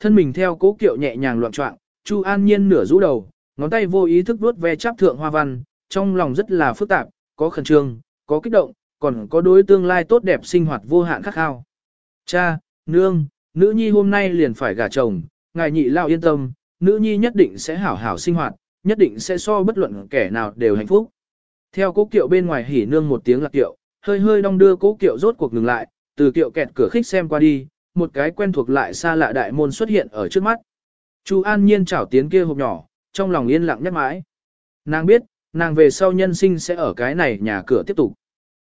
thân mình theo cố kiệu nhẹ nhàng loạn trọng, Chu An Nhiên nửa rũ đầu, ngón tay vô ý thức vuốt ve chắp thượng hoa văn, trong lòng rất là phức tạp, có khẩn trương, có kích động, còn có đối tương lai tốt đẹp sinh hoạt vô hạn khắc khao. Cha, nương, nữ nhi hôm nay liền phải gả chồng, ngài nhị lao yên tâm, nữ nhi nhất định sẽ hảo hảo sinh hoạt, nhất định sẽ so bất luận kẻ nào đều hạnh phúc. Theo cố kiệu bên ngoài hỉ nương một tiếng lạc kiệu, hơi hơi đong đưa cố kiệu rốt cuộc ngừng lại, từ kiệu kẹt cửa khích xem qua đi, một cái quen thuộc lại xa lạ đại môn xuất hiện ở trước mắt. Chu An Nhiên chảo tiến kia hộp nhỏ, trong lòng yên lặng nhắc mãi. Nàng biết, nàng về sau nhân sinh sẽ ở cái này nhà cửa tiếp tục.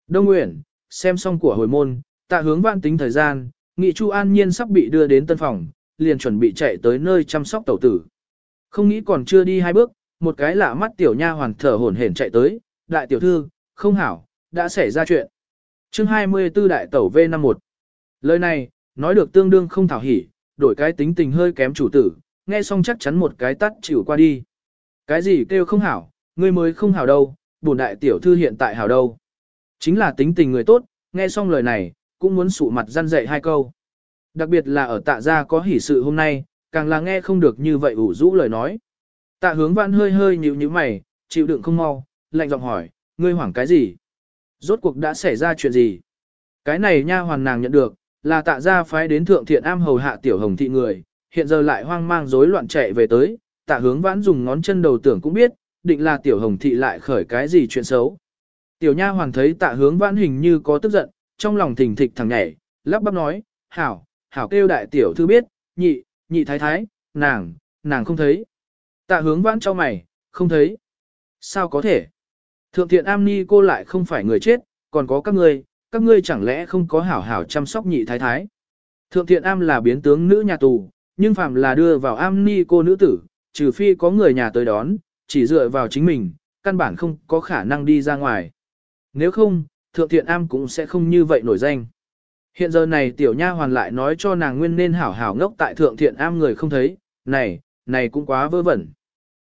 Đông Nguyễn, xem xong của hồi môn, tạ hướng vạn tính thời gian, nghị Chu An Nhiên sắp bị đưa đến tân phòng, liền chuẩn bị chạy tới nơi chăm sóc tẩu tử. Không nghĩ còn chưa đi hai bước, một cái lạ mắt tiểu nha hoàn thở hổn hển chạy tới, đại tiểu thư, không hảo, đã xảy ra chuyện. chương 24 đại tẩu V51. Lời này, nói được tương đương không thảo hỉ, đổi cái tính tình hơi kém chủ tử, nghe xong chắc chắn một cái tắt chịu qua đi. Cái gì kêu không hảo, ngươi mới không hảo đâu, bổn đại tiểu thư hiện tại hảo đâu. Chính là tính tình người tốt, nghe xong lời này, cũng muốn sụ mặt răn dạy hai câu. Đặc biệt là ở tạ gia có hỉ sự hôm nay, càng là nghe không được như vậy ủ rũ lời nói. Tạ hướng văn hơi hơi nhíu nhíu mày, chịu đựng không mau, lạnh giọng hỏi, ngươi hoảng cái gì? Rốt cuộc đã xảy ra chuyện gì? Cái này nha hoàn nàng nhận được, là tạ gia phái đến thượng thiện am hầu hạ tiểu hồng thị người, hiện giờ lại hoang mang rối loạn chạy về tới, tạ hướng vãn dùng ngón chân đầu tưởng cũng biết, định là tiểu hồng thị lại khởi cái gì chuyện xấu. Tiểu nha hoàn thấy tạ hướng vãn hình như có tức giận, trong lòng thình thịch thằng nhảy, lắp bắp nói, hảo, hảo kêu đại tiểu thư biết, nhị, nhị thái thái, nàng, nàng không thấy. Tạ hướng vãn cho mày, không thấy. Sao có thể? Thượng thiện am ni cô lại không phải người chết, còn có các người các ngươi chẳng lẽ không có hảo hảo chăm sóc nhị thái thái. Thượng thiện am là biến tướng nữ nhà tù, nhưng phạm là đưa vào am ni cô nữ tử, trừ phi có người nhà tới đón, chỉ dựa vào chính mình, căn bản không có khả năng đi ra ngoài. Nếu không, thượng thiện am cũng sẽ không như vậy nổi danh. Hiện giờ này tiểu nha hoàn lại nói cho nàng nguyên nên hảo hảo ngốc tại thượng thiện am người không thấy, này, này cũng quá vơ vẩn.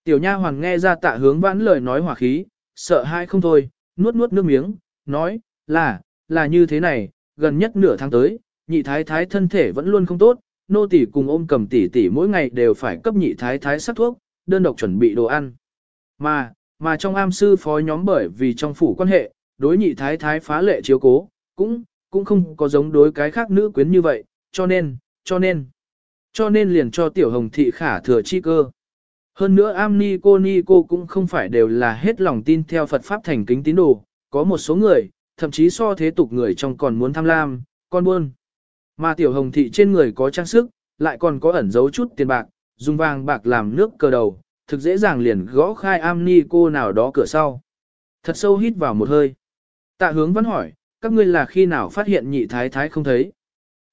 Tiểu nha hoàn nghe ra tạ hướng vãn lời nói hòa khí, sợ hai không thôi, nuốt nuốt nước miếng, nói, là, là như thế này, gần nhất nửa tháng tới, nhị thái thái thân thể vẫn luôn không tốt, nô tỷ cùng ôm cầm tỷ tỷ mỗi ngày đều phải cấp nhị thái thái sắc thuốc, đơn độc chuẩn bị đồ ăn. Mà, mà trong am sư phó nhóm bởi vì trong phủ quan hệ, đối nhị thái thái phá lệ chiếu cố, cũng, cũng không có giống đối cái khác nữ quyến như vậy, cho nên, cho nên, cho nên liền cho tiểu hồng thị khả thừa chi cơ. Hơn nữa am ni cô ni cô cũng không phải đều là hết lòng tin theo Phật Pháp thành kính tín đồ, có một số người, thậm chí so thế tục người trong còn muốn tham lam, con buôn. Mà tiểu hồng thị trên người có trang sức, lại còn có ẩn giấu chút tiền bạc, dùng vàng bạc làm nước cờ đầu, thực dễ dàng liền gõ khai am ni cô nào đó cửa sau. Thật sâu hít vào một hơi. Tạ hướng vẫn hỏi, các ngươi là khi nào phát hiện nhị thái thái không thấy?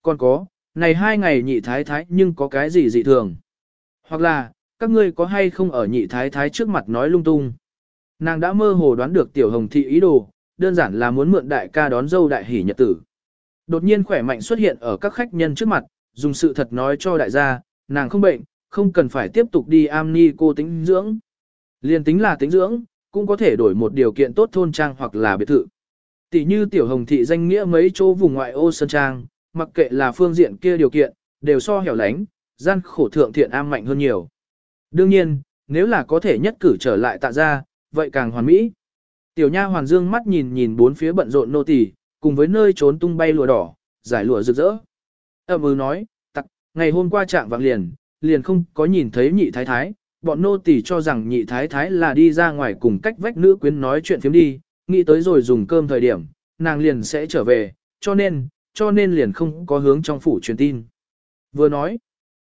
Còn có, này hai ngày nhị thái thái nhưng có cái gì dị thường? Hoặc là, các ngươi có hay không ở nhị thái thái trước mặt nói lung tung? Nàng đã mơ hồ đoán được tiểu hồng thị ý đồ, đơn giản là muốn mượn đại ca đón dâu đại hỷ nhật tử. Đột nhiên khỏe mạnh xuất hiện ở các khách nhân trước mặt, dùng sự thật nói cho đại gia, nàng không bệnh, không cần phải tiếp tục đi am ni cô tính dưỡng. Liên tính là tính dưỡng, cũng có thể đổi một điều kiện tốt thôn trang hoặc là biệt thự. Tỷ như tiểu hồng thị danh nghĩa mấy chỗ vùng ngoại ô sơn trang, mặc kệ là phương diện kia điều kiện, đều so hẻo lánh, gian khổ thượng thiện am mạnh hơn nhiều. Đương nhiên, nếu là có thể nhất cử trở lại tạ ra, vậy càng hoàn mỹ. Tiểu nha hoàn dương mắt nhìn nhìn bốn phía bận rộn nô tỳ, cùng với nơi trốn tung bay lụa đỏ, giải lụa rực rỡ. Ẩm ư nói, tặc, ngày hôm qua trạng vạng liền, liền không có nhìn thấy nhị thái thái, bọn nô tỳ cho rằng nhị thái thái là đi ra ngoài cùng cách vách nữ quyến nói chuyện phiếm đi, nghĩ tới rồi dùng cơm thời điểm, nàng liền sẽ trở về, cho nên, cho nên liền không có hướng trong phủ truyền tin. Vừa nói,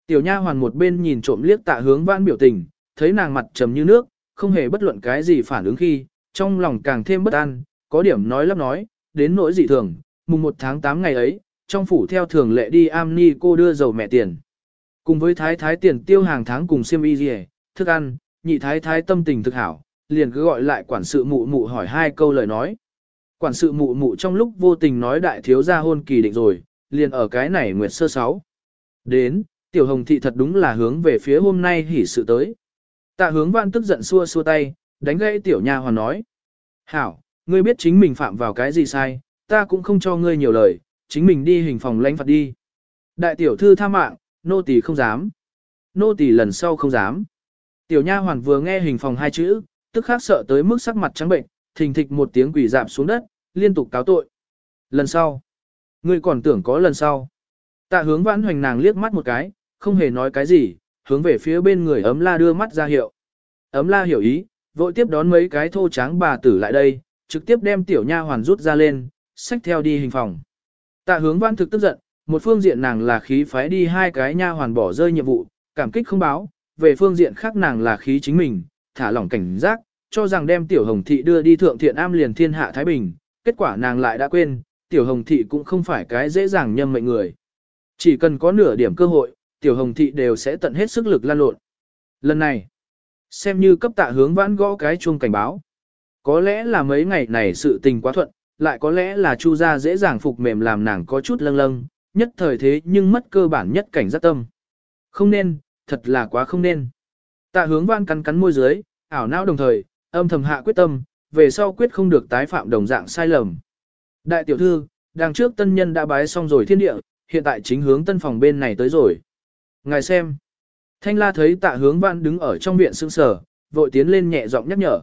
tiểu nha hoàn một bên nhìn trộm liếc tạ hướng vãn biểu tình, thấy nàng mặt trầm như nước, không hề bất luận cái gì phản ứng khi, trong lòng càng thêm bất an, có điểm nói lắp nói, đến nỗi dị thường, mùng 1 tháng 8 ngày ấy, trong phủ theo thường lệ đi am ni cô đưa dầu mẹ tiền. Cùng với thái thái tiền tiêu hàng tháng cùng siêm y gì, thức ăn, nhị thái thái tâm tình thực hảo, liền cứ gọi lại quản sự mụ mụ hỏi hai câu lời nói. Quản sự mụ mụ trong lúc vô tình nói đại thiếu gia hôn kỳ định rồi, liền ở cái này nguyệt sơ sáu. Đến, tiểu hồng thị thật đúng là hướng về phía hôm nay hỉ sự tới. Tạ hướng văn tức giận xua xua tay, đánh gãy tiểu nha hoàn nói. Hảo, ngươi biết chính mình phạm vào cái gì sai, ta cũng không cho ngươi nhiều lời, chính mình đi hình phòng lãnh phạt đi. Đại tiểu thư tha mạng, nô tỳ không dám. Nô tỳ lần sau không dám. Tiểu nha hoàn vừa nghe hình phòng hai chữ, tức khắc sợ tới mức sắc mặt trắng bệnh, thình thịch một tiếng quỷ dạp xuống đất, liên tục cáo tội. Lần sau, ngươi còn tưởng có lần sau. Tạ hướng vãn hoành nàng liếc mắt một cái, không hề nói cái gì, hướng về phía bên người ấm la đưa mắt ra hiệu. Ấm la hiểu ý, vội tiếp đón mấy cái thô tráng bà tử lại đây, trực tiếp đem tiểu nha hoàn rút ra lên, xách theo đi hình phòng. Tạ hướng văn thực tức giận, một phương diện nàng là khí phái đi hai cái nha hoàn bỏ rơi nhiệm vụ, cảm kích không báo, về phương diện khác nàng là khí chính mình, thả lỏng cảnh giác, cho rằng đem tiểu hồng thị đưa đi thượng thiện am liền thiên hạ Thái Bình, kết quả nàng lại đã quên, tiểu hồng thị cũng không phải cái dễ dàng nhâm mệnh người. Chỉ cần có nửa điểm cơ hội, tiểu hồng thị đều sẽ tận hết sức lực lan lộn. Lần này, xem như cấp tạ hướng vãn gõ cái chuông cảnh báo. Có lẽ là mấy ngày này sự tình quá thuận, lại có lẽ là chu gia dễ dàng phục mềm làm nàng có chút lâng lâng, nhất thời thế nhưng mất cơ bản nhất cảnh giác tâm. Không nên, thật là quá không nên. Tạ hướng vãn cắn cắn môi dưới, ảo não đồng thời, âm thầm hạ quyết tâm, về sau quyết không được tái phạm đồng dạng sai lầm. Đại tiểu thư, đằng trước tân nhân đã bái xong rồi thiên địa, hiện tại chính hướng tân phòng bên này tới rồi. Ngài xem. Thanh la thấy tạ hướng Vãn đứng ở trong viện sững sở, vội tiến lên nhẹ giọng nhắc nhở.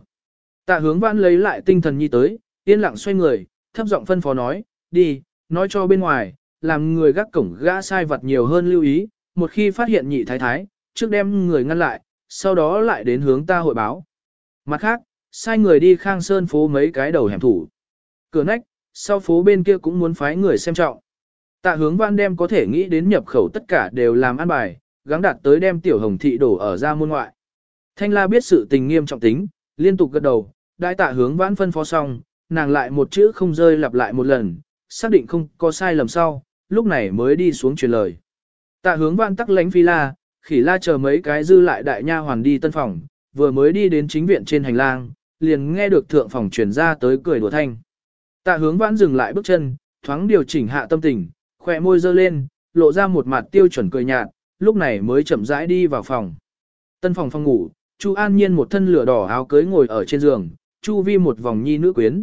Tạ hướng Vãn lấy lại tinh thần nhi tới, yên lặng xoay người, thấp giọng phân phó nói, đi, nói cho bên ngoài, làm người gác cổng gã sai vật nhiều hơn lưu ý, một khi phát hiện nhị thái thái, trước đem người ngăn lại, sau đó lại đến hướng ta hội báo. Mặt khác, sai người đi khang sơn phố mấy cái đầu hẻm thủ. Cửa nách, sau phố bên kia cũng muốn phái người xem trọng. Tạ hướng văn đem có thể nghĩ đến nhập khẩu tất cả đều làm ăn bài, gắng đạt tới đem tiểu hồng thị đổ ở ra môn ngoại. Thanh la biết sự tình nghiêm trọng tính, liên tục gật đầu, đại tạ hướng vãn phân phó xong, nàng lại một chữ không rơi lặp lại một lần, xác định không có sai lầm sau, lúc này mới đi xuống truyền lời. Tạ hướng vãn tắc lánh phi la, khỉ la chờ mấy cái dư lại đại nha hoàn đi tân phòng, vừa mới đi đến chính viện trên hành lang, liền nghe được thượng phòng truyền ra tới cười đùa thanh. Tạ hướng vãn dừng lại bước chân, thoáng điều chỉnh hạ tâm tình, khỏe môi dơ lên, lộ ra một mặt tiêu chuẩn cười nhạt, lúc này mới chậm rãi đi vào phòng. Tân phòng phòng ngủ, Chu An Nhiên một thân lửa đỏ áo cưới ngồi ở trên giường, Chu Vi một vòng nhi nữ quyến.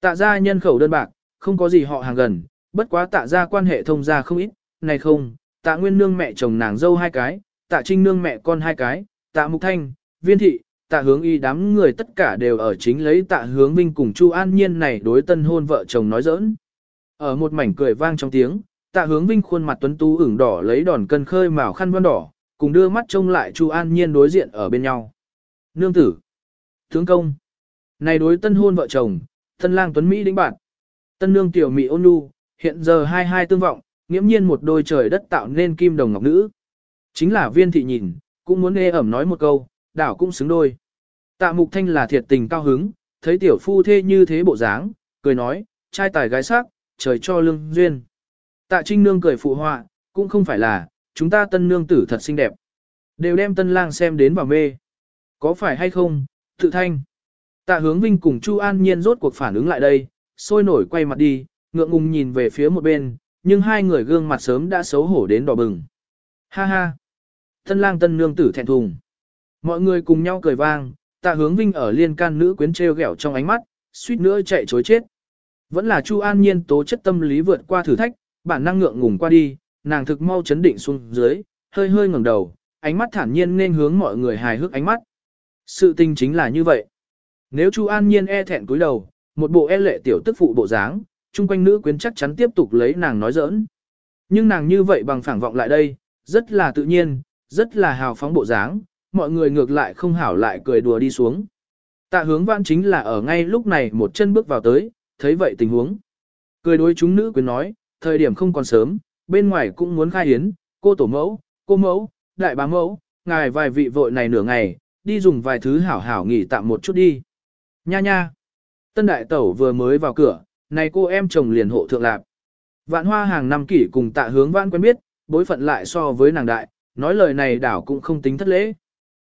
Tạ gia nhân khẩu đơn bạc, không có gì họ hàng gần, bất quá tạ gia quan hệ thông gia không ít, này không, tạ nguyên nương mẹ chồng nàng dâu hai cái, tạ trinh nương mẹ con hai cái, tạ mục thanh, viên thị, tạ hướng y đám người tất cả đều ở chính lấy tạ hướng vinh cùng Chu An Nhiên này đối tân hôn vợ chồng nói giỡn. Ở một mảnh cười vang trong tiếng, tạ hướng vinh khuôn mặt tuấn tú ửng đỏ lấy đòn cân khơi màu khăn vân đỏ, cùng đưa mắt trông lại Chu An Nhiên đối diện ở bên nhau. Nương tử, tướng công, này đối tân hôn vợ chồng, tân lang tuấn Mỹ đĩnh bạn, tân nương tiểu Mỹ ôn nhu, hiện giờ hai hai tương vọng, nghiễm nhiên một đôi trời đất tạo nên kim đồng ngọc nữ. Chính là viên thị nhìn, cũng muốn nghe ẩm nói một câu, đảo cũng xứng đôi. Tạ mục thanh là thiệt tình cao hứng, thấy tiểu phu thê như thế bộ dáng, cười nói, trai tài gái sắc, trời cho lương duyên. Tạ trinh nương cười phụ họa, cũng không phải là, chúng ta tân nương tử thật xinh đẹp. Đều đem tân lang xem đến vào mê. Có phải hay không, tự thanh. Tạ hướng vinh cùng Chu An Nhiên rốt cuộc phản ứng lại đây, sôi nổi quay mặt đi, ngượng ngùng nhìn về phía một bên, nhưng hai người gương mặt sớm đã xấu hổ đến đỏ bừng. Ha ha! Tân lang tân nương tử thẹn thùng. Mọi người cùng nhau cười vang, tạ hướng vinh ở liên can nữ quyến treo ghẹo trong ánh mắt, suýt nữa chạy chối chết. Vẫn là Chu An Nhiên tố chất tâm lý vượt qua thử thách, bản năng ngượng ngùng qua đi, nàng thực mau chấn định xuống dưới, hơi hơi ngẩng đầu, ánh mắt thản nhiên nên hướng mọi người hài hước ánh mắt. Sự tình chính là như vậy. Nếu Chu An Nhiên e thẹn cúi đầu, một bộ e lệ tiểu tức phụ bộ dáng, chung quanh nữ quyến chắc chắn tiếp tục lấy nàng nói giỡn. Nhưng nàng như vậy bằng phẳng vọng lại đây, rất là tự nhiên, rất là hào phóng bộ dáng, mọi người ngược lại không hảo lại cười đùa đi xuống. Tạ hướng vãn chính là ở ngay lúc này một chân bước vào tới, thấy vậy tình huống. Cười đối chúng nữ quyến nói, thời điểm không còn sớm, bên ngoài cũng muốn khai hiến, cô tổ mẫu, cô mẫu, đại bá mẫu, ngài vài vị vội này nửa ngày, đi dùng vài thứ hảo hảo nghỉ tạm một chút đi. Nha nha. Tân đại tẩu vừa mới vào cửa, này cô em chồng liền hộ thượng lạp. Vạn hoa hàng năm kỷ cùng tạ hướng vãn quen biết, bối phận lại so với nàng đại, nói lời này đảo cũng không tính thất lễ.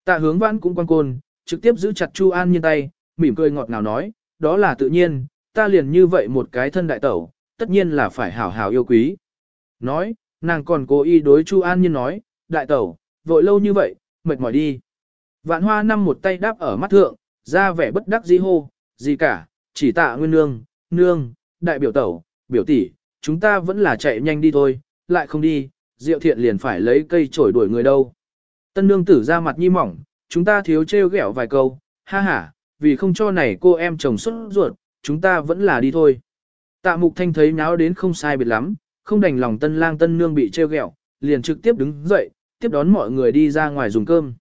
Tạ hướng vãn cũng quan côn, trực tiếp giữ chặt Chu An Nhiên tay, mỉm cười ngọt ngào nói, đó là tự nhiên, ta liền như vậy một cái thân đại tẩu, tất nhiên là phải hảo hảo yêu quý. Nói, nàng còn cố ý đối Chu An Nhiên nói, đại tẩu, vội lâu như vậy, mệt mỏi đi. Vạn hoa năm một tay đáp ở mắt thượng, ra vẻ bất đắc dĩ hô, gì cả, chỉ tạ nguyên nương, nương, đại biểu tẩu, biểu tỷ, chúng ta vẫn là chạy nhanh đi thôi, lại không đi, Diệu Thiện liền phải lấy cây chổi đuổi người đâu. Tân nương tử ra mặt nhi mỏng, chúng ta thiếu trêu ghẹo vài câu, ha ha, vì không cho này cô em chồng xuất ruột, chúng ta vẫn là đi thôi. Tạ mục thanh thấy náo đến không sai biệt lắm, không đành lòng tân lang tân nương bị treo ghẹo, liền trực tiếp đứng dậy, tiếp đón mọi người đi ra ngoài dùng cơm.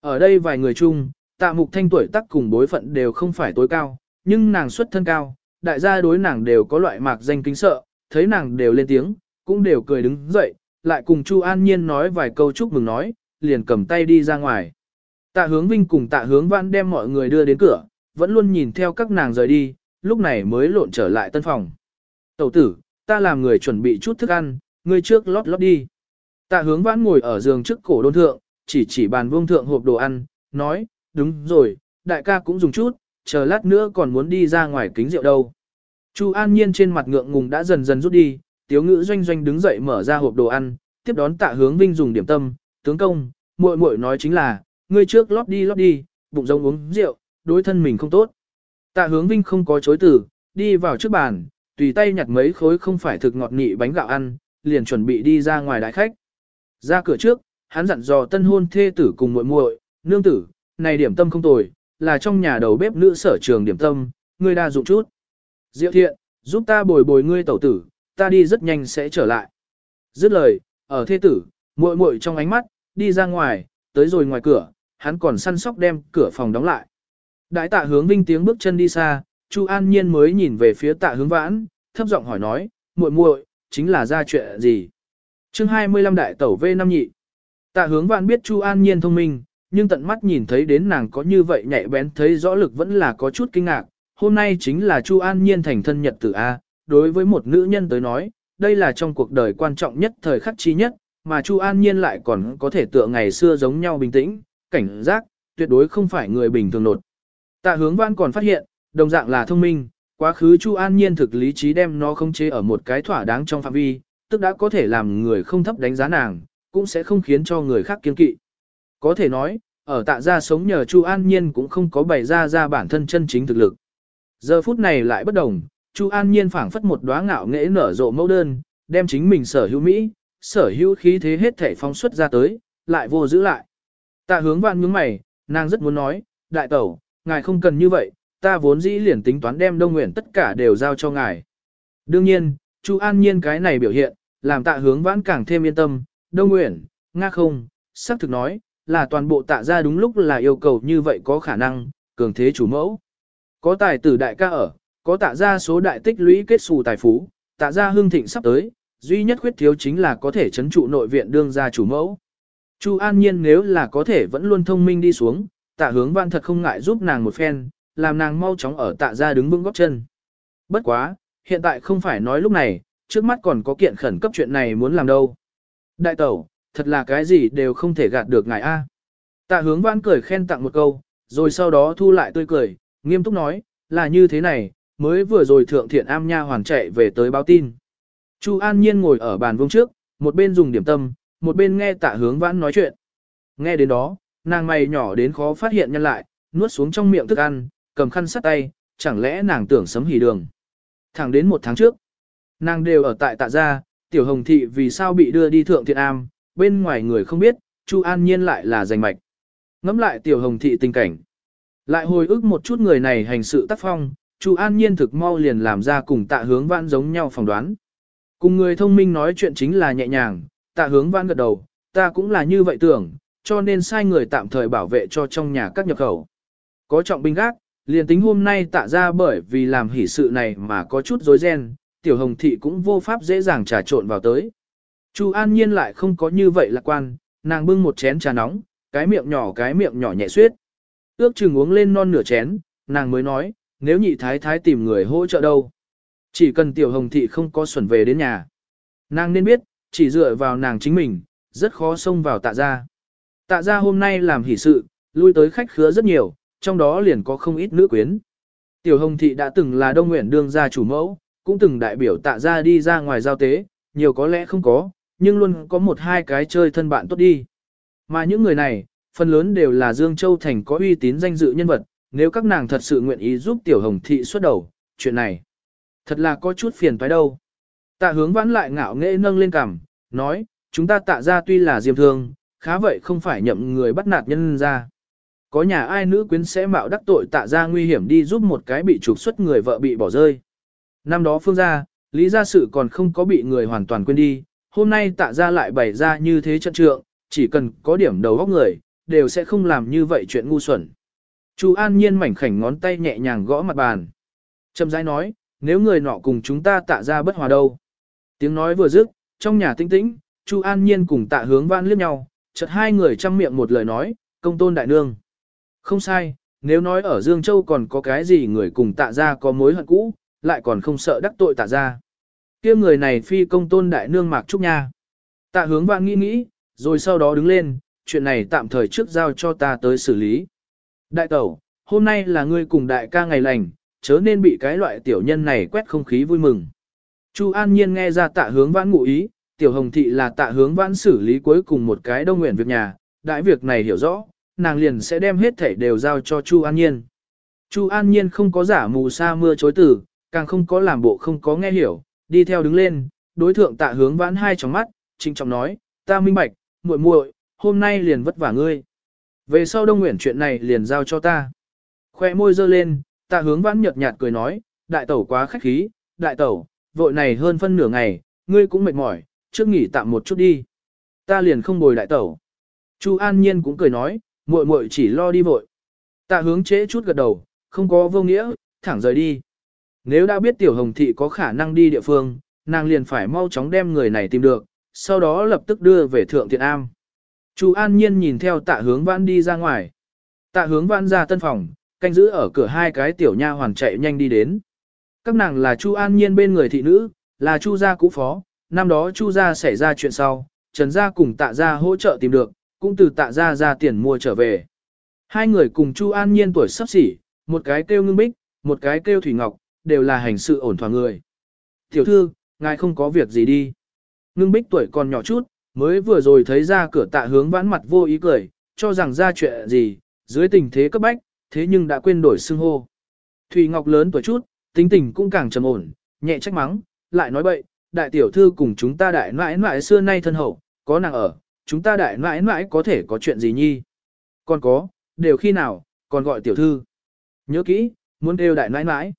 Ở đây vài người chung, tạ mục thanh tuổi tác cùng bối phận đều không phải tối cao, nhưng nàng xuất thân cao, đại gia đối nàng đều có loại mạc danh kính sợ, thấy nàng đều lên tiếng, cũng đều cười đứng dậy, lại cùng Chu An Nhiên nói vài câu chúc mừng nói, liền cầm tay đi ra ngoài. Tạ hướng vinh cùng tạ hướng văn đem mọi người đưa đến cửa, vẫn luôn nhìn theo các nàng rời đi, lúc này mới lộn trở lại tân phòng. Tẩu tử, ta làm người chuẩn bị chút thức ăn, ngươi trước lót lót đi. Tạ hướng vãn ngồi ở giường trước cổ đôn thượng, chỉ chỉ bàn vương thượng hộp đồ ăn, nói, đúng rồi, đại ca cũng dùng chút, chờ lát nữa còn muốn đi ra ngoài kính rượu đâu. Chu An Nhiên trên mặt ngượng ngùng đã dần dần rút đi, tiếu ngữ doanh doanh đứng dậy mở ra hộp đồ ăn, tiếp đón tạ hướng vinh dùng điểm tâm, tướng công, muội muội nói chính là, ngươi trước lót đi lót đi, bụng rông uống rượu, đối thân mình không tốt. Tạ hướng vinh không có chối từ, đi vào trước bàn, tùy tay nhặt mấy khối không phải thực ngọt nị bánh gạo ăn, liền chuẩn bị đi ra ngoài đại khách. Ra cửa trước, hắn dặn dò tân hôn thê tử cùng muội muội, nương tử, này điểm tâm không tồi, là trong nhà đầu bếp nữ sở trường điểm tâm, ngươi đa dụng chút. Diệu thiện, giúp ta bồi bồi ngươi tẩu tử, ta đi rất nhanh sẽ trở lại. Dứt lời, ở thê tử, muội muội trong ánh mắt, đi ra ngoài, tới rồi ngoài cửa, hắn còn săn sóc đem cửa phòng đóng lại. Đại tạ hướng vinh tiếng bước chân đi xa, Chu An Nhiên mới nhìn về phía tạ hướng vãn, thấp giọng hỏi nói, muội muội, chính là ra chuyện gì? chương 25 đại tẩu V năm nhị. Tạ hướng vãn biết Chu An Nhiên thông minh, nhưng tận mắt nhìn thấy đến nàng có như vậy nhạy bén thấy rõ lực vẫn là có chút kinh ngạc. Hôm nay chính là Chu An Nhiên thành thân nhật tử A, đối với một nữ nhân tới nói, đây là trong cuộc đời quan trọng nhất thời khắc chi nhất, mà Chu An Nhiên lại còn có thể tựa ngày xưa giống nhau bình tĩnh, cảnh giác, tuyệt đối không phải người bình thường nột. Tạ hướng văn còn phát hiện, đồng dạng là thông minh, quá khứ Chu An Nhiên thực lý trí đem nó không chế ở một cái thỏa đáng trong phạm vi, tức đã có thể làm người không thấp đánh giá nàng, cũng sẽ không khiến cho người khác kiên kỵ. Có thể nói, ở tạ gia sống nhờ Chu An Nhiên cũng không có bày ra ra bản thân chân chính thực lực. Giờ phút này lại bất đồng, Chu An Nhiên phảng phất một đóa ngạo nghễ nở rộ mẫu đơn, đem chính mình sở hữu Mỹ, sở hữu khí thế hết thể phóng xuất ra tới, lại vô giữ lại. Tạ hướng vạn nhướng mày, nàng rất muốn nói, đại tẩu, ngài không cần như vậy, ta vốn dĩ liền tính toán đem đông nguyện tất cả đều giao cho ngài. Đương nhiên, Chu An Nhiên cái này biểu hiện, làm tạ hướng vãn càng thêm yên tâm, đông nguyện, nga không, xác thực nói, là toàn bộ tạ ra đúng lúc là yêu cầu như vậy có khả năng, cường thế chủ mẫu. Có tài tử đại ca ở, có tạ ra số đại tích lũy kết xù tài phú, tạ ra hương thịnh sắp tới, duy nhất khuyết thiếu chính là có thể chấn trụ nội viện đương gia chủ mẫu. Chu An Nhiên nếu là có thể vẫn luôn thông minh đi xuống, tạ hướng văn thật không ngại giúp nàng một phen, làm nàng mau chóng ở tạ ra đứng vững góc chân. Bất quá, hiện tại không phải nói lúc này, trước mắt còn có kiện khẩn cấp chuyện này muốn làm đâu. Đại tẩu, thật là cái gì đều không thể gạt được ngài A. Tạ hướng văn cười khen tặng một câu, rồi sau đó thu lại tươi cười, nghiêm túc nói, là như thế này, mới vừa rồi thượng thiện am nha hoàn chạy về tới báo tin. Chu An Nhiên ngồi ở bàn vương trước, một bên dùng điểm tâm, một bên nghe tạ hướng vãn nói chuyện. Nghe đến đó, nàng mày nhỏ đến khó phát hiện nhân lại, nuốt xuống trong miệng thức ăn, cầm khăn sắt tay, chẳng lẽ nàng tưởng sấm hỉ đường. Thẳng đến một tháng trước, nàng đều ở tại tạ gia, tiểu hồng thị vì sao bị đưa đi thượng thiện am, bên ngoài người không biết, Chu An Nhiên lại là giành mạch. Ngắm lại tiểu hồng thị tình cảnh. Lại hồi ức một chút người này hành sự tác phong, Chu An Nhiên thực mau liền làm ra cùng tạ hướng vãn giống nhau phỏng đoán. Cùng người thông minh nói chuyện chính là nhẹ nhàng, tạ hướng vãn gật đầu, ta cũng là như vậy tưởng, cho nên sai người tạm thời bảo vệ cho trong nhà các nhập khẩu. Có trọng binh gác, liền tính hôm nay tạ ra bởi vì làm hỷ sự này mà có chút rối ren, tiểu hồng thị cũng vô pháp dễ dàng trà trộn vào tới. Chu An Nhiên lại không có như vậy lạc quan, nàng bưng một chén trà nóng, cái miệng nhỏ cái miệng nhỏ nhẹ suyết. Ước chừng uống lên non nửa chén, nàng mới nói, nếu nhị thái thái tìm người hỗ trợ đâu. Chỉ cần tiểu hồng thị không có xuẩn về đến nhà. Nàng nên biết, chỉ dựa vào nàng chính mình, rất khó xông vào tạ gia. Tạ gia hôm nay làm hỷ sự, lui tới khách khứa rất nhiều, trong đó liền có không ít nữ quyến. Tiểu hồng thị đã từng là đông nguyện đương gia chủ mẫu, cũng từng đại biểu tạ gia đi ra ngoài giao tế, nhiều có lẽ không có, nhưng luôn có một hai cái chơi thân bạn tốt đi. Mà những người này, phần lớn đều là Dương Châu Thành có uy tín danh dự nhân vật, nếu các nàng thật sự nguyện ý giúp Tiểu Hồng Thị xuất đầu, chuyện này, thật là có chút phiền toái đâu. Tạ hướng vãn lại ngạo nghễ nâng lên cằm, nói, chúng ta tạ ra tuy là diêm thương, khá vậy không phải nhậm người bắt nạt nhân ra. Có nhà ai nữ quyến sẽ mạo đắc tội tạ ra nguy hiểm đi giúp một cái bị trục xuất người vợ bị bỏ rơi. Năm đó phương gia, lý gia sự còn không có bị người hoàn toàn quên đi, hôm nay tạ ra lại bày ra như thế trận trượng, chỉ cần có điểm đầu góc người, đều sẽ không làm như vậy chuyện ngu xuẩn. Chu An Nhiên mảnh khảnh ngón tay nhẹ nhàng gõ mặt bàn. Trầm rãi nói, nếu người nọ cùng chúng ta tạ ra bất hòa đâu. Tiếng nói vừa dứt, trong nhà tinh tĩnh, Chu An Nhiên cùng tạ hướng vãn liếc nhau, chợt hai người chăm miệng một lời nói, công tôn đại nương. Không sai, nếu nói ở Dương Châu còn có cái gì người cùng tạ ra có mối hận cũ, lại còn không sợ đắc tội tạ ra. kia người này phi công tôn đại nương mạc trúc nha. Tạ hướng vãn nghĩ nghĩ, rồi sau đó đứng lên, chuyện này tạm thời trước giao cho ta tới xử lý. Đại tẩu, hôm nay là ngươi cùng đại ca ngày lành, chớ nên bị cái loại tiểu nhân này quét không khí vui mừng. Chu An Nhiên nghe ra tạ hướng vãn ngụ ý, tiểu hồng thị là tạ hướng vãn xử lý cuối cùng một cái đông nguyện việc nhà, đại việc này hiểu rõ, nàng liền sẽ đem hết thảy đều giao cho Chu An Nhiên. Chu An Nhiên không có giả mù sa mưa chối từ, càng không có làm bộ không có nghe hiểu, đi theo đứng lên, đối thượng tạ hướng vãn hai tròng mắt, trinh trọng nói, ta minh bạch, muội muội, hôm nay liền vất vả ngươi. Về sau đông nguyện chuyện này liền giao cho ta. Khoe môi dơ lên, tạ hướng vãn nhợt nhạt cười nói, đại tẩu quá khách khí, đại tẩu, vội này hơn phân nửa ngày, ngươi cũng mệt mỏi, trước nghỉ tạm một chút đi. Ta liền không bồi đại tẩu. Chu An Nhiên cũng cười nói, muội muội chỉ lo đi vội. Tạ hướng chế chút gật đầu, không có vô nghĩa, thẳng rời đi. Nếu đã biết tiểu hồng thị có khả năng đi địa phương, nàng liền phải mau chóng đem người này tìm được, sau đó lập tức đưa về thượng thiện am. Chu An Nhiên nhìn theo tạ hướng vãn đi ra ngoài. Tạ hướng vãn ra tân phòng, canh giữ ở cửa hai cái tiểu nha hoàn chạy nhanh đi đến. Các nàng là Chu An Nhiên bên người thị nữ, là Chu gia cũ phó, năm đó Chu gia xảy ra chuyện sau, Trần gia cùng tạ gia hỗ trợ tìm được, cũng từ tạ gia ra tiền mua trở về. Hai người cùng Chu An Nhiên tuổi sắp xỉ, một cái kêu ngưng bích, một cái kêu thủy ngọc, đều là hành sự ổn thỏa người. Tiểu thư, ngài không có việc gì đi. Ngưng bích tuổi còn nhỏ chút, mới vừa rồi thấy ra cửa tạ hướng vãn mặt vô ý cười, cho rằng ra chuyện gì, dưới tình thế cấp bách, thế nhưng đã quên đổi xưng hô. Thủy Ngọc lớn tuổi chút, tính tình cũng càng trầm ổn, nhẹ trách mắng, lại nói bậy, đại tiểu thư cùng chúng ta đại nãi nãi xưa nay thân hậu, có nàng ở, chúng ta đại nãi nãi có thể có chuyện gì nhi. Còn có, đều khi nào, còn gọi tiểu thư. Nhớ kỹ, muốn đều đại nãi nãi.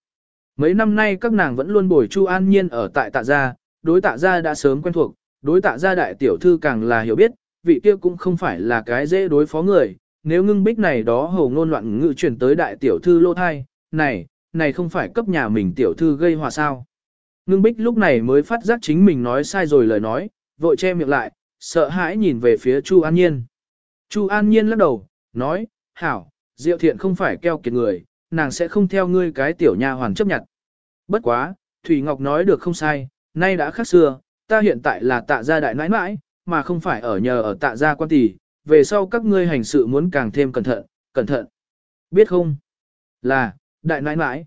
Mấy năm nay các nàng vẫn luôn bồi Chu An Nhiên ở tại tạ gia, đối tạ gia đã sớm quen thuộc, đối tạ gia đại tiểu thư càng là hiểu biết, vị kia cũng không phải là cái dễ đối phó người, nếu ngưng bích này đó hầu ngôn loạn ngữ truyền tới đại tiểu thư lô thai, này, này không phải cấp nhà mình tiểu thư gây hòa sao. Ngưng bích lúc này mới phát giác chính mình nói sai rồi lời nói, vội che miệng lại, sợ hãi nhìn về phía Chu An Nhiên. Chu An Nhiên lắc đầu, nói, hảo, diệu thiện không phải keo kiệt người, nàng sẽ không theo ngươi cái tiểu nha hoàn chấp nhận. Bất quá, Thủy Ngọc nói được không sai, nay đã khác xưa, ta hiện tại là tạ gia đại nãi nãi, mà không phải ở nhờ ở tạ gia quan tỷ, về sau các ngươi hành sự muốn càng thêm cẩn thận, cẩn thận. Biết không? Là, đại nãi nãi.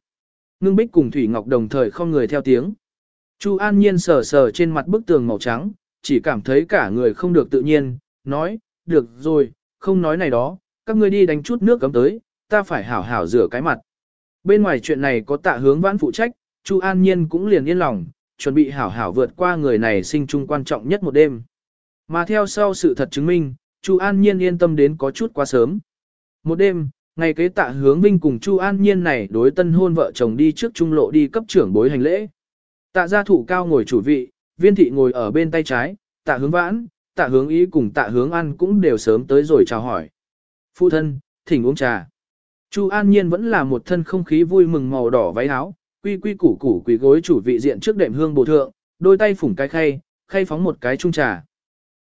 Ngưng bích cùng Thủy Ngọc đồng thời không người theo tiếng. Chu An Nhiên sờ sờ trên mặt bức tường màu trắng, chỉ cảm thấy cả người không được tự nhiên, nói, được rồi, không nói này đó, các ngươi đi đánh chút nước cấm tới, ta phải hảo hảo rửa cái mặt. Bên ngoài chuyện này có tạ hướng vãn phụ trách, Chu An Nhiên cũng liền yên lòng, chuẩn bị hảo hảo vượt qua người này sinh chung quan trọng nhất một đêm. Mà theo sau sự thật chứng minh, Chu An Nhiên yên tâm đến có chút quá sớm. Một đêm, ngày kế tạ hướng vinh cùng Chu An Nhiên này đối tân hôn vợ chồng đi trước trung lộ đi cấp trưởng bối hành lễ. Tạ gia thủ cao ngồi chủ vị, viên thị ngồi ở bên tay trái, tạ hướng vãn, tạ hướng ý cùng tạ hướng ăn cũng đều sớm tới rồi chào hỏi. Phụ thân, thỉnh uống trà. Chu An Nhiên vẫn là một thân không khí vui mừng màu đỏ váy áo, quy quy củ củ quỳ gối chủ vị diện trước đệm hương bồ thượng, đôi tay phủng cái khay, khay phóng một cái chung trà.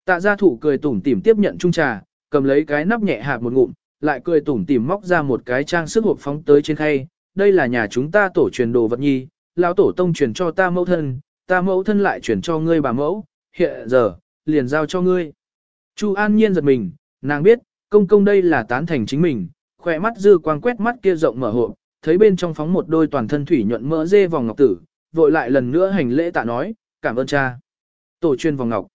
Tạ gia thủ cười tủm tỉm tiếp nhận chung trà, cầm lấy cái nắp nhẹ hạt một ngụm, lại cười tủm tỉm móc ra một cái trang sức hộp phóng tới trên khay. Đây là nhà chúng ta tổ truyền đồ vật nhi, lão tổ tông truyền cho ta mẫu thân, ta mẫu thân lại truyền cho ngươi bà mẫu, hiện giờ, liền giao cho ngươi. Chu An Nhiên giật mình, nàng biết, công công đây là tán thành chính mình, khỏe mắt dư quang quét mắt kia rộng mở hộp, thấy bên trong phóng một đôi toàn thân thủy nhuận mỡ dê vòng ngọc tử, vội lại lần nữa hành lễ tạ nói, cảm ơn cha. Tổ chuyên vòng ngọc.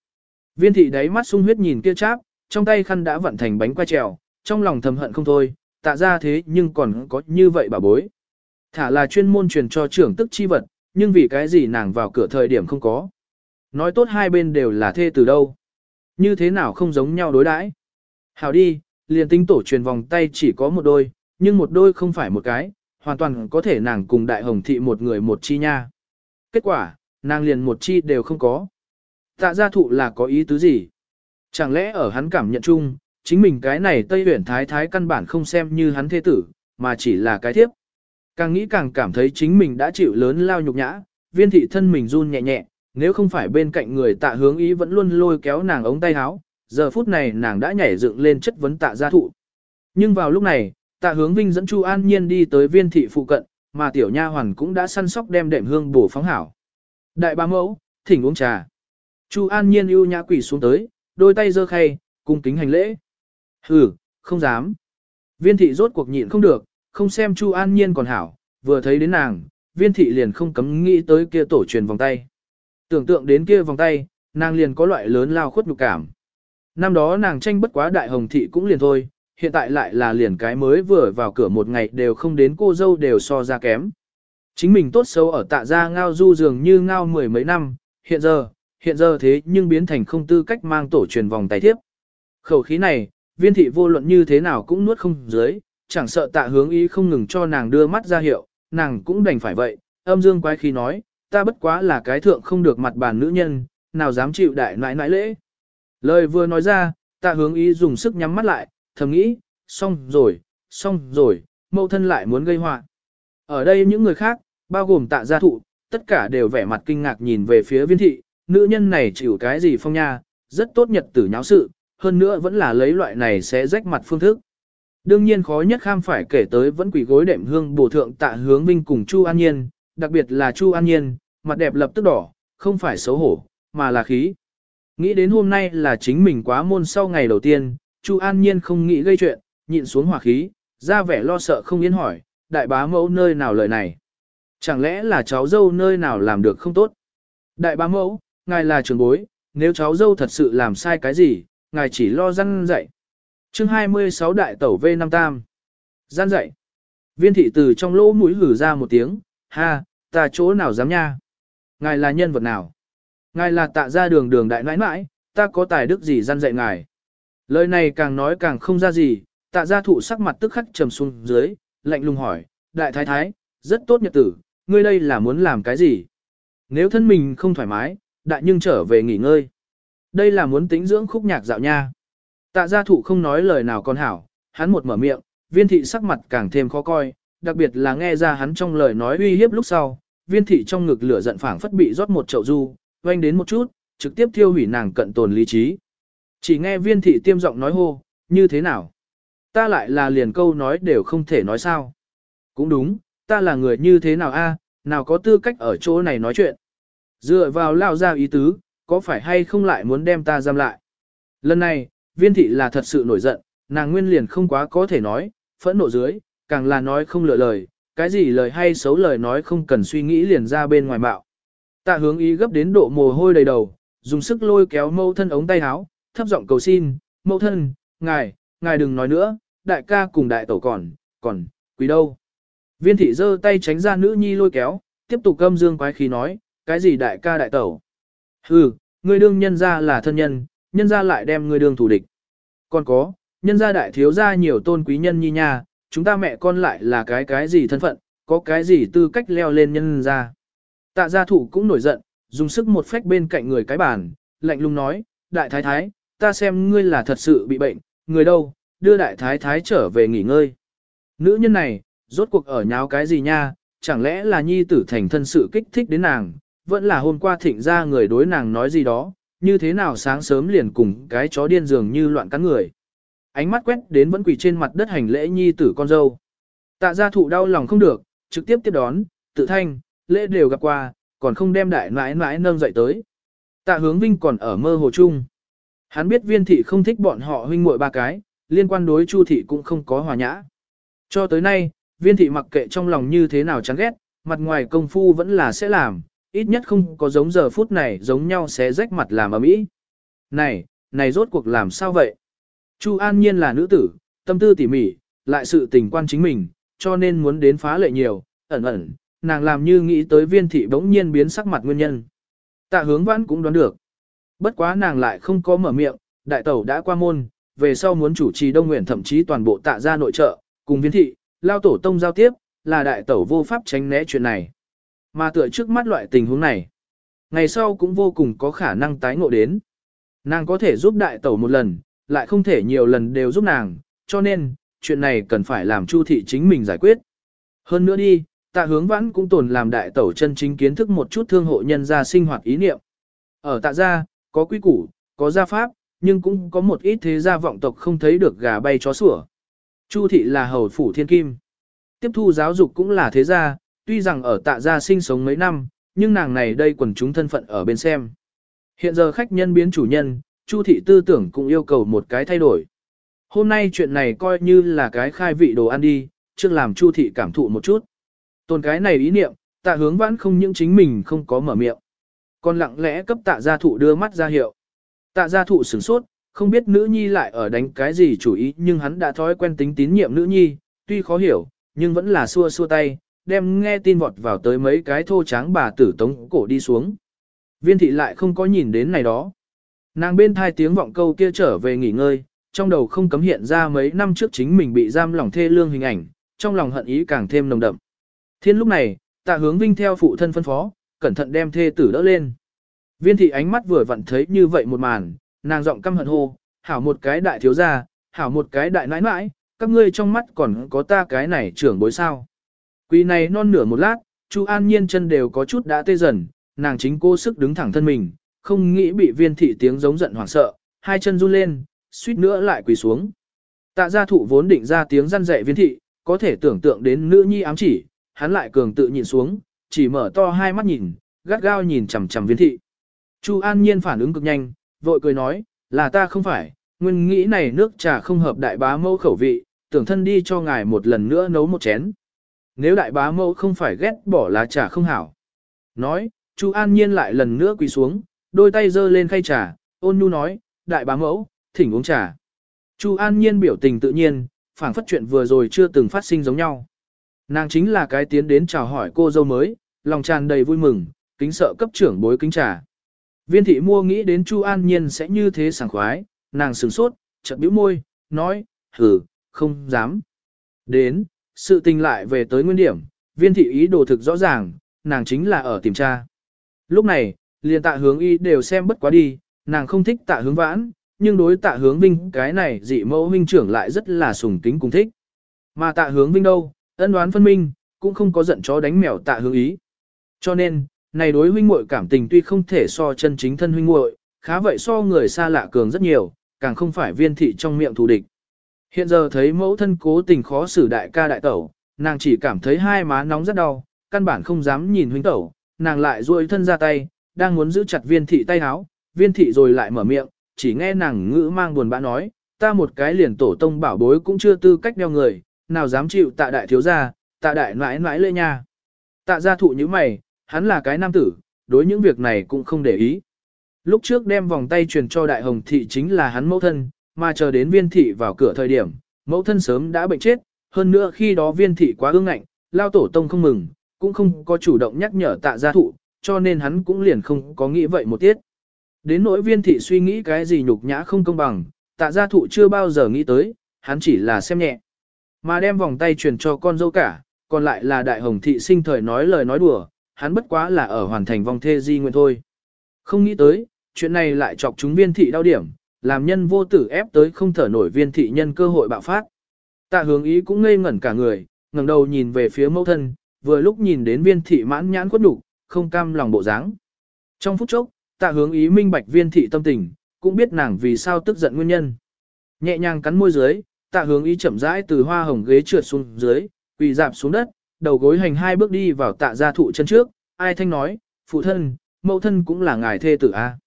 Viên thị đáy mắt sung huyết nhìn kia cháp, trong tay khăn đã vặn thành bánh quay trèo, trong lòng thầm hận không thôi, tạ ra thế nhưng còn có như vậy bà bối. Thả là chuyên môn truyền cho trưởng tức chi vật, nhưng vì cái gì nàng vào cửa thời điểm không có. Nói tốt hai bên đều là thê từ đâu. Như thế nào không giống nhau đối đãi? Hảo đi, liền tinh tổ truyền vòng tay chỉ có một đôi, nhưng một đôi không phải một cái, hoàn toàn có thể nàng cùng đại hồng thị một người một chi nha. Kết quả, nàng liền một chi đều không có. Tạ gia thụ là có ý tứ gì? Chẳng lẽ ở hắn cảm nhận chung, chính mình cái này Tây Huyển Thái Thái căn bản không xem như hắn thế tử, mà chỉ là cái thiếp. Càng nghĩ càng cảm thấy chính mình đã chịu lớn lao nhục nhã, viên thị thân mình run nhẹ nhẹ, nếu không phải bên cạnh người tạ hướng ý vẫn luôn lôi kéo nàng ống tay áo, giờ phút này nàng đã nhảy dựng lên chất vấn tạ gia thụ. Nhưng vào lúc này, tạ hướng vinh dẫn Chu An Nhiên đi tới viên thị phụ cận, mà tiểu nha hoàn cũng đã săn sóc đem đệm hương bổ phóng hảo. Đại ba mẫu, thỉnh uống trà. Chu An Nhiên ưu nhã quỷ xuống tới, đôi tay giơ khay, cung kính hành lễ. Hừ, không dám. Viên thị rốt cuộc nhịn không được, không xem Chu An Nhiên còn hảo, vừa thấy đến nàng, viên thị liền không cấm nghĩ tới kia tổ truyền vòng tay. Tưởng tượng đến kia vòng tay, nàng liền có loại lớn lao khuất nhục cảm. Năm đó nàng tranh bất quá đại hồng thị cũng liền thôi, hiện tại lại là liền cái mới vừa vào cửa một ngày đều không đến cô dâu đều so ra kém. Chính mình tốt xấu ở tạ gia ngao du dường như ngao mười mấy năm, hiện giờ, hiện giờ thế nhưng biến thành không tư cách mang tổ truyền vòng tay tiếp. Khẩu khí này, viên thị vô luận như thế nào cũng nuốt không dưới, chẳng sợ tạ hướng ý không ngừng cho nàng đưa mắt ra hiệu, nàng cũng đành phải vậy, âm dương quái khí nói, ta bất quá là cái thượng không được mặt bàn nữ nhân, nào dám chịu đại nãi nãi lễ. Lời vừa nói ra, tạ hướng ý dùng sức nhắm mắt lại, thầm nghĩ, xong rồi, xong rồi, mâu thân lại muốn gây họa. Ở đây những người khác, bao gồm tạ gia thụ, tất cả đều vẻ mặt kinh ngạc nhìn về phía viên thị, nữ nhân này chịu cái gì phong nha, rất tốt nhật tử nháo sự, hơn nữa vẫn là lấy loại này sẽ rách mặt phương thức. Đương nhiên khó nhất kham phải kể tới vẫn quỷ gối đệm hương bổ thượng tạ hướng vinh cùng Chu An Nhiên, đặc biệt là Chu An Nhiên, mặt đẹp lập tức đỏ, không phải xấu hổ, mà là khí. Nghĩ đến hôm nay là chính mình quá môn sau ngày đầu tiên, Chu An Nhiên không nghĩ gây chuyện, nhịn xuống hỏa khí, ra vẻ lo sợ không yên hỏi, đại bá mẫu nơi nào lời này. Chẳng lẽ là cháu dâu nơi nào làm được không tốt? Đại bá mẫu, ngài là trưởng bối, nếu cháu dâu thật sự làm sai cái gì, ngài chỉ lo răn dạy chương 26 đại tẩu V5 tam. Gian dậy. Viên thị từ trong lỗ mũi hử ra một tiếng, ha, ta chỗ nào dám nha. Ngài là nhân vật nào? Ngài là tạ ra đường đường đại nãi nãi, ta có tài đức gì gian dạy ngài? Lời này càng nói càng không ra gì, tạ gia thụ sắc mặt tức khắc trầm xuống dưới, lạnh lùng hỏi, đại thái thái, rất tốt nhật tử, ngươi đây là muốn làm cái gì? Nếu thân mình không thoải mái, đại nhưng trở về nghỉ ngơi. Đây là muốn tính dưỡng khúc nhạc dạo nha. Tạ gia thụ không nói lời nào còn hảo, hắn một mở miệng, viên thị sắc mặt càng thêm khó coi, đặc biệt là nghe ra hắn trong lời nói uy hiếp lúc sau, viên thị trong ngực lửa giận phảng phất bị rót một chậu du, oanh đến một chút, trực tiếp thiêu hủy nàng cận tồn lý trí. Chỉ nghe viên thị tiêm giọng nói hô, như thế nào? Ta lại là liền câu nói đều không thể nói sao. Cũng đúng, ta là người như thế nào a, nào có tư cách ở chỗ này nói chuyện. Dựa vào lao ra ý tứ, có phải hay không lại muốn đem ta giam lại? Lần này, viên thị là thật sự nổi giận, nàng nguyên liền không quá có thể nói, phẫn nộ dưới, càng là nói không lựa lời, cái gì lời hay xấu lời nói không cần suy nghĩ liền ra bên ngoài bạo. Tạ hướng ý gấp đến độ mồ hôi đầy đầu, dùng sức lôi kéo mâu thân ống tay áo, thấp giọng cầu xin, mâu thân, ngài, ngài đừng nói nữa, đại ca cùng đại tẩu còn, còn, quý đâu. Viên thị giơ tay tránh ra nữ nhi lôi kéo, tiếp tục câm dương quái khí nói, cái gì đại ca đại tẩu. Hừ, ngươi đương nhân ra là thân nhân, nhân ra lại đem ngươi đương thủ địch. Còn có, nhân gia đại thiếu gia nhiều tôn quý nhân nhi nha, chúng ta mẹ con lại là cái cái gì thân phận, có cái gì tư cách leo lên nhân gia. Tạ gia thủ cũng nổi giận, dùng sức một phách bên cạnh người cái bàn, lạnh lùng nói, đại thái thái, ta xem ngươi là thật sự bị bệnh, người đâu, đưa đại thái thái trở về nghỉ ngơi. Nữ nhân này, rốt cuộc ở nháo cái gì nha, chẳng lẽ là nhi tử thành thân sự kích thích đến nàng, vẫn là hôm qua thịnh ra người đối nàng nói gì đó, như thế nào sáng sớm liền cùng cái chó điên dường như loạn cắn người. Ánh mắt quét đến vẫn quỳ trên mặt đất hành lễ nhi tử con dâu. Tạ gia thụ đau lòng không được, trực tiếp tiếp đón, tự thanh, lễ đều gặp qua, còn không đem đại mãi mãi nâng dậy tới. Tạ hướng vinh còn ở mơ hồ chung. Hắn biết viên thị không thích bọn họ huynh muội ba cái, liên quan đối chu thị cũng không có hòa nhã. Cho tới nay, viên thị mặc kệ trong lòng như thế nào chán ghét, mặt ngoài công phu vẫn là sẽ làm, ít nhất không có giống giờ phút này giống nhau sẽ rách mặt làm ầm ĩ. Này, này rốt cuộc làm sao vậy? Chu An Nhiên là nữ tử, tâm tư tỉ mỉ, lại sự tình quan chính mình, cho nên muốn đến phá lệ nhiều, ẩn ẩn, nàng làm như nghĩ tới viên thị bỗng nhiên biến sắc mặt nguyên nhân. Tạ hướng vãn cũng đoán được. Bất quá nàng lại không có mở miệng, đại tẩu đã qua môn, về sau muốn chủ trì đông nguyện thậm chí toàn bộ tạ gia nội trợ, cùng viên thị, lao tổ tông giao tiếp, là đại tẩu vô pháp tránh né chuyện này. Mà tựa trước mắt loại tình huống này, ngày sau cũng vô cùng có khả năng tái ngộ đến. Nàng có thể giúp đại tẩu một lần, lại không thể nhiều lần đều giúp nàng, cho nên, chuyện này cần phải làm Chu thị chính mình giải quyết. Hơn nữa đi, tạ hướng vãn cũng tồn làm đại tẩu chân chính kiến thức một chút thương hộ nhân gia sinh hoạt ý niệm. Ở tạ gia, có quy củ, có gia pháp, nhưng cũng có một ít thế gia vọng tộc không thấy được gà bay chó sủa. Chu thị là hầu phủ thiên kim. Tiếp thu giáo dục cũng là thế gia, tuy rằng ở tạ gia sinh sống mấy năm, nhưng nàng này đây quần chúng thân phận ở bên xem. Hiện giờ khách nhân biến chủ nhân, Chu thị tư tưởng cũng yêu cầu một cái thay đổi. Hôm nay chuyện này coi như là cái khai vị đồ ăn đi, trước làm Chu thị cảm thụ một chút. Tồn cái này ý niệm, tạ hướng vãn không những chính mình không có mở miệng. Còn lặng lẽ cấp tạ gia thụ đưa mắt ra hiệu. Tạ gia thụ sửng sốt, không biết nữ nhi lại ở đánh cái gì chủ ý nhưng hắn đã thói quen tính tín nhiệm nữ nhi, tuy khó hiểu, nhưng vẫn là xua xua tay, đem nghe tin vọt vào tới mấy cái thô tráng bà tử tống cổ đi xuống. Viên thị lại không có nhìn đến này đó. Nàng bên thai tiếng vọng câu kia trở về nghỉ ngơi, trong đầu không cấm hiện ra mấy năm trước chính mình bị giam lỏng thê lương hình ảnh, trong lòng hận ý càng thêm nồng đậm. Thiên lúc này, tạ hướng vinh theo phụ thân phân phó, cẩn thận đem thê tử đỡ lên. Viên thị ánh mắt vừa vặn thấy như vậy một màn, nàng giọng căm hận hô, hảo một cái đại thiếu gia, hảo một cái đại nãi nãi, các ngươi trong mắt còn có ta cái này trưởng bối sao. Quỳ này non nửa một lát, Chu An Nhiên chân đều có chút đã tê dần, nàng chính cố sức đứng thẳng thân mình, không nghĩ bị viên thị tiếng giống giận hoảng sợ, hai chân run lên, suýt nữa lại quỳ xuống. Tạ gia thụ vốn định ra tiếng răn dạy viên thị, có thể tưởng tượng đến nữ nhi ám chỉ, hắn lại cường tự nhìn xuống, chỉ mở to hai mắt nhìn, gắt gao nhìn chằm chằm viên thị. Chu An Nhiên phản ứng cực nhanh, vội cười nói, là ta không phải, nguyên nghĩ này nước trà không hợp đại bá mẫu khẩu vị, tưởng thân đi cho ngài một lần nữa nấu một chén. Nếu đại bá mẫu không phải ghét bỏ lá trà không hảo. Nói, Chu An Nhiên lại lần nữa quỳ xuống, đôi tay giơ lên khay trà, ôn nhu nói, đại bá mẫu, thỉnh uống trà. Chu An Nhiên biểu tình tự nhiên, phảng phất chuyện vừa rồi chưa từng phát sinh giống nhau. Nàng chính là cái tiến đến chào hỏi cô dâu mới, lòng tràn đầy vui mừng, kính sợ cấp trưởng bối kính trà. Viên thị mua nghĩ đến Chu An Nhiên sẽ như thế sảng khoái, nàng sửng sốt, chợt bĩu môi, nói, hừ, không dám. Đến, sự tình lại về tới nguyên điểm, viên thị ý đồ thực rõ ràng, nàng chính là ở tìm tra. Lúc này, liền tạ hướng y đều xem bất quá đi, nàng không thích tạ hướng vãn, nhưng đối tạ hướng vinh cái này dị mẫu huynh trưởng lại rất là sùng kính cùng thích. Mà tạ hướng vinh đâu, ân đoán phân minh, cũng không có giận chó đánh mèo tạ hướng ý. Cho nên, này đối huynh muội cảm tình tuy không thể so chân chính thân huynh muội, khá vậy so người xa lạ cường rất nhiều, càng không phải viên thị trong miệng thù địch. Hiện giờ thấy mẫu thân cố tình khó xử đại ca đại tẩu, nàng chỉ cảm thấy hai má nóng rất đau, căn bản không dám nhìn huynh tẩu, nàng lại duỗi thân ra tay, đang muốn giữ chặt viên thị tay háo, viên thị rồi lại mở miệng, chỉ nghe nàng ngữ mang buồn bã nói, ta một cái liền tổ tông bảo bối cũng chưa tư cách đeo người, nào dám chịu tạ đại thiếu gia, tạ đại nãi nãi lê nha. Tạ gia thụ như mày, hắn là cái nam tử, đối những việc này cũng không để ý. Lúc trước đem vòng tay truyền cho đại hồng thị chính là hắn mẫu thân, mà chờ đến viên thị vào cửa thời điểm, mẫu thân sớm đã bệnh chết, hơn nữa khi đó viên thị quá ương ngạnh, lao tổ tông không mừng, cũng không có chủ động nhắc nhở tạ gia thụ, cho nên hắn cũng liền không có nghĩ vậy một tiết. Đến nỗi viên thị suy nghĩ cái gì nhục nhã không công bằng, tạ gia thụ chưa bao giờ nghĩ tới, hắn chỉ là xem nhẹ. Mà đem vòng tay truyền cho con dâu cả, còn lại là đại hồng thị sinh thời nói lời nói đùa, hắn bất quá là ở hoàn thành vòng thê di nguyện thôi. Không nghĩ tới, chuyện này lại chọc chúng viên thị đau điểm, làm nhân vô tử ép tới không thở nổi viên thị nhân cơ hội bạo phát. Tạ hướng ý cũng ngây ngẩn cả người, ngẩng đầu nhìn về phía mẫu thân, vừa lúc nhìn đến viên thị mãn nhãn quất đủ, không cam lòng bộ dáng. Trong phút chốc, tạ hướng ý minh bạch viên thị tâm tình, cũng biết nàng vì sao tức giận nguyên nhân. Nhẹ nhàng cắn môi dưới, tạ hướng ý chậm rãi từ hoa hồng ghế trượt xuống dưới, quỳ dạp xuống đất, đầu gối hành hai bước đi vào tạ gia thụ chân trước, ai thanh nói, phụ thân, mẫu thân cũng là ngài thê tử a.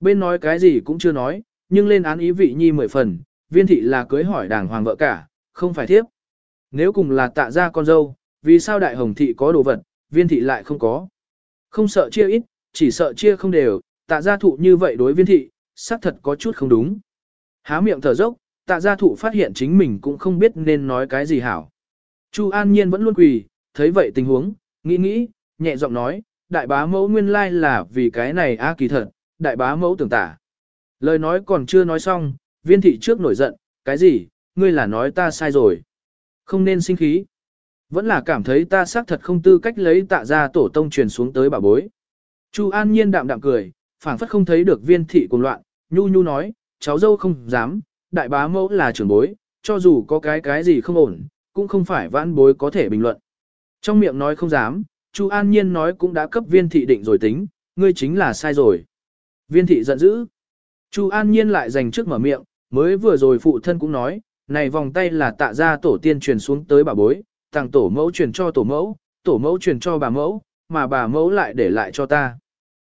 Bên nói cái gì cũng chưa nói, nhưng lên án ý vị nhi mười phần, viên thị là cưới hỏi đàng hoàng vợ cả, không phải thiếp. Nếu cùng là tạ gia con dâu, vì sao đại hồng thị có đồ vật, viên thị lại không có. Không sợ chia ít, chỉ sợ chia không đều, tạ gia thụ như vậy đối viên thị, xác thật có chút không đúng. Há miệng thở dốc, tạ gia thụ phát hiện chính mình cũng không biết nên nói cái gì hảo. Chu An Nhiên vẫn luôn quỳ, thấy vậy tình huống, nghĩ nghĩ, nhẹ giọng nói, đại bá mẫu nguyên lai là vì cái này a kỳ thật, đại bá mẫu tưởng tả. Lời nói còn chưa nói xong, viên thị trước nổi giận, cái gì, ngươi là nói ta sai rồi. Không nên sinh khí. Vẫn là cảm thấy ta xác thật không tư cách lấy tạ ra tổ tông truyền xuống tới bà bối. Chu An Nhiên đạm đạm cười, phảng phất không thấy được viên thị cuồng loạn, nhu nhu nói, cháu dâu không dám, đại bá mẫu là trưởng bối, cho dù có cái cái gì không ổn, cũng không phải vãn bối có thể bình luận. Trong miệng nói không dám, Chu An Nhiên nói cũng đã cấp viên thị định rồi tính, ngươi chính là sai rồi. Viên thị giận dữ. Chu An Nhiên lại dành trước mở miệng, mới vừa rồi phụ thân cũng nói, này vòng tay là tạ ra tổ tiên truyền xuống tới bà bối, tàng tổ mẫu truyền cho tổ mẫu, tổ mẫu truyền cho bà mẫu, mà bà mẫu lại để lại cho ta.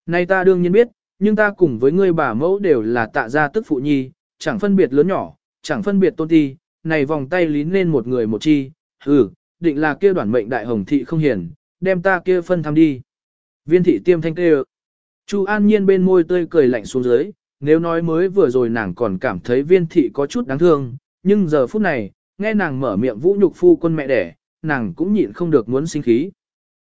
Này ta đương nhiên biết, nhưng ta cùng với ngươi bà mẫu đều là tạ gia tức phụ nhi, chẳng phân biệt lớn nhỏ, chẳng phân biệt tôn ti, này vòng tay lín lên một người một chi, ừ, định là kia đoàn mệnh đại hồng thị không hiền, đem ta kia phân thăm đi. Viên thị tiêm thanh kêu. Chu An Nhiên bên môi tươi cười lạnh xuống dưới, nếu nói mới vừa rồi nàng còn cảm thấy viên thị có chút đáng thương, nhưng giờ phút này, nghe nàng mở miệng vũ nhục phu quân mẹ đẻ, nàng cũng nhịn không được muốn sinh khí.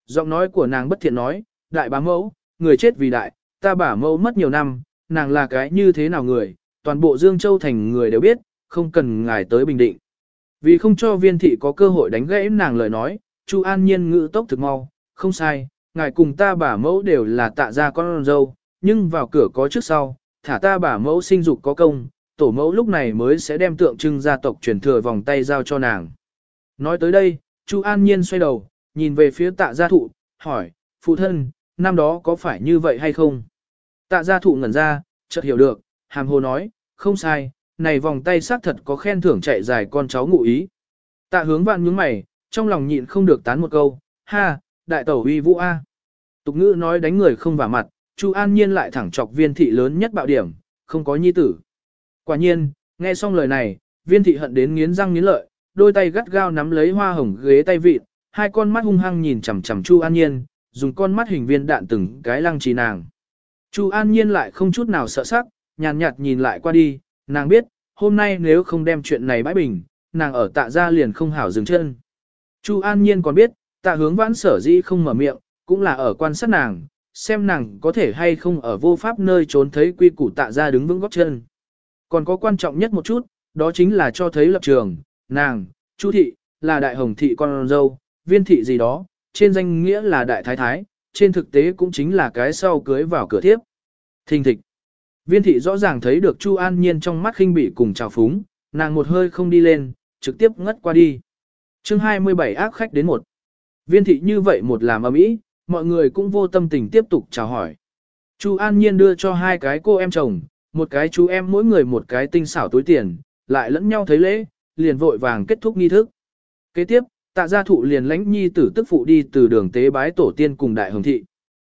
Giọng nói của nàng bất thiện nói, đại bá mẫu, người chết vì đại, ta bả mẫu mất nhiều năm, nàng là cái như thế nào người, toàn bộ Dương Châu thành người đều biết, không cần ngài tới bình định. Vì không cho viên thị có cơ hội đánh gãy nàng lời nói, Chu An Nhiên ngữ tốc thực mau, không sai, ngài cùng ta bả mẫu đều là tạ gia con dâu, nhưng vào cửa có trước sau, thả ta bà mẫu sinh dục có công, tổ mẫu lúc này mới sẽ đem tượng trưng gia tộc truyền thừa vòng tay giao cho nàng. Nói tới đây, Chu An Nhiên xoay đầu, nhìn về phía tạ gia thụ, hỏi, phụ thân, năm đó có phải như vậy hay không? Tạ gia thụ ngẩn ra, chợt hiểu được, hàm hồ nói, không sai, này vòng tay xác thật có khen thưởng chạy dài con cháu ngụ ý. Tạ hướng vạn nhướng mày, trong lòng nhịn không được tán một câu, ha, đại tẩu uy vũ A. Tục ngữ nói đánh người không vả mặt, Chu An Nhiên lại thẳng chọc viên thị lớn nhất bạo điểm, không có nhi tử. Quả nhiên, nghe xong lời này, viên thị hận đến nghiến răng nghiến lợi, đôi tay gắt gao nắm lấy hoa hồng ghế tay vịt, hai con mắt hung hăng nhìn chằm chằm Chu An Nhiên, dùng con mắt hình viên đạn từng cái lăng trì nàng. Chu An Nhiên lại không chút nào sợ sắc, nhàn nhạt nhìn lại qua đi, nàng biết, hôm nay nếu không đem chuyện này bãi bình, nàng ở tạ gia liền không hảo dừng chân. Chu An Nhiên còn biết, tạ hướng vãn sở dĩ không mở miệng, cũng là ở quan sát nàng, xem nàng có thể hay không ở vô pháp nơi trốn thấy quy củ tạ gia đứng vững góc chân. Còn có quan trọng nhất một chút, đó chính là cho thấy lập trường, nàng, Chu thị, là đại hồng thị con dâu, viên thị gì đó, trên danh nghĩa là đại thái thái, trên thực tế cũng chính là cái sau cưới vào cửa tiếp. Thình thịch. Viên thị rõ ràng thấy được Chu An Nhiên trong mắt khinh bỉ cùng trào phúng, nàng một hơi không đi lên, trực tiếp ngất qua đi. chương 27 ác khách đến một. Viên thị như vậy một làm ầm ý, mọi người cũng vô tâm tình tiếp tục chào hỏi. Chu An Nhiên đưa cho hai cái cô em chồng, một cái chú em mỗi người một cái tinh xảo túi tiền, lại lẫn nhau thấy lễ, liền vội vàng kết thúc nghi thức. Kế tiếp, tạ gia thụ liền lãnh nhi tử tức phụ đi từ đường tế bái tổ tiên cùng đại hồng thị.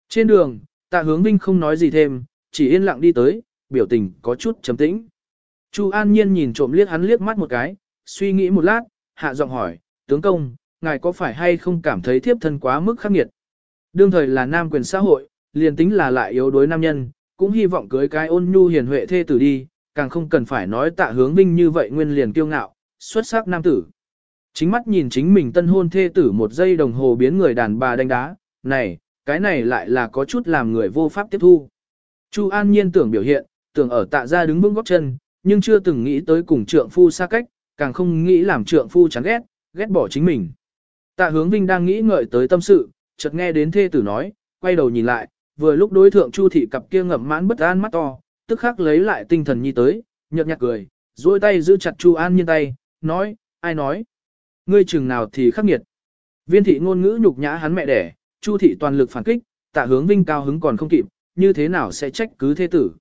Trên đường, tạ hướng vinh không nói gì thêm, chỉ yên lặng đi tới, biểu tình có chút trầm tĩnh. Chu An Nhiên nhìn trộm liếc hắn liếc mắt một cái, suy nghĩ một lát, hạ giọng hỏi, tướng công, ngài có phải hay không cảm thấy thiếp thân quá mức khắc nghiệt? Đương thời là nam quyền xã hội, liền tính là lại yếu đối nam nhân, cũng hy vọng cưới cái ôn nhu hiền huệ thê tử đi, càng không cần phải nói tạ hướng vinh như vậy nguyên liền kiêu ngạo, xuất sắc nam tử. Chính mắt nhìn chính mình tân hôn thê tử một giây đồng hồ biến người đàn bà đánh đá, này, cái này lại là có chút làm người vô pháp tiếp thu. Chu An Nhiên tưởng biểu hiện, tưởng ở tạ gia đứng vững góc chân, nhưng chưa từng nghĩ tới cùng trượng phu xa cách, càng không nghĩ làm trượng phu chán ghét, ghét bỏ chính mình. Tạ hướng vinh đang nghĩ ngợi tới tâm sự, chợt nghe đến thê tử nói, quay đầu nhìn lại, vừa lúc đối thượng Chu thị cặp kia ngậm mãn bất an mắt to, tức khắc lấy lại tinh thần nhi tới, nhợt nhạt cười, duỗi tay giữ chặt Chu An Nhiên tay, nói, ai nói? Ngươi chừng nào thì khắc nghiệt. Viên thị ngôn ngữ nhục nhã hắn mẹ đẻ, Chu thị toàn lực phản kích, tạ hướng vinh cao hứng còn không kịp, như thế nào sẽ trách cứ thế tử.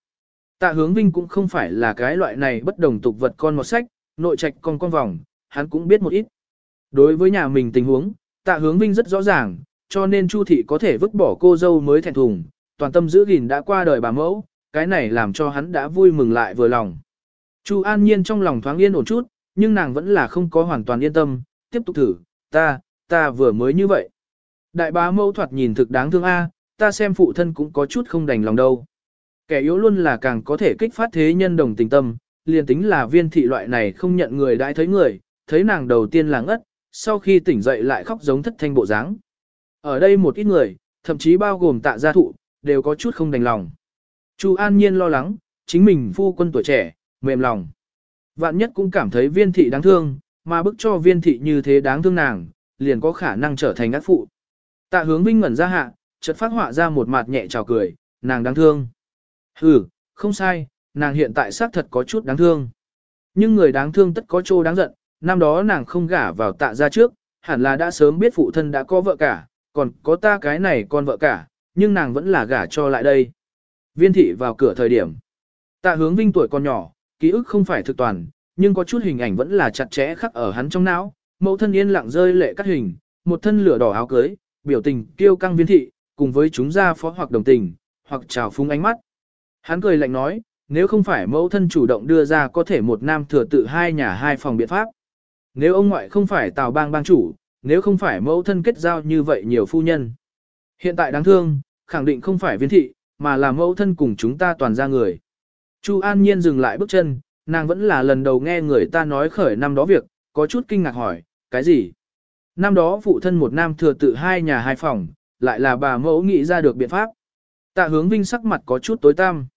Tạ hướng vinh cũng không phải là cái loại này bất đồng tục vật con một sách, nội trạch con con vòng, hắn cũng biết một ít. Đối với nhà mình tình huống, tạ hướng vinh rất rõ ràng, cho nên Chu thị có thể vứt bỏ cô dâu mới thẹn thùng, toàn tâm giữ gìn đã qua đời bà mẫu, cái này làm cho hắn đã vui mừng lại vừa lòng. Chu An Nhiên trong lòng thoáng yên ổn chút, nhưng nàng vẫn là không có hoàn toàn yên tâm, tiếp tục thử, ta, ta vừa mới như vậy. Đại bá mẫu thoạt nhìn thực đáng thương a, ta xem phụ thân cũng có chút không đành lòng đâu. Kẻ yếu luôn là càng có thể kích phát thế nhân đồng tình tâm, liền tính là viên thị loại này không nhận người đãi thấy người, thấy nàng đầu tiên là ngất, sau khi tỉnh dậy lại khóc giống thất thanh bộ dáng. Ở đây một ít người, thậm chí bao gồm tạ gia thụ, đều có chút không đành lòng. Chu An Nhiên lo lắng, chính mình phu quân tuổi trẻ, mềm lòng. Vạn nhất cũng cảm thấy viên thị đáng thương, mà bức cho viên thị như thế đáng thương nàng, liền có khả năng trở thành ác phụ. Tạ hướng vinh ngẩn ra hạ, chợt phát họa ra một mặt nhẹ trào cười, nàng đáng thương. Ừ, không sai, nàng hiện tại xác thật có chút đáng thương. Nhưng người đáng thương tất có chỗ đáng giận, năm đó nàng không gả vào tạ ra trước, hẳn là đã sớm biết phụ thân đã có vợ cả, còn có ta cái này con vợ cả, nhưng nàng vẫn là gả cho lại đây. Viên thị vào cửa thời điểm. Tạ hướng vinh tuổi còn nhỏ, ký ức không phải thực toàn, nhưng có chút hình ảnh vẫn là chặt chẽ khắc ở hắn trong não. Mẫu thân yên lặng rơi lệ cắt hình, một thân lửa đỏ áo cưới, biểu tình kiêu căng viên thị, cùng với chúng ra phó hoặc đồng tình, hoặc trào phúng ánh mắt. Hắn cười lạnh nói, nếu không phải mẫu thân chủ động đưa ra có thể một nam thừa tự hai nhà hai phòng biện pháp. Nếu ông ngoại không phải tào bang bang chủ, nếu không phải mẫu thân kết giao như vậy nhiều phu nhân. Hiện tại đáng thương, khẳng định không phải viên thị, mà là mẫu thân cùng chúng ta toàn ra người. Chu An Nhiên dừng lại bước chân, nàng vẫn là lần đầu nghe người ta nói khởi năm đó việc, có chút kinh ngạc hỏi, cái gì? Năm đó phụ thân một nam thừa tự hai nhà hai phòng, lại là bà mẫu nghĩ ra được biện pháp. Tạ hướng vinh sắc mặt có chút tối tăm.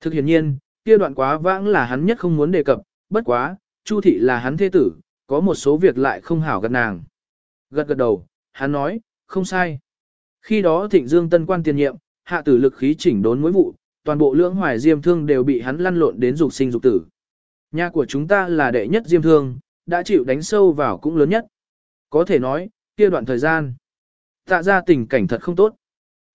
Thực hiện nhiên, kia đoạn quá vãng là hắn nhất không muốn đề cập, bất quá, Chu thị là hắn thế tử, có một số việc lại không hảo gần nàng. Gật gật đầu, hắn nói, không sai. Khi đó thịnh dương tân quan tiền nhiệm, hạ tử lực khí chỉnh đốn mối vụ, toàn bộ lưỡng hoài diêm thương đều bị hắn lăn lộn đến dục sinh dục tử. Nhà của chúng ta là đệ nhất diêm thương, đã chịu đánh sâu vào cũng lớn nhất. Có thể nói, kia đoạn thời gian, tạ ra tình cảnh thật không tốt.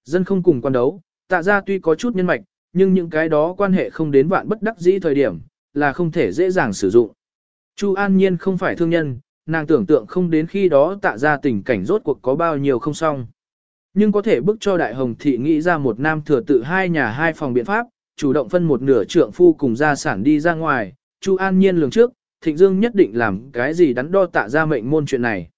Dân không cùng quan đấu, tạ ra tuy có chút nhân mạch, nhưng những cái đó quan hệ không đến vạn bất đắc dĩ thời điểm, là không thể dễ dàng sử dụng. Chu An Nhiên không phải thương nhân, nàng tưởng tượng không đến khi đó tạ ra tình cảnh rốt cuộc có bao nhiêu không xong. Nhưng có thể bức cho Đại Hồng Thị nghĩ ra một nam thừa tự hai nhà hai phòng biện pháp, chủ động phân một nửa trượng phu cùng gia sản đi ra ngoài, Chu An Nhiên lường trước, Thịnh Dương nhất định làm cái gì đắn đo tạ ra mệnh môn chuyện này.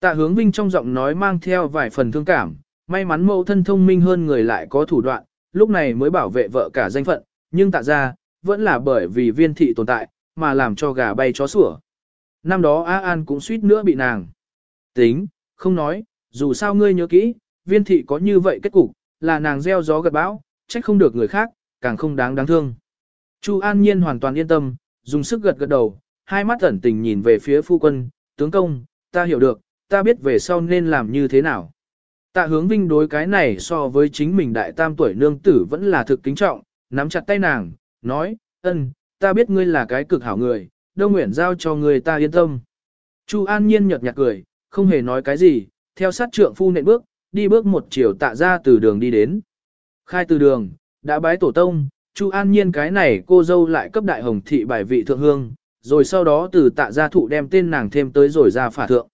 Tạ hướng vinh trong giọng nói mang theo vài phần thương cảm, may mắn mẫu thân thông minh hơn người lại có thủ đoạn, lúc này mới bảo vệ vợ cả danh phận, nhưng tạ ra, vẫn là bởi vì viên thị tồn tại, mà làm cho gà bay chó sủa. Năm đó A An cũng suýt nữa bị nàng. Tính, không nói, dù sao ngươi nhớ kỹ, viên thị có như vậy kết cục, là nàng gieo gió gật bão, trách không được người khác, càng không đáng đáng thương. Chu An Nhiên hoàn toàn yên tâm, dùng sức gật gật đầu, hai mắt ẩn tình nhìn về phía phu quân, tướng công, ta hiểu được, ta biết về sau nên làm như thế nào. Tạ hướng vinh đối cái này so với chính mình đại tam tuổi nương tử vẫn là thực kính trọng, nắm chặt tay nàng, nói, ân, ta biết ngươi là cái cực hảo người, Đông Nguyễn giao cho người ta yên tâm. Chu An Nhiên nhợt nhạt cười, không hề nói cái gì, theo sát trượng phu nện bước, đi bước một chiều tạ ra từ đường đi đến. Khai từ đường, đã bái tổ tông, Chu An Nhiên cái này cô dâu lại cấp đại hồng thị bài vị thượng hương, rồi sau đó từ tạ gia thụ đem tên nàng thêm tới rồi ra phả thượng.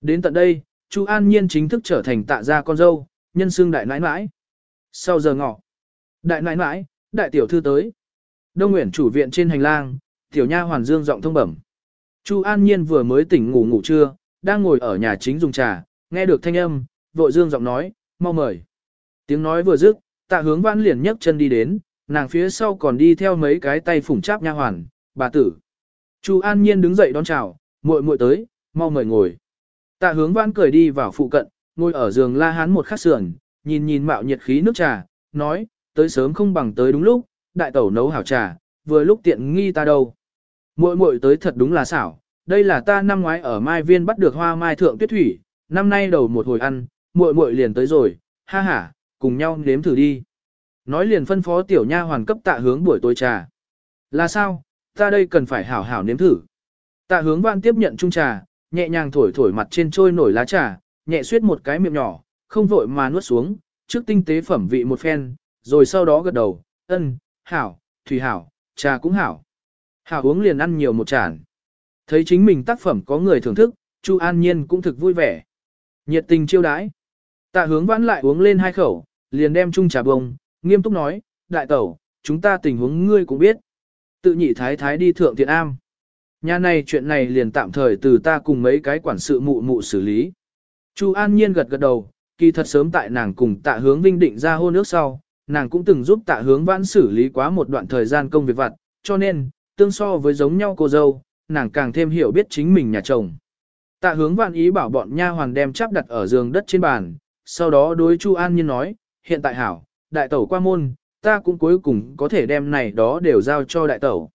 Đến tận đây, Chu An Nhiên chính thức trở thành tạ gia con dâu, nhân xương đại nãi nãi. Sau giờ ngọ, đại nãi nãi, đại tiểu thư tới. Đông Nguyễn chủ viện trên hành lang, tiểu nha hoàn dương giọng thông bẩm. Chu An Nhiên vừa mới tỉnh ngủ ngủ trưa, đang ngồi ở nhà chính dùng trà, nghe được thanh âm, vội dương giọng nói, mau mời. Tiếng nói vừa dứt, tạ hướng vãn liền nhấc chân đi đến, nàng phía sau còn đi theo mấy cái tay phủng cháp nha hoàn, bà tử. Chu An Nhiên đứng dậy đón chào, muội muội tới, mau mời ngồi. Tạ hướng vãn cười đi vào phụ cận, ngồi ở giường la hán một khắc sườn, nhìn nhìn mạo nhiệt khí nước trà, nói, tới sớm không bằng tới đúng lúc, đại tẩu nấu hảo trà, vừa lúc tiện nghi ta đâu. Muội muội tới thật đúng là xảo, đây là ta năm ngoái ở Mai Viên bắt được hoa mai thượng tuyết thủy, năm nay đầu một hồi ăn, muội muội liền tới rồi, ha ha, cùng nhau nếm thử đi. Nói liền phân phó tiểu nha hoàn cấp tạ hướng buổi tối trà. Là sao, ta đây cần phải hảo hảo nếm thử. Tạ hướng vạn tiếp nhận chung trà, nhẹ nhàng thổi thổi mặt trên trôi nổi lá trà, nhẹ suyết một cái miệng nhỏ, không vội mà nuốt xuống, trước tinh tế phẩm vị một phen, rồi sau đó gật đầu, ân, hảo, thủy hảo, trà cũng hảo. Hảo uống liền ăn nhiều một chản. Thấy chính mình tác phẩm có người thưởng thức, Chu An Nhiên cũng thực vui vẻ. Nhiệt tình chiêu đãi. Tạ hướng vãn lại uống lên hai khẩu, liền đem chung trà bông, nghiêm túc nói, đại tẩu, chúng ta tình huống ngươi cũng biết. Tự nhị thái thái đi thượng thiện am. Nhà này chuyện này liền tạm thời từ ta cùng mấy cái quản sự mụ mụ xử lý. Chu An Nhiên gật gật đầu, kỳ thật sớm tại nàng cùng tạ hướng vinh định ra hôn ước sau, nàng cũng từng giúp tạ hướng vãn xử lý quá một đoạn thời gian công việc vặt, cho nên, tương so với giống nhau cô dâu, nàng càng thêm hiểu biết chính mình nhà chồng. Tạ hướng vạn ý bảo bọn nha hoàn đem chắp đặt ở giường đất trên bàn, sau đó đối Chu An Nhiên nói, hiện tại hảo, đại tẩu qua môn, ta cũng cuối cùng có thể đem này đó đều giao cho đại tẩu.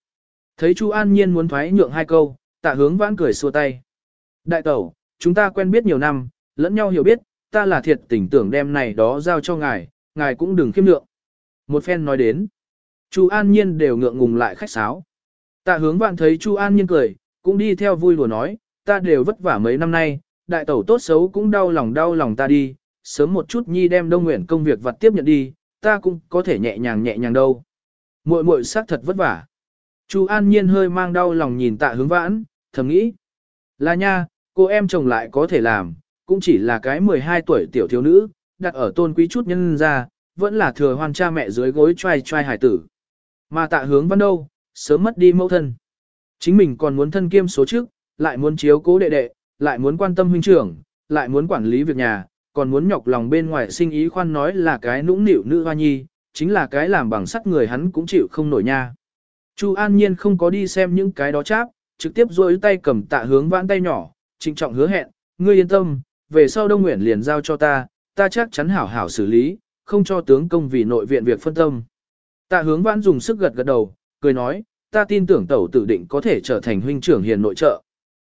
Thấy Chu An Nhiên muốn thoái nhượng hai câu, tạ hướng vãn cười xua tay. Đại tẩu, chúng ta quen biết nhiều năm, lẫn nhau hiểu biết, ta là thiệt tình tưởng đem này đó giao cho ngài, ngài cũng đừng khiêm lượng. Một phen nói đến, Chu An Nhiên đều ngượng ngùng lại khách sáo. Tạ hướng vạn thấy Chu An Nhiên cười, cũng đi theo vui lùa nói, ta đều vất vả mấy năm nay, đại tẩu tốt xấu cũng đau lòng đau lòng ta đi, sớm một chút nhi đem đông nguyện công việc vặt tiếp nhận đi, ta cũng có thể nhẹ nhàng nhẹ nhàng đâu. Muội muội xác thật vất vả. Chu An Nhiên hơi mang đau lòng nhìn tạ hướng vãn, thầm nghĩ. Là nha, cô em chồng lại có thể làm, cũng chỉ là cái 12 tuổi tiểu thiếu nữ, đặt ở tôn quý chút nhân ra, vẫn là thừa hoan cha mẹ dưới gối trai trai hải tử. Mà tạ hướng văn đâu, sớm mất đi mẫu thân. Chính mình còn muốn thân kiêm số trước, lại muốn chiếu cố đệ đệ, lại muốn quan tâm huynh trưởng, lại muốn quản lý việc nhà, còn muốn nhọc lòng bên ngoài sinh ý khoan nói là cái nũng nịu nữ hoa nhi, chính là cái làm bằng sắt người hắn cũng chịu không nổi nha. Chu An Nhiên không có đi xem những cái đó cháp, trực tiếp rôi tay cầm tạ hướng vãn tay nhỏ, trịnh trọng hứa hẹn, ngươi yên tâm, về sau Đông Nguyễn liền giao cho ta, ta chắc chắn hảo hảo xử lý, không cho tướng công vì nội viện việc phân tâm. Tạ hướng vãn dùng sức gật gật đầu, cười nói, ta tin tưởng tẩu tử định có thể trở thành huynh trưởng hiền nội trợ.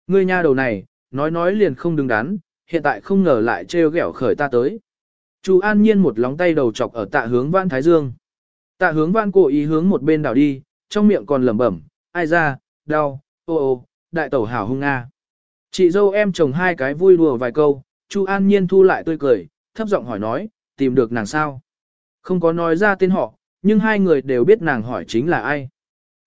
Ngươi nha đầu này, nói nói liền không đứng đắn, hiện tại không ngờ lại trêu ghẹo khởi ta tới. Chu An Nhiên một lóng tay đầu chọc ở tạ hướng vãn thái dương. Tạ hướng vãn cố ý hướng một bên đảo đi, trong miệng còn lẩm bẩm, ai ra, đau, ô ô, đại tẩu hảo hung nga. Chị dâu em chồng hai cái vui đùa vài câu, Chu An Nhiên thu lại tươi cười, thấp giọng hỏi nói, tìm được nàng sao? Không có nói ra tên họ, nhưng hai người đều biết nàng hỏi chính là ai.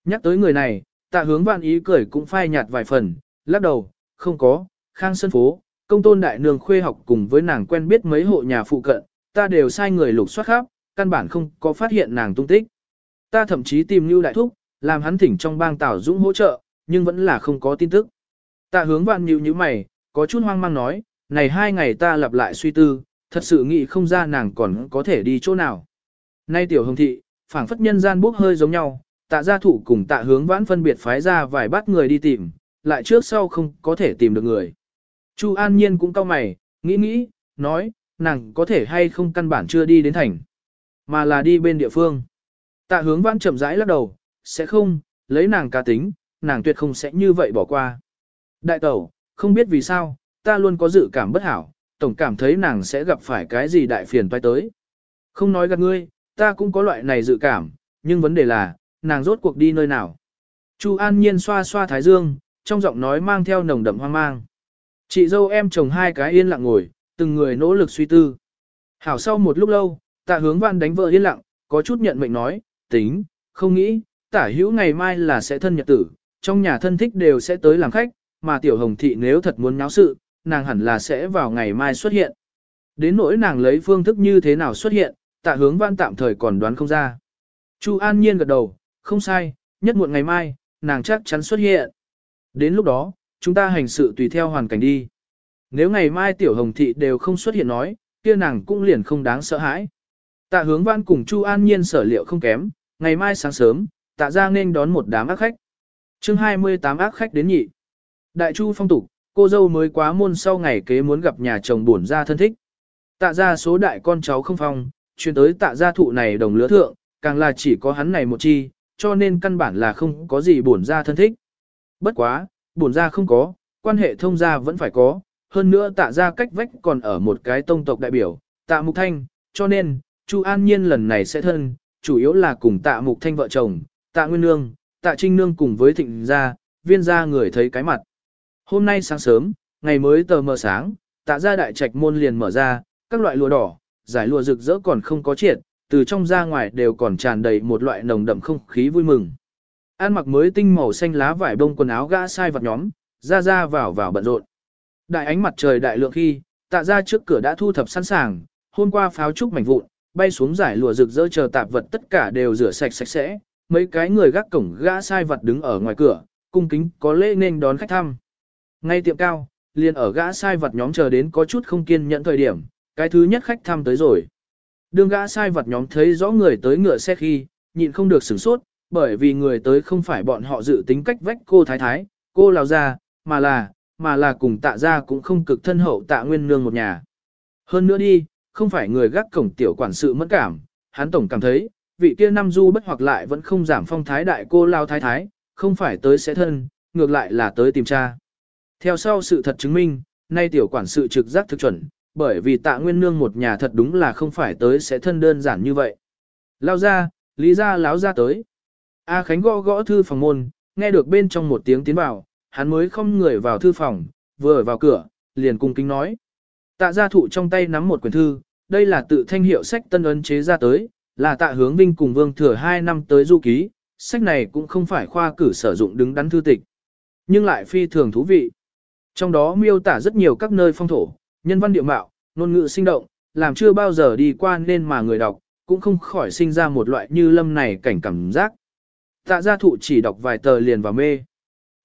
Nhắc tới người này, tạ hướng vạn ý cười cũng phai nhạt vài phần, lắc đầu, không có, khang sân phố, công tôn đại nương khuê học cùng với nàng quen biết mấy hộ nhà phụ cận, ta đều sai người lục soát khắp, căn bản không có phát hiện nàng tung tích. Ta thậm chí tìm Lưu Đại Thúc, làm hắn thỉnh trong bang tảo Dũng hỗ trợ, nhưng vẫn là không có tin tức. Tạ hướng vạn nhíu như mày, có chút hoang mang nói, này hai ngày ta lặp lại suy tư, thật sự nghĩ không ra nàng còn có thể đi chỗ nào. Nay tiểu hồng thị, phảng phất nhân gian bốc hơi giống nhau, tạ gia thủ cùng tạ hướng vãn phân biệt phái ra vài bắt người đi tìm, lại trước sau không có thể tìm được người. Chu An Nhiên cũng cau mày, nghĩ nghĩ, nói, nàng có thể hay không căn bản chưa đi đến thành, mà là đi bên địa phương. Tạ hướng vãn chậm rãi lắc đầu, sẽ không, lấy nàng cá tính, nàng tuyệt không sẽ như vậy bỏ qua. Đại tẩu, không biết vì sao, ta luôn có dự cảm bất hảo, tổng cảm thấy nàng sẽ gặp phải cái gì đại phiền toái tới. Không nói gạt ngươi, ta cũng có loại này dự cảm, nhưng vấn đề là, nàng rốt cuộc đi nơi nào. Chu An Nhiên xoa xoa thái dương, trong giọng nói mang theo nồng đậm hoang mang. Chị dâu em chồng hai cái yên lặng ngồi, từng người nỗ lực suy tư. Hảo sau một lúc lâu, tạ hướng văn đánh vợ yên lặng, có chút nhận mệnh nói, tính, không nghĩ, tả hữu ngày mai là sẽ thân nhật tử, trong nhà thân thích đều sẽ tới làm khách, mà tiểu hồng thị nếu thật muốn náo sự, nàng hẳn là sẽ vào ngày mai xuất hiện. Đến nỗi nàng lấy phương thức như thế nào xuất hiện, tạ hướng văn tạm thời còn đoán không ra. Chu An Nhiên gật đầu, không sai, nhất muộn ngày mai, nàng chắc chắn xuất hiện. Đến lúc đó, chúng ta hành sự tùy theo hoàn cảnh đi. Nếu ngày mai tiểu hồng thị đều không xuất hiện nói, kia nàng cũng liền không đáng sợ hãi. Tạ hướng văn cùng Chu An Nhiên sở liệu không kém, ngày mai sáng sớm, tạ ra nên đón một đám ác khách. chương 28 ác khách đến nhị. Đại Chu phong tục, cô dâu mới quá môn sau ngày kế muốn gặp nhà chồng buồn ra thân thích. Tạ ra số đại con cháu không phong, chuyển tới tạ gia thụ này đồng lứa thượng, càng là chỉ có hắn này một chi, cho nên căn bản là không có gì buồn ra thân thích. Bất quá, buồn ra không có, quan hệ thông gia vẫn phải có, hơn nữa tạ ra cách vách còn ở một cái tông tộc đại biểu, tạ mục thanh, cho nên, Chu An Nhiên lần này sẽ thân, chủ yếu là cùng tạ mục thanh vợ chồng, tạ nguyên nương, tạ trinh nương cùng với thịnh gia, viên gia người thấy cái mặt. Hôm nay sáng sớm, ngày mới tờ mờ sáng, tạ ra đại trạch môn liền mở ra, các loại lụa đỏ, giải lụa rực rỡ còn không có triệt, từ trong ra ngoài đều còn tràn đầy một loại nồng đậm không khí vui mừng. An mặc mới tinh màu xanh lá vải bông quần áo gã sai vật nhóm, ra ra vào vào bận rộn. Đại ánh mặt trời đại lượng khi, tạ ra trước cửa đã thu thập sẵn sàng, hôm qua pháo trúc mảnh vụn, bay xuống giải lùa rực rỡ chờ tạp vật tất cả đều rửa sạch sạch sẽ, mấy cái người gác cổng gã sai vật đứng ở ngoài cửa, cung kính có lễ nên đón khách thăm. Ngay tiệm cao, liền ở gã sai vật nhóm chờ đến có chút không kiên nhẫn thời điểm, cái thứ nhất khách thăm tới rồi. Đường gã sai vật nhóm thấy rõ người tới ngựa xe khi, nhịn không được sửng sốt, bởi vì người tới không phải bọn họ dự tính cách vách cô thái thái, cô lào ra, mà là, mà là cùng tạ ra cũng không cực thân hậu tạ nguyên nương một nhà. Hơn nữa đi, không phải người gác cổng tiểu quản sự mất cảm, hắn tổng cảm thấy, vị kia năm du bất hoặc lại vẫn không giảm phong thái đại cô lao thái thái, không phải tới sẽ thân, ngược lại là tới tìm cha. Theo sau sự thật chứng minh, nay tiểu quản sự trực giác thực chuẩn, bởi vì tạ nguyên nương một nhà thật đúng là không phải tới sẽ thân đơn giản như vậy. Lao ra, lý ra láo ra tới. A Khánh gõ gõ thư phòng môn, nghe được bên trong một tiếng tiến vào, hắn mới không người vào thư phòng, vừa vào cửa, liền cung kính nói. Tạ gia thụ trong tay nắm một quyển thư, đây là tự thanh hiệu sách tân ấn chế ra tới, là tạ hướng vinh cùng vương thừa hai năm tới du ký, sách này cũng không phải khoa cử sử dụng đứng đắn thư tịch, nhưng lại phi thường thú vị. Trong đó miêu tả rất nhiều các nơi phong thổ, nhân văn địa mạo, ngôn ngữ sinh động, làm chưa bao giờ đi qua nên mà người đọc, cũng không khỏi sinh ra một loại như lâm này cảnh cảm giác. Tạ gia thụ chỉ đọc vài tờ liền vào mê.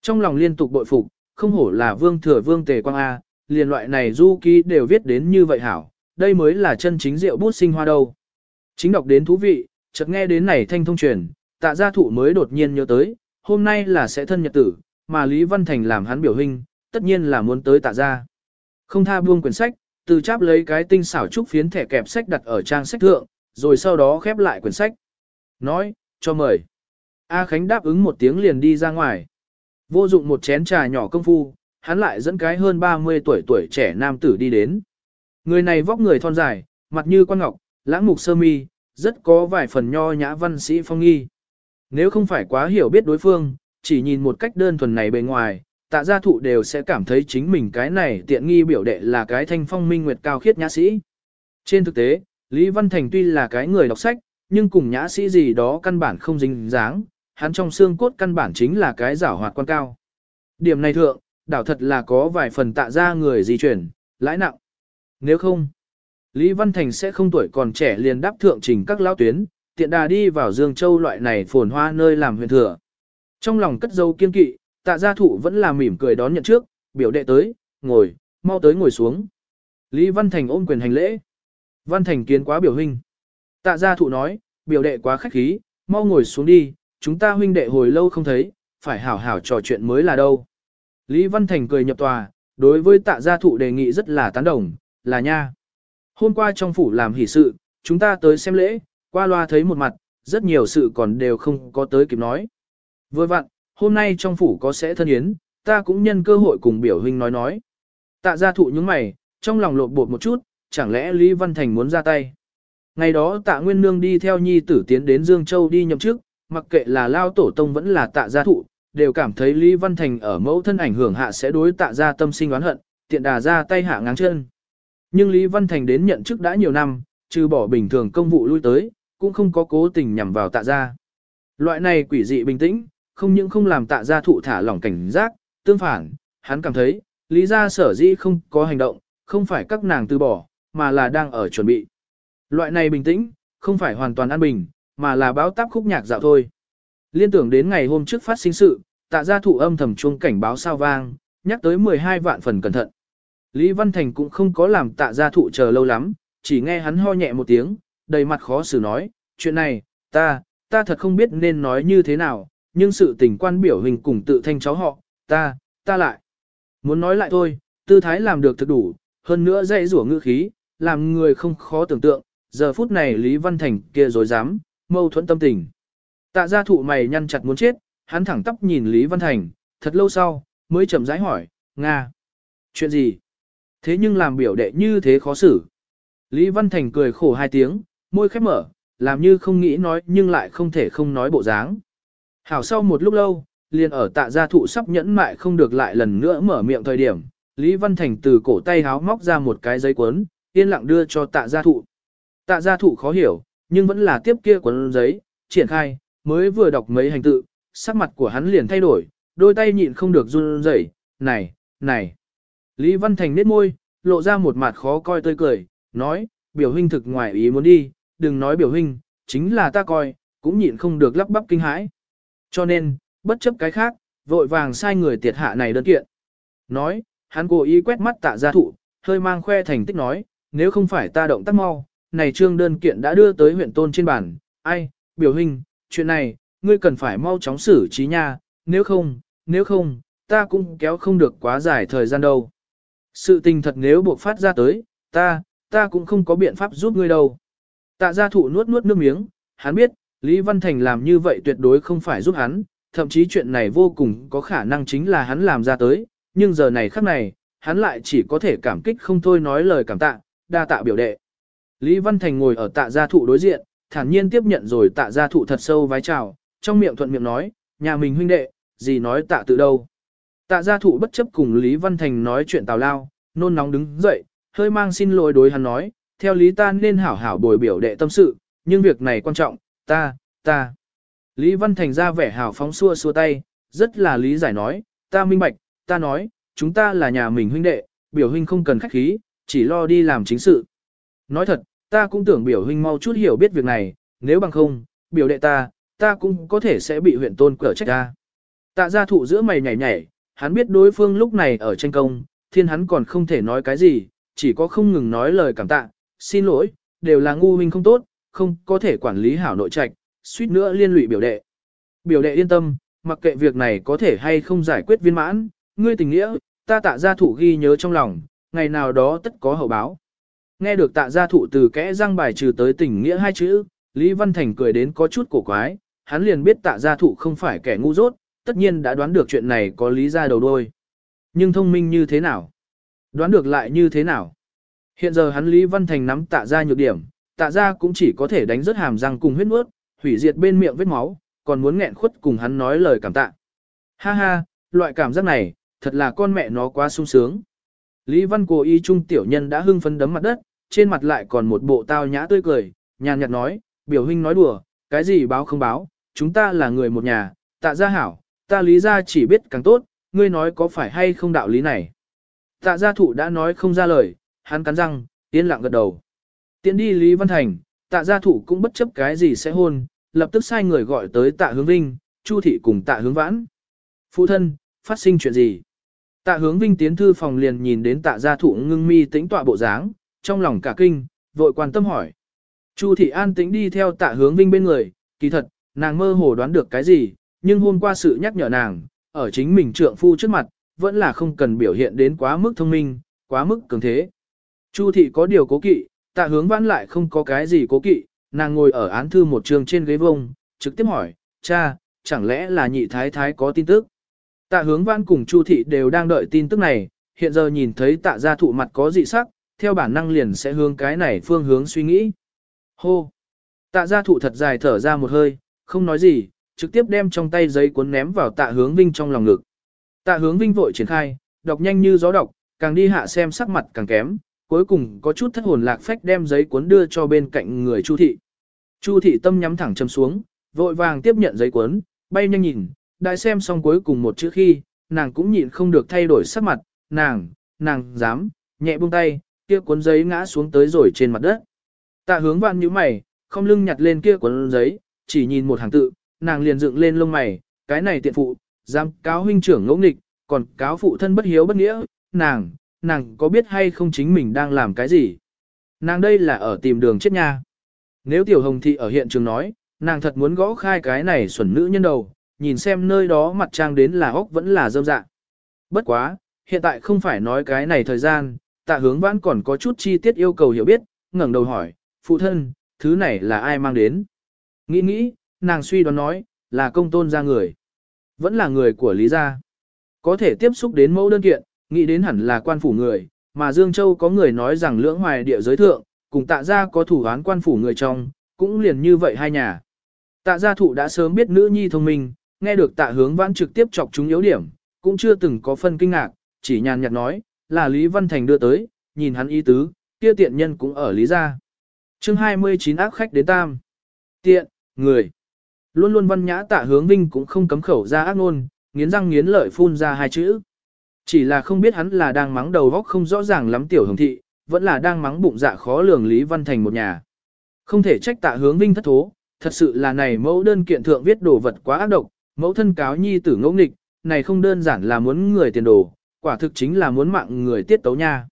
Trong lòng liên tục bội phục, không hổ là vương thừa vương tề quang A, liền loại này du ký đều viết đến như vậy hảo, đây mới là chân chính rượu bút sinh hoa đâu. Chính đọc đến thú vị, chợt nghe đến này thanh thông truyền, tạ gia thụ mới đột nhiên nhớ tới, hôm nay là sẽ thân nhật tử, mà Lý Văn Thành làm hắn biểu hình, tất nhiên là muốn tới tạ gia. Không tha buông quyển sách, từ cháp lấy cái tinh xảo trúc phiến thẻ kẹp sách đặt ở trang sách thượng, rồi sau đó khép lại quyển sách. Nói, cho mời. A Khánh đáp ứng một tiếng liền đi ra ngoài. Vô dụng một chén trà nhỏ công phu, hắn lại dẫn cái hơn 30 tuổi tuổi trẻ nam tử đi đến. Người này vóc người thon dài, mặt như quan ngọc, lãng mục sơ mi, rất có vài phần nho nhã văn sĩ phong nghi. Nếu không phải quá hiểu biết đối phương, chỉ nhìn một cách đơn thuần này bề ngoài, tạ gia thụ đều sẽ cảm thấy chính mình cái này tiện nghi biểu đệ là cái thanh phong minh nguyệt cao khiết nhã sĩ. Trên thực tế, Lý Văn Thành tuy là cái người đọc sách, nhưng cùng nhã sĩ gì đó căn bản không dính dáng, hắn trong xương cốt căn bản chính là cái giảo hoạt quan cao. Điểm này thượng, đảo thật là có vài phần tạ ra người di chuyển, lãi nặng. Nếu không, Lý Văn Thành sẽ không tuổi còn trẻ liền đáp thượng trình các lão tuyến, tiện đà đi vào Dương Châu loại này phồn hoa nơi làm huyện thừa. Trong lòng cất dâu kiên kỵ, tạ gia thụ vẫn là mỉm cười đón nhận trước, biểu đệ tới, ngồi, mau tới ngồi xuống. Lý Văn Thành ôm quyền hành lễ. Văn Thành kiến quá biểu huynh. Tạ gia thụ nói, biểu đệ quá khách khí, mau ngồi xuống đi, chúng ta huynh đệ hồi lâu không thấy, phải hảo hảo trò chuyện mới là đâu. Lý Văn Thành cười nhập tòa, đối với tạ gia thụ đề nghị rất là tán đồng, là nha. Hôm qua trong phủ làm hỷ sự, chúng ta tới xem lễ, qua loa thấy một mặt, rất nhiều sự còn đều không có tới kịp nói. Vừa vặn, hôm nay trong phủ có sẽ thân yến, ta cũng nhân cơ hội cùng biểu huynh nói nói. Tạ gia thụ những mày, trong lòng lột bột một chút, chẳng lẽ Lý Văn Thành muốn ra tay. Ngày đó tạ Nguyên Nương đi theo nhi tử tiến đến Dương Châu đi nhậm chức, mặc kệ là lao tổ tông vẫn là tạ gia thụ, đều cảm thấy Lý Văn Thành ở mẫu thân ảnh hưởng hạ sẽ đối tạ gia tâm sinh oán hận, tiện đà ra tay hạ ngáng chân. Nhưng Lý Văn Thành đến nhận chức đã nhiều năm, trừ bỏ bình thường công vụ lui tới, cũng không có cố tình nhằm vào tạ gia. Loại này quỷ dị bình tĩnh, không những không làm tạ gia thụ thả lỏng cảnh giác, tương phản, hắn cảm thấy, Lý gia sở dĩ không có hành động, không phải các nàng từ bỏ, mà là đang ở chuẩn bị. Loại này bình tĩnh, không phải hoàn toàn an bình, mà là báo táp khúc nhạc dạo thôi. Liên tưởng đến ngày hôm trước phát sinh sự, tạ gia thụ âm thầm chuông cảnh báo sao vang, nhắc tới 12 vạn phần cẩn thận. Lý Văn Thành cũng không có làm tạ gia thụ chờ lâu lắm, chỉ nghe hắn ho nhẹ một tiếng, đầy mặt khó xử nói, chuyện này, ta, ta thật không biết nên nói như thế nào, nhưng sự tình quan biểu hình cùng tự thanh cháu họ, ta, ta lại. Muốn nói lại thôi, tư thái làm được thực đủ, hơn nữa dạy rủa ngữ khí, làm người không khó tưởng tượng, giờ phút này Lý Văn Thành kia dối dám, mâu thuẫn tâm tình. Tạ gia thụ mày nhăn chặt muốn chết, hắn thẳng tóc nhìn Lý Văn Thành, thật lâu sau, mới chậm rãi hỏi, Nga. Chuyện gì? Thế nhưng làm biểu đệ như thế khó xử. Lý Văn Thành cười khổ hai tiếng, môi khép mở, làm như không nghĩ nói nhưng lại không thể không nói bộ dáng. Hảo sau một lúc lâu, liền ở tạ gia thụ sắp nhẫn mại không được lại lần nữa mở miệng thời điểm, Lý Văn Thành từ cổ tay háo móc ra một cái giấy cuốn, yên lặng đưa cho tạ gia thụ. Tạ gia thụ khó hiểu, nhưng vẫn là tiếp kia cuốn giấy, triển khai, mới vừa đọc mấy hành tự, sắc mặt của hắn liền thay đổi, đôi tay nhịn không được run rẩy, này, này. Lý Văn Thành nết môi, lộ ra một mặt khó coi tươi cười, nói, biểu huynh thực ngoài ý muốn đi, đừng nói biểu huynh, chính là ta coi, cũng nhịn không được lắp bắp kinh hãi. Cho nên, bất chấp cái khác, vội vàng sai người tiệt hạ này đơn kiện. Nói, hắn cố ý quét mắt tạ gia thụ, hơi mang khoe thành tích nói, nếu không phải ta động tác mau, này trương đơn kiện đã đưa tới huyện tôn trên bản, ai, biểu hình, chuyện này, ngươi cần phải mau chóng xử trí nha, nếu không, nếu không, ta cũng kéo không được quá dài thời gian đâu. Sự tình thật nếu buộc phát ra tới, ta, ta cũng không có biện pháp giúp ngươi đâu. Tạ gia thụ nuốt nuốt nước miếng, hắn biết, Lý Văn Thành làm như vậy tuyệt đối không phải giúp hắn, thậm chí chuyện này vô cùng có khả năng chính là hắn làm ra tới, nhưng giờ này khắc này, hắn lại chỉ có thể cảm kích không thôi nói lời cảm tạ, đa tạ biểu đệ. Lý Văn Thành ngồi ở tạ gia thụ đối diện, thản nhiên tiếp nhận rồi tạ gia thụ thật sâu vái chào, trong miệng thuận miệng nói, nhà mình huynh đệ, gì nói tạ tự đâu. Tạ gia thụ bất chấp cùng Lý Văn Thành nói chuyện tào lao, nôn nóng đứng dậy, hơi mang xin lỗi đối hắn nói, theo lý ta nên hảo hảo bồi biểu đệ tâm sự, nhưng việc này quan trọng, ta, ta. Lý Văn Thành ra vẻ hào phóng xua xua tay, rất là lý giải nói, ta minh bạch, ta nói, chúng ta là nhà mình huynh đệ, biểu huynh không cần khách khí, chỉ lo đi làm chính sự. Nói thật, ta cũng tưởng biểu huynh mau chút hiểu biết việc này, nếu bằng không, biểu đệ ta, ta cũng có thể sẽ bị huyện tôn cở trách ta. Tạ gia thụ giữa mày nhảy nhảy, hắn biết đối phương lúc này ở tranh công, thiên hắn còn không thể nói cái gì, chỉ có không ngừng nói lời cảm tạ, xin lỗi, đều là ngu huynh không tốt, không có thể quản lý hảo nội trạch, suýt nữa liên lụy biểu đệ. Biểu đệ yên tâm, mặc kệ việc này có thể hay không giải quyết viên mãn, ngươi tình nghĩa, ta tạ gia thụ ghi nhớ trong lòng, ngày nào đó tất có hậu báo. Nghe được tạ gia thụ từ kẽ răng bài trừ tới tình nghĩa hai chữ, Lý Văn Thành cười đến có chút cổ quái, hắn liền biết tạ gia thụ không phải kẻ ngu dốt, tất nhiên đã đoán được chuyện này có lý ra đầu đôi. Nhưng thông minh như thế nào? Đoán được lại như thế nào? Hiện giờ hắn Lý Văn Thành nắm tạ gia nhược điểm, tạ gia cũng chỉ có thể đánh rớt hàm răng cùng huyết mướt, hủy diệt bên miệng vết máu, còn muốn nghẹn khuất cùng hắn nói lời cảm tạ. Ha ha, loại cảm giác này, thật là con mẹ nó quá sung sướng. Lý Văn cố y trung tiểu nhân đã hưng phấn đấm mặt đất, trên mặt lại còn một bộ tao nhã tươi cười, nhàn nhạt nói, biểu huynh nói đùa, cái gì báo không báo, chúng ta là người một nhà, tạ gia hảo, ta lý ra chỉ biết càng tốt, ngươi nói có phải hay không đạo lý này. Tạ gia thụ đã nói không ra lời, hắn cắn răng, yên lặng gật đầu. Tiến đi Lý Văn Thành, tạ gia thụ cũng bất chấp cái gì sẽ hôn, lập tức sai người gọi tới tạ hướng vinh, chu thị cùng tạ hướng vãn. Phụ thân, phát sinh chuyện gì? Tạ hướng vinh tiến thư phòng liền nhìn đến tạ gia thụ ngưng mi tĩnh tọa bộ dáng, trong lòng cả kinh, vội quan tâm hỏi. Chu thị an tĩnh đi theo tạ hướng vinh bên người, kỳ thật, nàng mơ hồ đoán được cái gì, nhưng hôm qua sự nhắc nhở nàng, ở chính mình trượng phu trước mặt, vẫn là không cần biểu hiện đến quá mức thông minh, quá mức cường thế. Chu thị có điều cố kỵ, tạ hướng vãn lại không có cái gì cố kỵ, nàng ngồi ở án thư một trường trên ghế vông, trực tiếp hỏi, cha, chẳng lẽ là nhị thái thái có tin tức? Tạ hướng vãn cùng Chu thị đều đang đợi tin tức này, hiện giờ nhìn thấy tạ gia thụ mặt có dị sắc, theo bản năng liền sẽ hướng cái này phương hướng suy nghĩ. Hô! Tạ gia thụ thật dài thở ra một hơi, không nói gì, trực tiếp đem trong tay giấy cuốn ném vào tạ hướng vinh trong lòng ngực. Tạ hướng vinh vội triển khai, đọc nhanh như gió đọc, càng đi hạ xem sắc mặt càng kém, cuối cùng có chút thất hồn lạc phách đem giấy cuốn đưa cho bên cạnh người Chu thị. Chu thị tâm nhắm thẳng châm xuống, vội vàng tiếp nhận giấy cuốn, bay nhanh nhìn, đại xem xong cuối cùng một chữ khi, nàng cũng nhịn không được thay đổi sắc mặt, nàng, nàng dám, nhẹ buông tay, kia cuốn giấy ngã xuống tới rồi trên mặt đất. Tạ hướng vạn như mày, không lưng nhặt lên kia cuốn giấy, chỉ nhìn một hàng tự, nàng liền dựng lên lông mày, cái này tiện phụ, dám cáo huynh trưởng ngỗ nghịch, còn cáo phụ thân bất hiếu bất nghĩa, nàng, nàng có biết hay không chính mình đang làm cái gì? Nàng đây là ở tìm đường chết nha. Nếu tiểu hồng thị ở hiện trường nói, nàng thật muốn gõ khai cái này xuẩn nữ nhân đầu, nhìn xem nơi đó mặt trang đến là ốc vẫn là dâm dạ. Bất quá, hiện tại không phải nói cái này thời gian, tạ hướng vãn còn có chút chi tiết yêu cầu hiểu biết, ngẩng đầu hỏi, phụ thân, thứ này là ai mang đến? Nghĩ nghĩ, nàng suy đoán nói, là công tôn ra người. Vẫn là người của Lý gia. Có thể tiếp xúc đến mẫu đơn kiện, nghĩ đến hẳn là quan phủ người, mà Dương Châu có người nói rằng lưỡng hoài địa giới thượng, cùng tạ gia có thủ án quan phủ người trong, cũng liền như vậy hai nhà. Tạ gia thụ đã sớm biết nữ nhi thông minh, nghe được tạ hướng vãn trực tiếp chọc chúng yếu điểm, cũng chưa từng có phân kinh ngạc, chỉ nhàn nhạt nói, là Lý Văn Thành đưa tới, nhìn hắn ý tứ, kia tiện nhân cũng ở Lý gia. chương 29 ác khách đến tam. Tiện, người. Luôn luôn văn nhã tạ hướng vinh cũng không cấm khẩu ra ác ngôn, nghiến răng nghiến lợi phun ra hai chữ. Chỉ là không biết hắn là đang mắng đầu góc không rõ ràng lắm tiểu hồng thị, vẫn là đang mắng bụng dạ khó lường Lý Văn Thành một nhà. Không thể trách tạ hướng vinh thất thố, thật sự là này mẫu đơn kiện thượng viết đồ vật quá ác độc, mẫu thân cáo nhi tử ngẫu nghịch, này không đơn giản là muốn người tiền đồ, quả thực chính là muốn mạng người tiết tấu nha.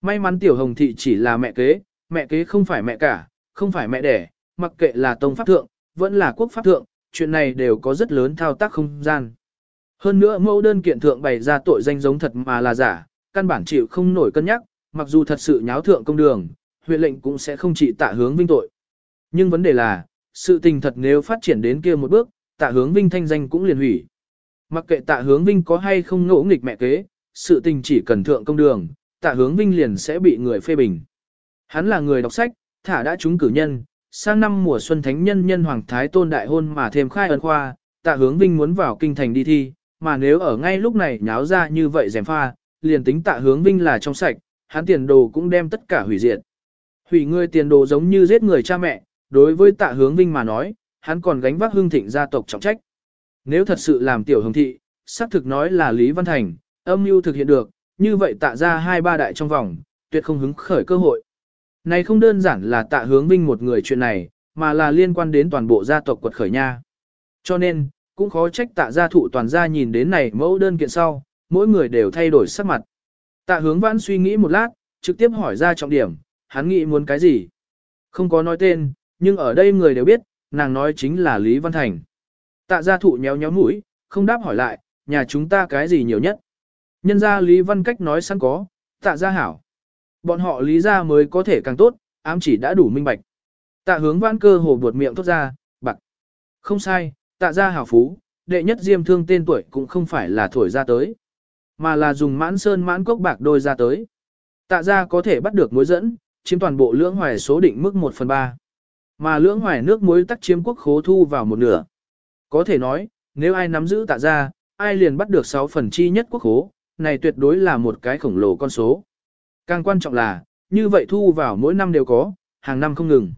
May mắn tiểu hồng thị chỉ là mẹ kế, mẹ kế không phải mẹ cả, không phải mẹ đẻ, mặc kệ là tông pháp thượng, vẫn là quốc pháp thượng, chuyện này đều có rất lớn thao tác không gian. Hơn nữa mẫu đơn kiện thượng bày ra tội danh giống thật mà là giả, căn bản chịu không nổi cân nhắc, mặc dù thật sự nháo thượng công đường, huyện lệnh cũng sẽ không chỉ tạ hướng vinh tội. Nhưng vấn đề là, sự tình thật nếu phát triển đến kia một bước, tạ hướng vinh thanh danh cũng liền hủy. Mặc kệ tạ hướng vinh có hay không ngỗ nghịch mẹ kế, sự tình chỉ cần thượng công đường, tạ hướng vinh liền sẽ bị người phê bình. Hắn là người đọc sách, thả đã trúng cử nhân, sang năm mùa xuân thánh nhân nhân hoàng thái tôn đại hôn mà thêm khai ân khoa, tạ hướng vinh muốn vào kinh thành đi thi, mà nếu ở ngay lúc này nháo ra như vậy dèm pha, liền tính tạ hướng vinh là trong sạch, hắn tiền đồ cũng đem tất cả hủy diệt. Hủy người tiền đồ giống như giết người cha mẹ, đối với tạ hướng vinh mà nói, hắn còn gánh vác hương thịnh gia tộc trọng trách. Nếu thật sự làm tiểu hồng thị, xác thực nói là Lý Văn Thành, âm mưu thực hiện được, như vậy tạ ra hai ba đại trong vòng, tuyệt không hứng khởi cơ hội. Này không đơn giản là tạ hướng vinh một người chuyện này, mà là liên quan đến toàn bộ gia tộc quật khởi nha. Cho nên, cũng khó trách tạ gia thụ toàn gia nhìn đến này mẫu đơn kiện sau, mỗi người đều thay đổi sắc mặt. Tạ hướng vãn suy nghĩ một lát, trực tiếp hỏi ra trọng điểm, hắn nghĩ muốn cái gì. Không có nói tên, nhưng ở đây người đều biết, nàng nói chính là Lý Văn Thành. Tạ gia thụ nhéo nhéo mũi, không đáp hỏi lại, nhà chúng ta cái gì nhiều nhất. Nhân ra Lý Văn cách nói sẵn có, tạ gia hảo. Bọn họ lý ra mới có thể càng tốt, ám chỉ đã đủ minh bạch. Tạ hướng vãn cơ hồ buột miệng thốt ra, bạc. Không sai, tạ gia hảo phú, đệ nhất diêm thương tên tuổi cũng không phải là thổi ra tới, mà là dùng mãn sơn mãn cốc bạc đôi ra tới. Tạ gia có thể bắt được mối dẫn, chiếm toàn bộ lưỡng hoài số định mức 1 phần 3. Mà lưỡng hoài nước muối tắc chiếm quốc khố thu vào một nửa. Có thể nói, nếu ai nắm giữ tạ gia, ai liền bắt được 6 phần chi nhất quốc khố, này tuyệt đối là một cái khổng lồ con số. Càng quan trọng là, như vậy thu vào mỗi năm đều có, hàng năm không ngừng.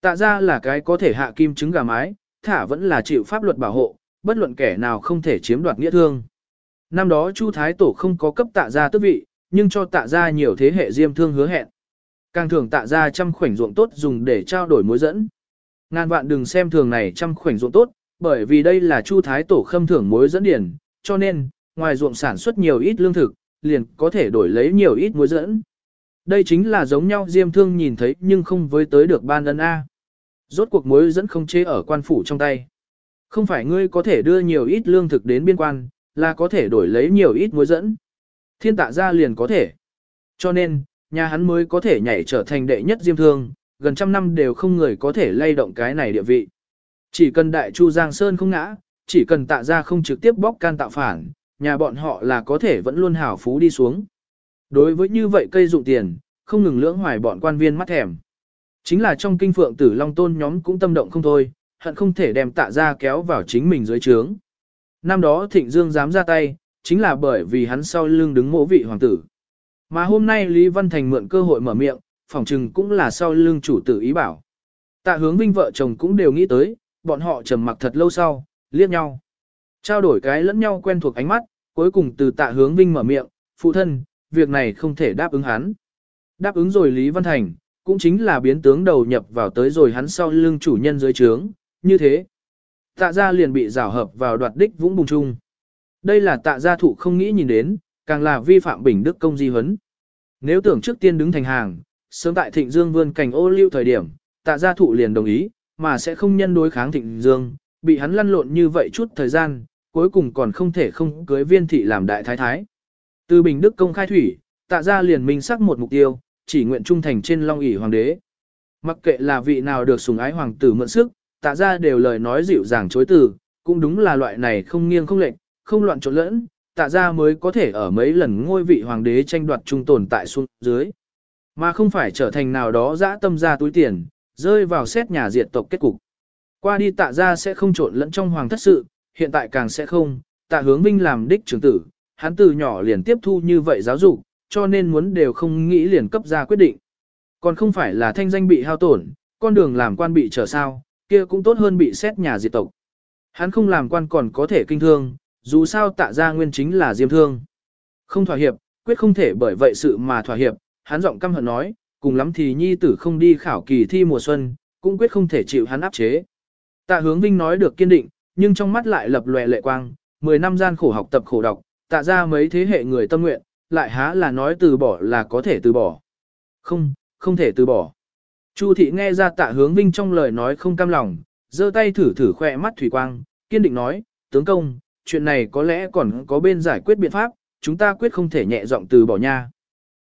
Tạ gia là cái có thể hạ kim trứng gà mái, thả vẫn là chịu pháp luật bảo hộ, bất luận kẻ nào không thể chiếm đoạt nghĩa thương. Năm đó Chu Thái Tổ không có cấp tạ gia tước vị, nhưng cho tạ gia nhiều thế hệ diêm thương hứa hẹn. Càng thường tạ gia trăm khoảnh ruộng tốt dùng để trao đổi mối dẫn. Ngàn vạn đừng xem thường này trăm khoảnh ruộng tốt, bởi vì đây là Chu Thái Tổ khâm thưởng mối dẫn điển, cho nên, ngoài ruộng sản xuất nhiều ít lương thực, liền có thể đổi lấy nhiều ít mối dẫn. Đây chính là giống nhau diêm thương nhìn thấy nhưng không với tới được ban ân A. Rốt cuộc mối dẫn không chế ở quan phủ trong tay. Không phải ngươi có thể đưa nhiều ít lương thực đến biên quan, là có thể đổi lấy nhiều ít mối dẫn. Thiên tạ ra liền có thể. Cho nên, nhà hắn mới có thể nhảy trở thành đệ nhất diêm thương, gần trăm năm đều không người có thể lay động cái này địa vị. Chỉ cần đại chu Giang Sơn không ngã, chỉ cần tạ ra không trực tiếp bóc can tạo phản, nhà bọn họ là có thể vẫn luôn hào phú đi xuống. Đối với như vậy cây dụng tiền, không ngừng lưỡng hoài bọn quan viên mắt thèm. Chính là trong kinh phượng tử Long Tôn nhóm cũng tâm động không thôi, hận không thể đem tạ ra kéo vào chính mình dưới trướng. Năm đó Thịnh Dương dám ra tay, chính là bởi vì hắn sau lưng đứng mộ vị hoàng tử. Mà hôm nay Lý Văn Thành mượn cơ hội mở miệng, phỏng chừng cũng là sau lưng chủ tử ý bảo. Tạ hướng vinh vợ chồng cũng đều nghĩ tới, bọn họ trầm mặc thật lâu sau, liếc nhau. Trao đổi cái lẫn nhau quen thuộc ánh mắt, cuối cùng từ tạ hướng vinh mở miệng, phụ thân, việc này không thể đáp ứng hắn. Đáp ứng rồi Lý Văn Thành, cũng chính là biến tướng đầu nhập vào tới rồi hắn sau lưng chủ nhân dưới trướng, như thế. Tạ gia liền bị rào hợp vào đoạt đích vũng bùng chung. Đây là tạ gia thụ không nghĩ nhìn đến, càng là vi phạm bình đức công di huấn. Nếu tưởng trước tiên đứng thành hàng, sớm tại thịnh dương vươn cảnh ô lưu thời điểm, tạ gia thụ liền đồng ý, mà sẽ không nhân đối kháng thịnh dương, bị hắn lăn lộn như vậy chút thời gian, cuối cùng còn không thể không cưới viên thị làm đại thái thái. Từ bình đức công khai thủy, tạ gia liền minh sắc một mục tiêu, chỉ nguyện trung thành trên long ỷ hoàng đế. Mặc kệ là vị nào được sủng ái hoàng tử mượn sức, tạ gia đều lời nói dịu dàng chối từ, cũng đúng là loại này không nghiêng không lệch, không loạn trộn lẫn, tạ gia mới có thể ở mấy lần ngôi vị hoàng đế tranh đoạt trung tồn tại xuống dưới. Mà không phải trở thành nào đó dã tâm ra túi tiền, rơi vào xét nhà diệt tộc kết cục. Qua đi tạ gia sẽ không trộn lẫn trong hoàng thất sự, hiện tại càng sẽ không, tạ hướng vinh làm đích trưởng tử, hắn từ nhỏ liền tiếp thu như vậy giáo dục, cho nên muốn đều không nghĩ liền cấp ra quyết định. Còn không phải là thanh danh bị hao tổn, con đường làm quan bị trở sao, kia cũng tốt hơn bị xét nhà diệt tộc. Hắn không làm quan còn có thể kinh thương, dù sao tạ ra nguyên chính là diêm thương. Không thỏa hiệp, quyết không thể bởi vậy sự mà thỏa hiệp, hắn giọng căm hận nói, cùng lắm thì nhi tử không đi khảo kỳ thi mùa xuân, cũng quyết không thể chịu hắn áp chế. Tạ hướng vinh nói được kiên định, nhưng trong mắt lại lập lòe lệ quang, 10 năm gian khổ học tập khổ đọc, tạ ra mấy thế hệ người tâm nguyện, lại há là nói từ bỏ là có thể từ bỏ. Không, không thể từ bỏ. Chu thị nghe ra tạ hướng vinh trong lời nói không cam lòng, giơ tay thử thử khoe mắt thủy quang, kiên định nói, tướng công, chuyện này có lẽ còn có bên giải quyết biện pháp, chúng ta quyết không thể nhẹ giọng từ bỏ nha.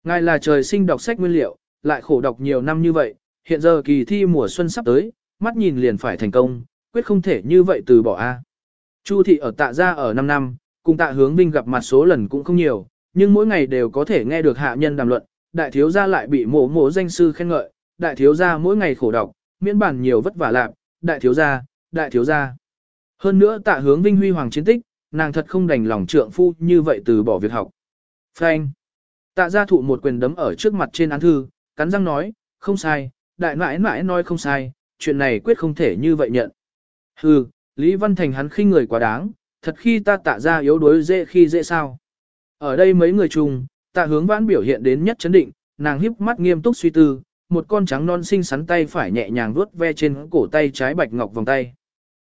Ngài là trời sinh đọc sách nguyên liệu, lại khổ đọc nhiều năm như vậy, hiện giờ kỳ thi mùa xuân sắp tới, mắt nhìn liền phải thành công, quyết không thể như vậy từ bỏ a. Chu thị ở tạ gia ở 5 năm, cùng tạ hướng vinh gặp mặt số lần cũng không nhiều, nhưng mỗi ngày đều có thể nghe được hạ nhân đàm luận, đại thiếu gia lại bị mộ mộ danh sư khen ngợi, đại thiếu gia mỗi ngày khổ đọc, miễn bản nhiều vất vả lạc, đại thiếu gia, đại thiếu gia. Hơn nữa tạ hướng vinh huy hoàng chiến tích, nàng thật không đành lòng trượng phu như vậy từ bỏ việc học. Frank. Tạ gia thụ một quyền đấm ở trước mặt trên án thư, cắn răng nói, không sai, đại mãi mãi nói không sai, chuyện này quyết không thể như vậy nhận. Hừ, Lý Văn Thành hắn khinh người quá đáng, thật khi ta tạ ra yếu đuối dễ khi dễ sao. Ở đây mấy người chung, tạ hướng vãn biểu hiện đến nhất chấn định, nàng híp mắt nghiêm túc suy tư, một con trắng non xinh xắn tay phải nhẹ nhàng vuốt ve trên cổ tay trái bạch ngọc vòng tay.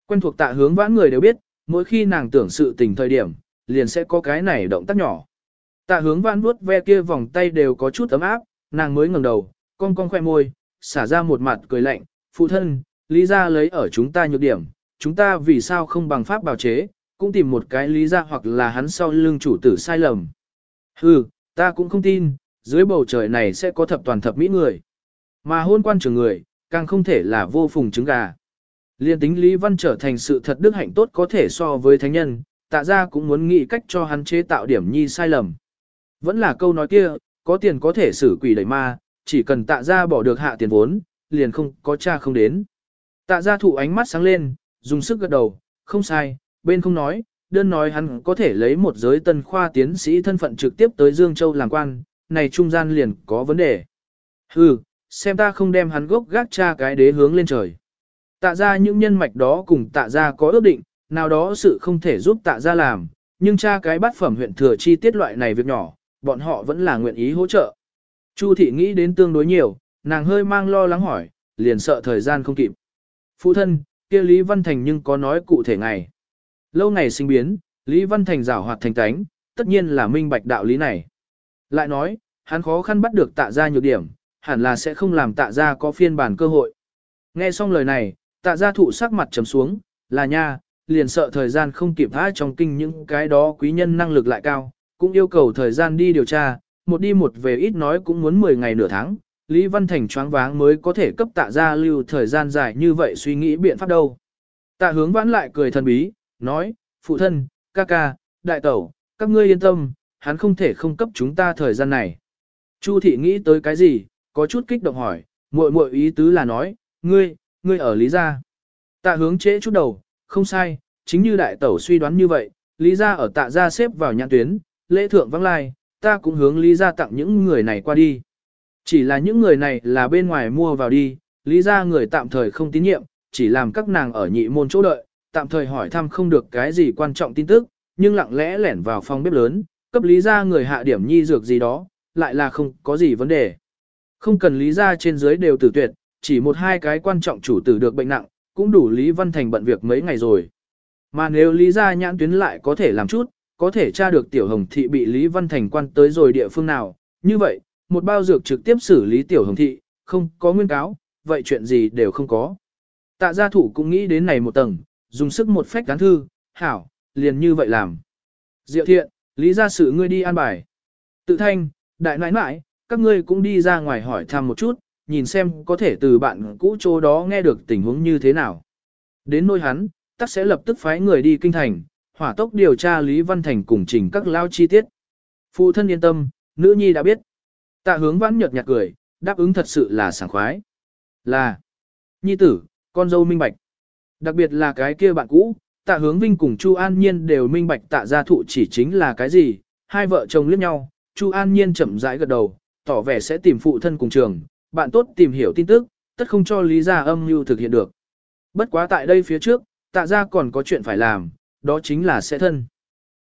Quen thuộc tạ hướng vãn người đều biết, mỗi khi nàng tưởng sự tình thời điểm, liền sẽ có cái này động tác nhỏ. Tạ hướng vãn vuốt ve kia vòng tay đều có chút ấm áp, nàng mới ngẩng đầu, cong cong khoe môi, xả ra một mặt cười lạnh, phụ thân, lý ra lấy ở chúng ta nhược điểm, chúng ta vì sao không bằng pháp bào chế, cũng tìm một cái lý ra hoặc là hắn sau lưng chủ tử sai lầm. Hừ, ta cũng không tin, dưới bầu trời này sẽ có thập toàn thập mỹ người. Mà hôn quan trường người, càng không thể là vô phùng trứng gà. Liên tính Lý Văn trở thành sự thật đức hạnh tốt có thể so với thánh nhân, tạ ra cũng muốn nghĩ cách cho hắn chế tạo điểm nhi sai lầm. Vẫn là câu nói kia, có tiền có thể xử quỷ đẩy ma, chỉ cần tạ ra bỏ được hạ tiền vốn, liền không có cha không đến. Tạ ra thụ ánh mắt sáng lên, dùng sức gật đầu, không sai, bên không nói, đơn nói hắn có thể lấy một giới tân khoa tiến sĩ thân phận trực tiếp tới Dương Châu làm quan, này trung gian liền có vấn đề. Hừ, xem ta không đem hắn gốc gác cha cái đế hướng lên trời. Tạ ra những nhân mạch đó cùng tạ ra có ước định, nào đó sự không thể giúp tạ ra làm, nhưng cha cái bát phẩm huyện thừa chi tiết loại này việc nhỏ, bọn họ vẫn là nguyện ý hỗ trợ. Chu thị nghĩ đến tương đối nhiều, nàng hơi mang lo lắng hỏi, liền sợ thời gian không kịp. Phụ thân, kia Lý Văn Thành nhưng có nói cụ thể ngày. Lâu ngày sinh biến, Lý Văn Thành giảo hoạt thành tánh, tất nhiên là minh bạch đạo lý này. Lại nói, hắn khó khăn bắt được tạ ra nhược điểm, hẳn là sẽ không làm tạ ra có phiên bản cơ hội. Nghe xong lời này, tạ ra thụ sắc mặt trầm xuống, là nha, liền sợ thời gian không kịp tha trong kinh những cái đó quý nhân năng lực lại cao, cũng yêu cầu thời gian đi điều tra, một đi một về ít nói cũng muốn 10 ngày nửa tháng, Lý Văn Thành choáng váng mới có thể cấp tạ ra lưu thời gian dài như vậy suy nghĩ biện pháp đâu. Tạ hướng vãn lại cười thần bí, nói, phụ thân, ca ca, đại tẩu, các ngươi yên tâm, hắn không thể không cấp chúng ta thời gian này. Chu thị nghĩ tới cái gì, có chút kích động hỏi, muội muội ý tứ là nói, ngươi, ngươi ở Lý gia. Tạ hướng trễ chút đầu, không sai, chính như đại tẩu suy đoán như vậy, Lý gia ở tạ gia xếp vào nhãn tuyến, lễ thượng vắng lai, ta cũng hướng Lý gia tặng những người này qua đi. Chỉ là những người này là bên ngoài mua vào đi, Lý gia người tạm thời không tín nhiệm, chỉ làm các nàng ở nhị môn chỗ đợi, tạm thời hỏi thăm không được cái gì quan trọng tin tức, nhưng lặng lẽ lẻn vào phòng bếp lớn, cấp Lý gia người hạ điểm nhi dược gì đó, lại là không có gì vấn đề. Không cần Lý gia trên dưới đều tử tuyệt, chỉ một hai cái quan trọng chủ tử được bệnh nặng, cũng đủ Lý Văn Thành bận việc mấy ngày rồi. Mà nếu Lý gia nhãn tuyến lại có thể làm chút, có thể tra được Tiểu Hồng Thị bị Lý Văn Thành quan tới rồi địa phương nào, như vậy, một bao dược trực tiếp xử lý Tiểu Hồng Thị, không có nguyên cáo, vậy chuyện gì đều không có. Tạ gia thủ cũng nghĩ đến này một tầng, dùng sức một phách cán thư, hảo, liền như vậy làm. Diệu thiện, lý gia sự ngươi đi an bài. Tự thanh, đại nãi nãi, các ngươi cũng đi ra ngoài hỏi thăm một chút, nhìn xem có thể từ bạn cũ chỗ đó nghe được tình huống như thế nào. Đến nôi hắn, tắc sẽ lập tức phái người đi kinh thành, hỏa tốc điều tra Lý Văn Thành cùng trình các lao chi tiết. Phụ thân yên tâm, nữ nhi đã biết. Tạ hướng vãn nhợt nhạt cười, đáp ứng thật sự là sảng khoái. Là, nhi tử, con dâu minh bạch. Đặc biệt là cái kia bạn cũ, tạ hướng vinh cùng Chu An Nhiên đều minh bạch tạ gia thụ chỉ chính là cái gì, hai vợ chồng liếc nhau, Chu An Nhiên chậm rãi gật đầu, tỏ vẻ sẽ tìm phụ thân cùng trường, bạn tốt tìm hiểu tin tức, tất không cho lý gia âm mưu thực hiện được. Bất quá tại đây phía trước, tạ gia còn có chuyện phải làm, đó chính là sẽ thân.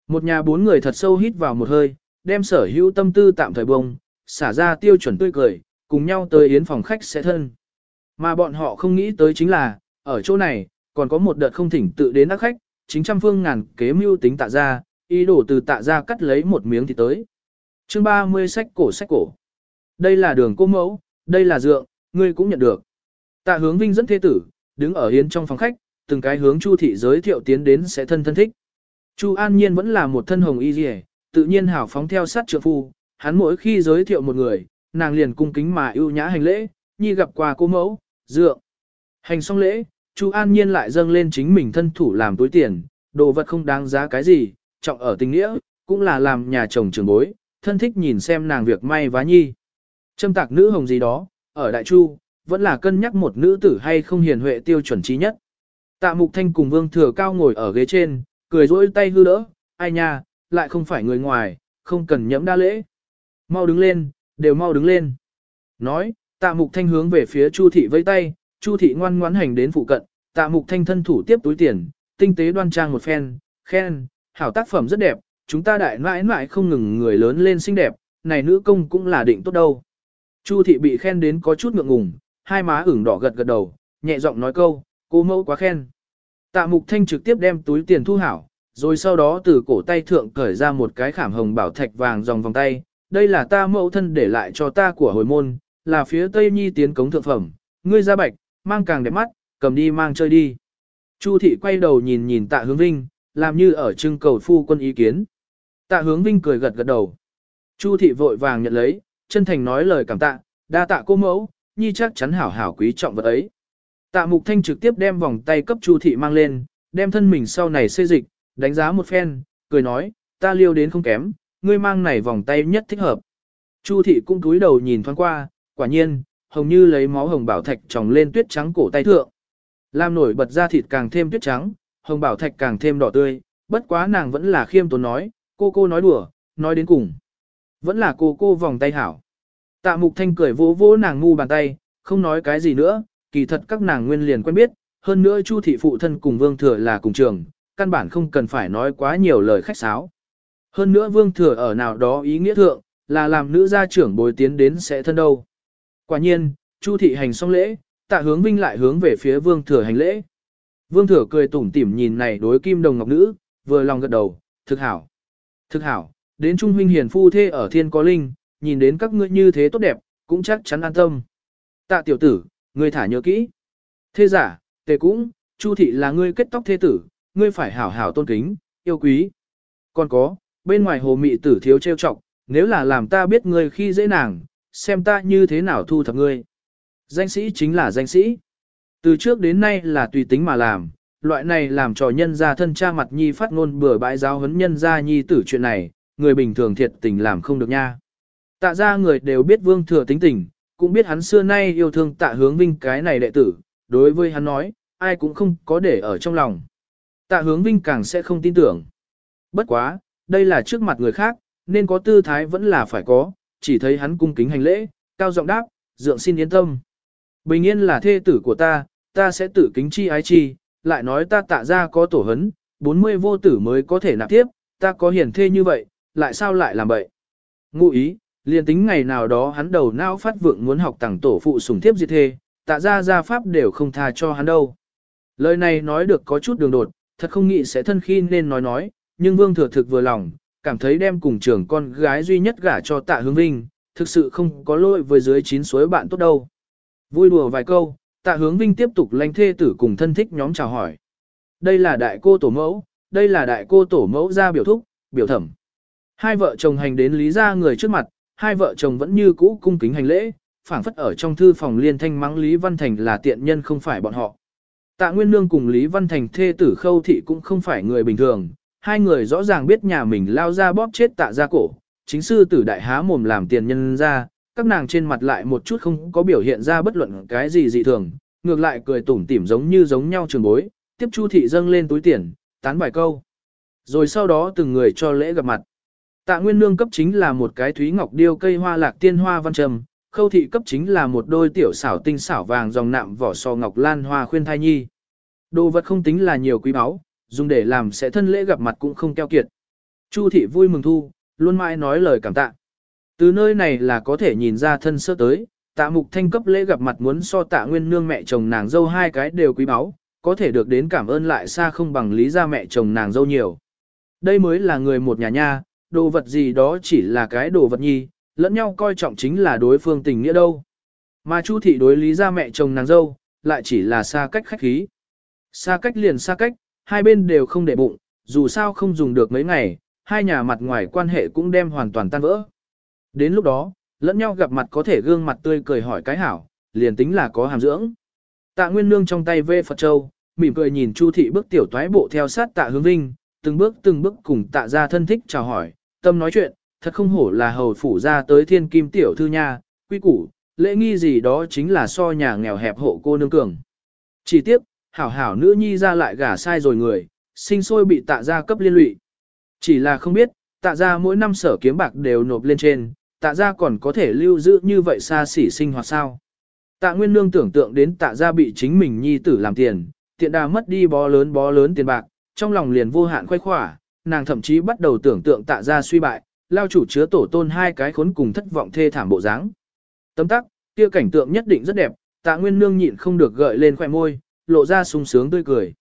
Một nhà bốn người thật sâu hít vào một hơi, đem sở hữu tâm tư tạm thời bông, xả ra tiêu chuẩn tươi cười, cùng nhau tới yến phòng khách sẽ thân. Mà bọn họ không nghĩ tới chính là, ở chỗ này, còn có một đợt không thỉnh tự đến ác khách, chính trăm phương ngàn kế mưu tính tạ ra, ý đồ từ tạ ra cắt lấy một miếng thì tới. chương 30 sách cổ sách cổ. Đây là đường cô mẫu, đây là dượng, ngươi cũng nhận được. Tạ hướng vinh dẫn thế tử, đứng ở hiến trong phòng khách, từng cái hướng Chu thị giới thiệu tiến đến sẽ thân thân thích. Chu An Nhiên vẫn là một thân hồng y dì tự nhiên hảo phóng theo sát trượng phu, hắn mỗi khi giới thiệu một người, nàng liền cung kính mà ưu nhã hành lễ, nhi gặp quà cô mẫu, dượng. Hành xong lễ, Chu An Nhiên lại dâng lên chính mình thân thủ làm túi tiền, đồ vật không đáng giá cái gì, trọng ở tình nghĩa, cũng là làm nhà chồng trường bối, thân thích nhìn xem nàng việc may vá nhi. Châm tạc nữ hồng gì đó, ở Đại Chu, vẫn là cân nhắc một nữ tử hay không hiền huệ tiêu chuẩn trí nhất. Tạ Mục Thanh cùng Vương Thừa Cao ngồi ở ghế trên, cười rỗi tay hư đỡ, ai nha, lại không phải người ngoài, không cần nhẫm đa lễ. Mau đứng lên, đều mau đứng lên. Nói, Tạ Mục Thanh hướng về phía Chu Thị vẫy tay, Chu Thị ngoan ngoãn hành đến phụ cận, Tạ Mục Thanh thân thủ tiếp túi tiền, tinh tế đoan trang một phen, khen, hảo tác phẩm rất đẹp, chúng ta đại mãi mãi không ngừng người lớn lên xinh đẹp, này nữ công cũng là định tốt đâu. Chu thị bị khen đến có chút ngượng ngùng, hai má ửng đỏ gật gật đầu, nhẹ giọng nói câu, cô mẫu quá khen. Tạ mục thanh trực tiếp đem túi tiền thu hảo, rồi sau đó từ cổ tay thượng cởi ra một cái khảm hồng bảo thạch vàng dòng vòng tay. Đây là ta mẫu thân để lại cho ta của hồi môn, là phía Tây Nhi tiến cống thượng phẩm, ngươi ra bạch, mang càng đẹp mắt, cầm đi mang chơi đi. Chu thị quay đầu nhìn nhìn tạ hướng vinh, làm như ở trưng cầu phu quân ý kiến. Tạ hướng vinh cười gật gật đầu. Chu thị vội vàng nhận lấy, chân thành nói lời cảm tạ, đa tạ cô mẫu, nhi chắc chắn hảo hảo quý trọng vật ấy. Tạ mục thanh trực tiếp đem vòng tay cấp chu thị mang lên, đem thân mình sau này xây dịch, đánh giá một phen, cười nói, ta liêu đến không kém, ngươi mang này vòng tay nhất thích hợp. Chu thị cũng cúi đầu nhìn thoáng qua, quả nhiên, hồng như lấy máu hồng bảo thạch tròng lên tuyết trắng cổ tay thượng. Làm nổi bật ra thịt càng thêm tuyết trắng, hồng bảo thạch càng thêm đỏ tươi, bất quá nàng vẫn là khiêm tốn nói, cô cô nói đùa, nói đến cùng. Vẫn là cô cô vòng tay hảo. Tạ mục thanh cười vỗ vỗ nàng ngu bàn tay, không nói cái gì nữa, kỳ thật các nàng nguyên liền quen biết, hơn nữa chu thị phụ thân cùng vương thừa là cùng trường, căn bản không cần phải nói quá nhiều lời khách sáo. Hơn nữa vương thừa ở nào đó ý nghĩa thượng, là làm nữ gia trưởng bồi tiến đến sẽ thân đâu. Quả nhiên, chu thị hành xong lễ, tạ hướng vinh lại hướng về phía vương thừa hành lễ. Vương thừa cười tủm tỉm nhìn này đối kim đồng ngọc nữ, vừa lòng gật đầu, thực hảo. Thực hảo, đến trung huynh hiền phu thê ở thiên có linh, nhìn đến các ngươi như thế tốt đẹp, cũng chắc chắn an tâm. Tạ tiểu tử, ngươi thả nhớ kỹ. Thế giả, tề cũng, chu thị là ngươi kết tóc thế tử, ngươi phải hảo hảo tôn kính, yêu quý. Còn có, bên ngoài hồ mị tử thiếu trêu trọng, nếu là làm ta biết ngươi khi dễ nàng, xem ta như thế nào thu thập ngươi. Danh sĩ chính là danh sĩ. Từ trước đến nay là tùy tính mà làm, loại này làm trò nhân ra thân cha mặt nhi phát ngôn bừa bãi giáo huấn nhân ra nhi tử chuyện này, người bình thường thiệt tình làm không được nha. Tạ ra người đều biết vương thừa tính tình, cũng biết hắn xưa nay yêu thương tạ hướng vinh cái này đệ tử, đối với hắn nói, ai cũng không có để ở trong lòng. Tạ hướng vinh càng sẽ không tin tưởng. Bất quá, đây là trước mặt người khác, nên có tư thái vẫn là phải có, chỉ thấy hắn cung kính hành lễ, cao giọng đáp, dượng xin yên tâm. Bình yên là thê tử của ta, ta sẽ tự kính chi ái chi, lại nói ta tạ ra có tổ hấn, 40 vô tử mới có thể nạp tiếp, ta có hiển thê như vậy, lại sao lại làm vậy? Ngụ ý, liền tính ngày nào đó hắn đầu não phát vượng muốn học tàng tổ phụ sùng thiếp diệt thê, tạ ra gia pháp đều không tha cho hắn đâu. Lời này nói được có chút đường đột, thật không nghĩ sẽ thân khi nên nói nói, nhưng vương thừa thực vừa lòng, cảm thấy đem cùng trưởng con gái duy nhất gả cho tạ hướng vinh, thực sự không có lỗi với dưới chín suối bạn tốt đâu. Vui đùa vài câu, tạ hướng vinh tiếp tục lanh thê tử cùng thân thích nhóm chào hỏi. Đây là đại cô tổ mẫu, đây là đại cô tổ mẫu ra biểu thúc, biểu thẩm. Hai vợ chồng hành đến lý ra người trước mặt, hai vợ chồng vẫn như cũ cung kính hành lễ, phảng phất ở trong thư phòng liên thanh mắng Lý Văn Thành là tiện nhân không phải bọn họ. Tạ Nguyên Nương cùng Lý Văn Thành thê tử khâu thị cũng không phải người bình thường, hai người rõ ràng biết nhà mình lao ra bóp chết tạ ra cổ, chính sư tử đại há mồm làm tiền nhân ra, các nàng trên mặt lại một chút không có biểu hiện ra bất luận cái gì dị thường, ngược lại cười tủm tỉm giống như giống nhau trường bối, tiếp Chu thị dâng lên túi tiền, tán vài câu. Rồi sau đó từng người cho lễ gặp mặt. Tạ Nguyên Nương cấp chính là một cái thúy ngọc điêu cây hoa lạc tiên hoa văn trầm, khâu thị cấp chính là một đôi tiểu xảo tinh xảo vàng dòng nạm vỏ sò ngọc lan hoa khuyên thai nhi. Đồ vật không tính là nhiều quý báu, dùng để làm sẽ thân lễ gặp mặt cũng không keo kiệt. Chu thị vui mừng thu, luôn mãi nói lời cảm tạ. Từ nơi này là có thể nhìn ra thân sơ tới, tạ mục thanh cấp lễ gặp mặt muốn so tạ nguyên nương mẹ chồng nàng dâu hai cái đều quý báu, có thể được đến cảm ơn lại xa không bằng lý ra mẹ chồng nàng dâu nhiều. Đây mới là người một nhà nha, đồ vật gì đó chỉ là cái đồ vật nhi, lẫn nhau coi trọng chính là đối phương tình nghĩa đâu. Mà Chu thị đối lý ra mẹ chồng nàng dâu, lại chỉ là xa cách khách khí. Xa cách liền xa cách, hai bên đều không để bụng, dù sao không dùng được mấy ngày, hai nhà mặt ngoài quan hệ cũng đem hoàn toàn tan vỡ. Đến lúc đó, lẫn nhau gặp mặt có thể gương mặt tươi cười hỏi cái hảo, liền tính là có hàm dưỡng. Tạ Nguyên Nương trong tay vê Phật Châu, mỉm cười nhìn Chu thị bước tiểu toái bộ theo sát Tạ Hướng Vinh, từng bước từng bước cùng Tạ gia thân thích chào hỏi, tâm nói chuyện, thật không hổ là hầu phủ ra tới thiên kim tiểu thư nha, quy củ, lễ nghi gì đó chính là so nhà nghèo hẹp hộ cô nương cường. Chỉ tiếp, hảo hảo nữ nhi ra lại gả sai rồi người, sinh sôi bị tạ gia cấp liên lụy. Chỉ là không biết, tạ gia mỗi năm sở kiếm bạc đều nộp lên trên, tạ gia còn có thể lưu giữ như vậy xa xỉ sinh hoạt sao. Tạ Nguyên Nương tưởng tượng đến tạ gia bị chính mình nhi tử làm tiền, tiện đà mất đi bó lớn bó lớn tiền bạc, trong lòng liền vô hạn khoái khỏa, nàng thậm chí bắt đầu tưởng tượng tạ gia suy bại, lao chủ chứa tổ tôn hai cái khốn cùng thất vọng thê thảm bộ dáng. Tấm tắc, kia cảnh tượng nhất định rất đẹp, tạ Nguyên Nương nhịn không được gợi lên khoẻ môi, lộ ra sung sướng tươi cười.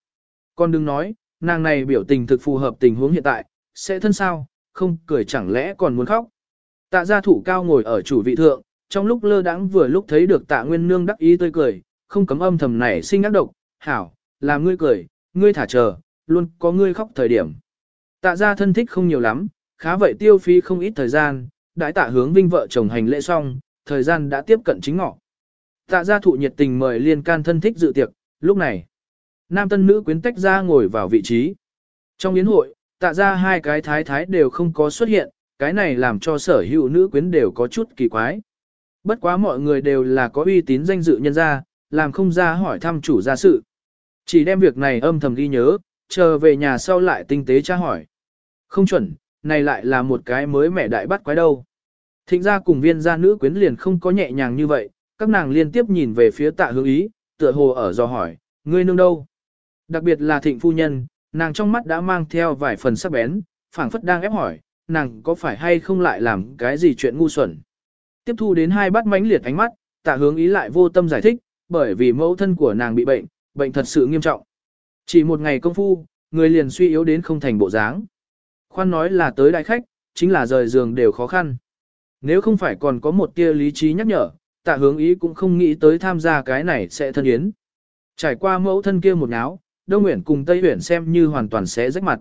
Con đừng nói, nàng này biểu tình thực phù hợp tình huống hiện tại, sẽ thân sao, không cười chẳng lẽ còn muốn khóc. Tạ gia thủ cao ngồi ở chủ vị thượng, trong lúc lơ đãng vừa lúc thấy được tạ nguyên nương đắc ý tươi cười, không cấm âm thầm này sinh ác độc, hảo, làm ngươi cười, ngươi thả chờ, luôn có ngươi khóc thời điểm. Tạ gia thân thích không nhiều lắm, khá vậy tiêu phí không ít thời gian, đãi tạ hướng vinh vợ chồng hành lễ xong, thời gian đã tiếp cận chính ngọ. Tạ gia thụ nhiệt tình mời liên can thân thích dự tiệc, lúc này, nam tân nữ quyến tách ra ngồi vào vị trí. Trong yến hội, tạ ra hai cái thái thái đều không có xuất hiện, cái này làm cho sở hữu nữ quyến đều có chút kỳ quái. Bất quá mọi người đều là có uy tín danh dự nhân gia, làm không ra hỏi thăm chủ gia sự. Chỉ đem việc này âm thầm ghi nhớ, chờ về nhà sau lại tinh tế tra hỏi. Không chuẩn, này lại là một cái mới mẻ đại bắt quái đâu. Thịnh gia cùng viên gia nữ quyến liền không có nhẹ nhàng như vậy, các nàng liên tiếp nhìn về phía tạ hương ý, tựa hồ ở do hỏi, ngươi nương đâu? Đặc biệt là thịnh phu nhân, nàng trong mắt đã mang theo vài phần sắc bén, phảng phất đang ép hỏi, nàng có phải hay không lại làm cái gì chuyện ngu xuẩn. Tiếp thu đến hai bát mãnh liệt ánh mắt, tạ hướng ý lại vô tâm giải thích, bởi vì mẫu thân của nàng bị bệnh, bệnh thật sự nghiêm trọng. Chỉ một ngày công phu, người liền suy yếu đến không thành bộ dáng. Khoan nói là tới đại khách, chính là rời giường đều khó khăn. Nếu không phải còn có một tia lý trí nhắc nhở, tạ hướng ý cũng không nghĩ tới tham gia cái này sẽ thân yến. Trải qua mẫu thân kia một áo, Đông Nguyễn cùng Tây Nguyễn xem như hoàn toàn sẽ rách mặt.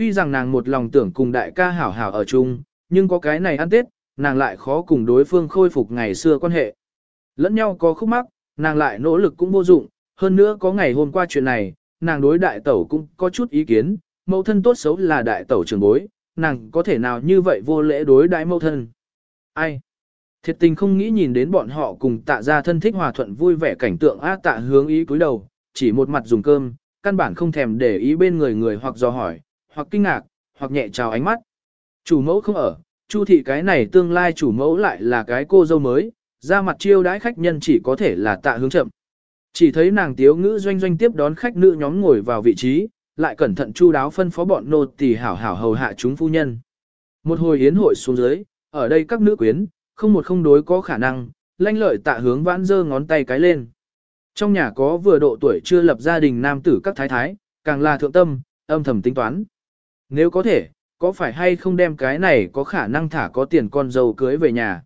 Tuy rằng nàng một lòng tưởng cùng đại ca hảo hảo ở chung, nhưng có cái này ăn tết, nàng lại khó cùng đối phương khôi phục ngày xưa quan hệ. Lẫn nhau có khúc mắc, nàng lại nỗ lực cũng vô dụng, hơn nữa có ngày hôm qua chuyện này, nàng đối đại tẩu cũng có chút ý kiến, mẫu thân tốt xấu là đại tẩu trường bối, nàng có thể nào như vậy vô lễ đối đại mẫu thân. Ai? Thiệt tình không nghĩ nhìn đến bọn họ cùng tạ ra thân thích hòa thuận vui vẻ cảnh tượng á tạ hướng ý cúi đầu, chỉ một mặt dùng cơm, căn bản không thèm để ý bên người người hoặc do hỏi, hoặc kinh ngạc, hoặc nhẹ chào ánh mắt. Chủ mẫu không ở, chu thị cái này tương lai chủ mẫu lại là cái cô dâu mới, ra mặt chiêu đãi khách nhân chỉ có thể là tạ hướng chậm. Chỉ thấy nàng tiếu ngữ doanh doanh tiếp đón khách nữ nhóm ngồi vào vị trí, lại cẩn thận chu đáo phân phó bọn nô tỳ hảo hảo hầu hạ chúng phu nhân. Một hồi yến hội xuống dưới, ở đây các nữ quyến, không một không đối có khả năng, lanh lợi tạ hướng vãn dơ ngón tay cái lên. Trong nhà có vừa độ tuổi chưa lập gia đình nam tử các thái thái, càng là thượng tâm, âm thầm tính toán. Nếu có thể, có phải hay không đem cái này có khả năng thả có tiền con dâu cưới về nhà.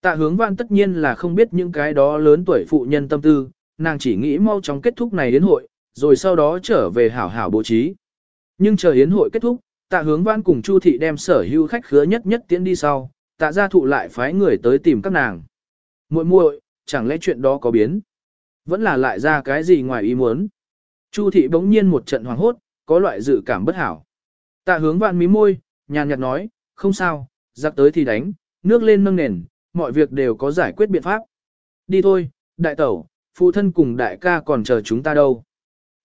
Tạ hướng vãn tất nhiên là không biết những cái đó lớn tuổi phụ nhân tâm tư, nàng chỉ nghĩ mau chóng kết thúc này đến hội, rồi sau đó trở về hảo hảo bố trí. Nhưng chờ yến hội kết thúc, tạ hướng vãn cùng Chu thị đem sở hữu khách khứa nhất nhất tiến đi sau, tạ gia thụ lại phái người tới tìm các nàng. muội muội, chẳng lẽ chuyện đó có biến? Vẫn là lại ra cái gì ngoài ý muốn? Chu thị bỗng nhiên một trận hoàng hốt, có loại dự cảm bất hảo. Tạ hướng vạn mí môi, nhàn nhạt nói, không sao, giặc tới thì đánh, nước lên nâng nền, mọi việc đều có giải quyết biện pháp. Đi thôi, đại tẩu, phụ thân cùng đại ca còn chờ chúng ta đâu.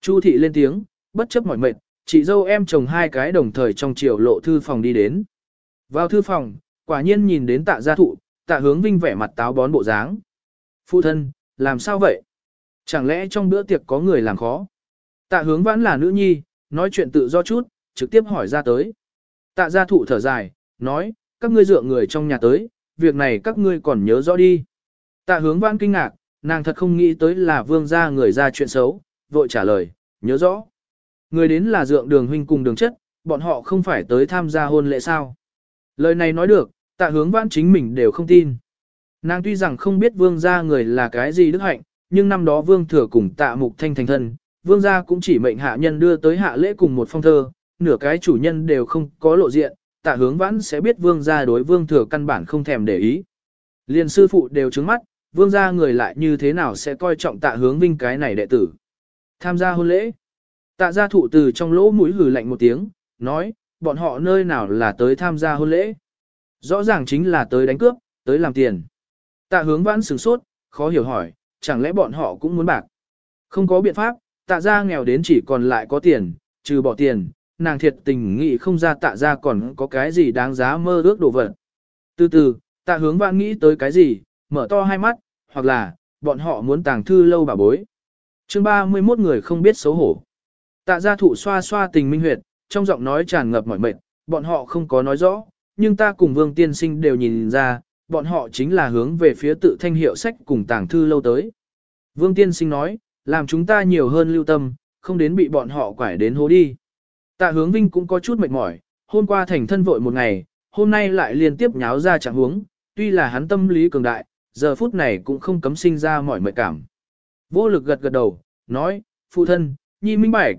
Chu thị lên tiếng, bất chấp mỏi mệt, chị dâu em chồng hai cái đồng thời trong chiều lộ thư phòng đi đến. Vào thư phòng, quả nhiên nhìn đến tạ gia thụ, tạ hướng vinh vẻ mặt táo bón bộ dáng. Phụ thân, làm sao vậy? Chẳng lẽ trong bữa tiệc có người làm khó? Tạ hướng vãn là nữ nhi, nói chuyện tự do chút, trực tiếp hỏi ra tới. Tạ gia thụ thở dài, nói, các ngươi dựa người trong nhà tới, việc này các ngươi còn nhớ rõ đi. Tạ hướng vãn kinh ngạc, nàng thật không nghĩ tới là vương gia người ra chuyện xấu, vội trả lời, nhớ rõ. Người đến là dượng đường huynh cùng đường chất, bọn họ không phải tới tham gia hôn lễ sao. Lời này nói được, tạ hướng vãn chính mình đều không tin. Nàng tuy rằng không biết vương gia người là cái gì đức hạnh, nhưng năm đó vương thừa cùng tạ mục thanh thành thân, vương gia cũng chỉ mệnh hạ nhân đưa tới hạ lễ cùng một phong thơ, nửa cái chủ nhân đều không có lộ diện, tạ hướng vãn sẽ biết vương gia đối vương thừa căn bản không thèm để ý. Liền sư phụ đều trứng mắt, vương gia người lại như thế nào sẽ coi trọng tạ hướng vinh cái này đệ tử. Tham gia hôn lễ. Tạ gia thụ từ trong lỗ mũi gửi lạnh một tiếng, nói, bọn họ nơi nào là tới tham gia hôn lễ. Rõ ràng chính là tới đánh cướp, tới làm tiền. Tạ hướng vãn sửng sốt, khó hiểu hỏi, chẳng lẽ bọn họ cũng muốn bạc. Không có biện pháp, tạ gia nghèo đến chỉ còn lại có tiền, trừ bỏ tiền, nàng thiệt tình nghĩ không ra tạ gia còn có cái gì đáng giá mơ ước đồ vật. Từ từ, tạ hướng vãn nghĩ tới cái gì, mở to hai mắt, hoặc là, bọn họ muốn tàng thư lâu bà bối. chương 31 người không biết xấu hổ. Tạ gia thụ xoa xoa tình minh huyệt, trong giọng nói tràn ngập mỏi mệt, bọn họ không có nói rõ, nhưng ta cùng vương tiên sinh đều nhìn ra, bọn họ chính là hướng về phía tự thanh hiệu sách cùng tàng thư lâu tới. Vương tiên sinh nói, làm chúng ta nhiều hơn lưu tâm, không đến bị bọn họ quải đến hố đi. Tạ hướng vinh cũng có chút mệt mỏi, hôm qua thành thân vội một ngày, hôm nay lại liên tiếp nháo ra trạng huống, tuy là hắn tâm lý cường đại, giờ phút này cũng không cấm sinh ra mỏi mệt cảm. Vô lực gật gật đầu, nói, phụ thân, nhi minh bạch.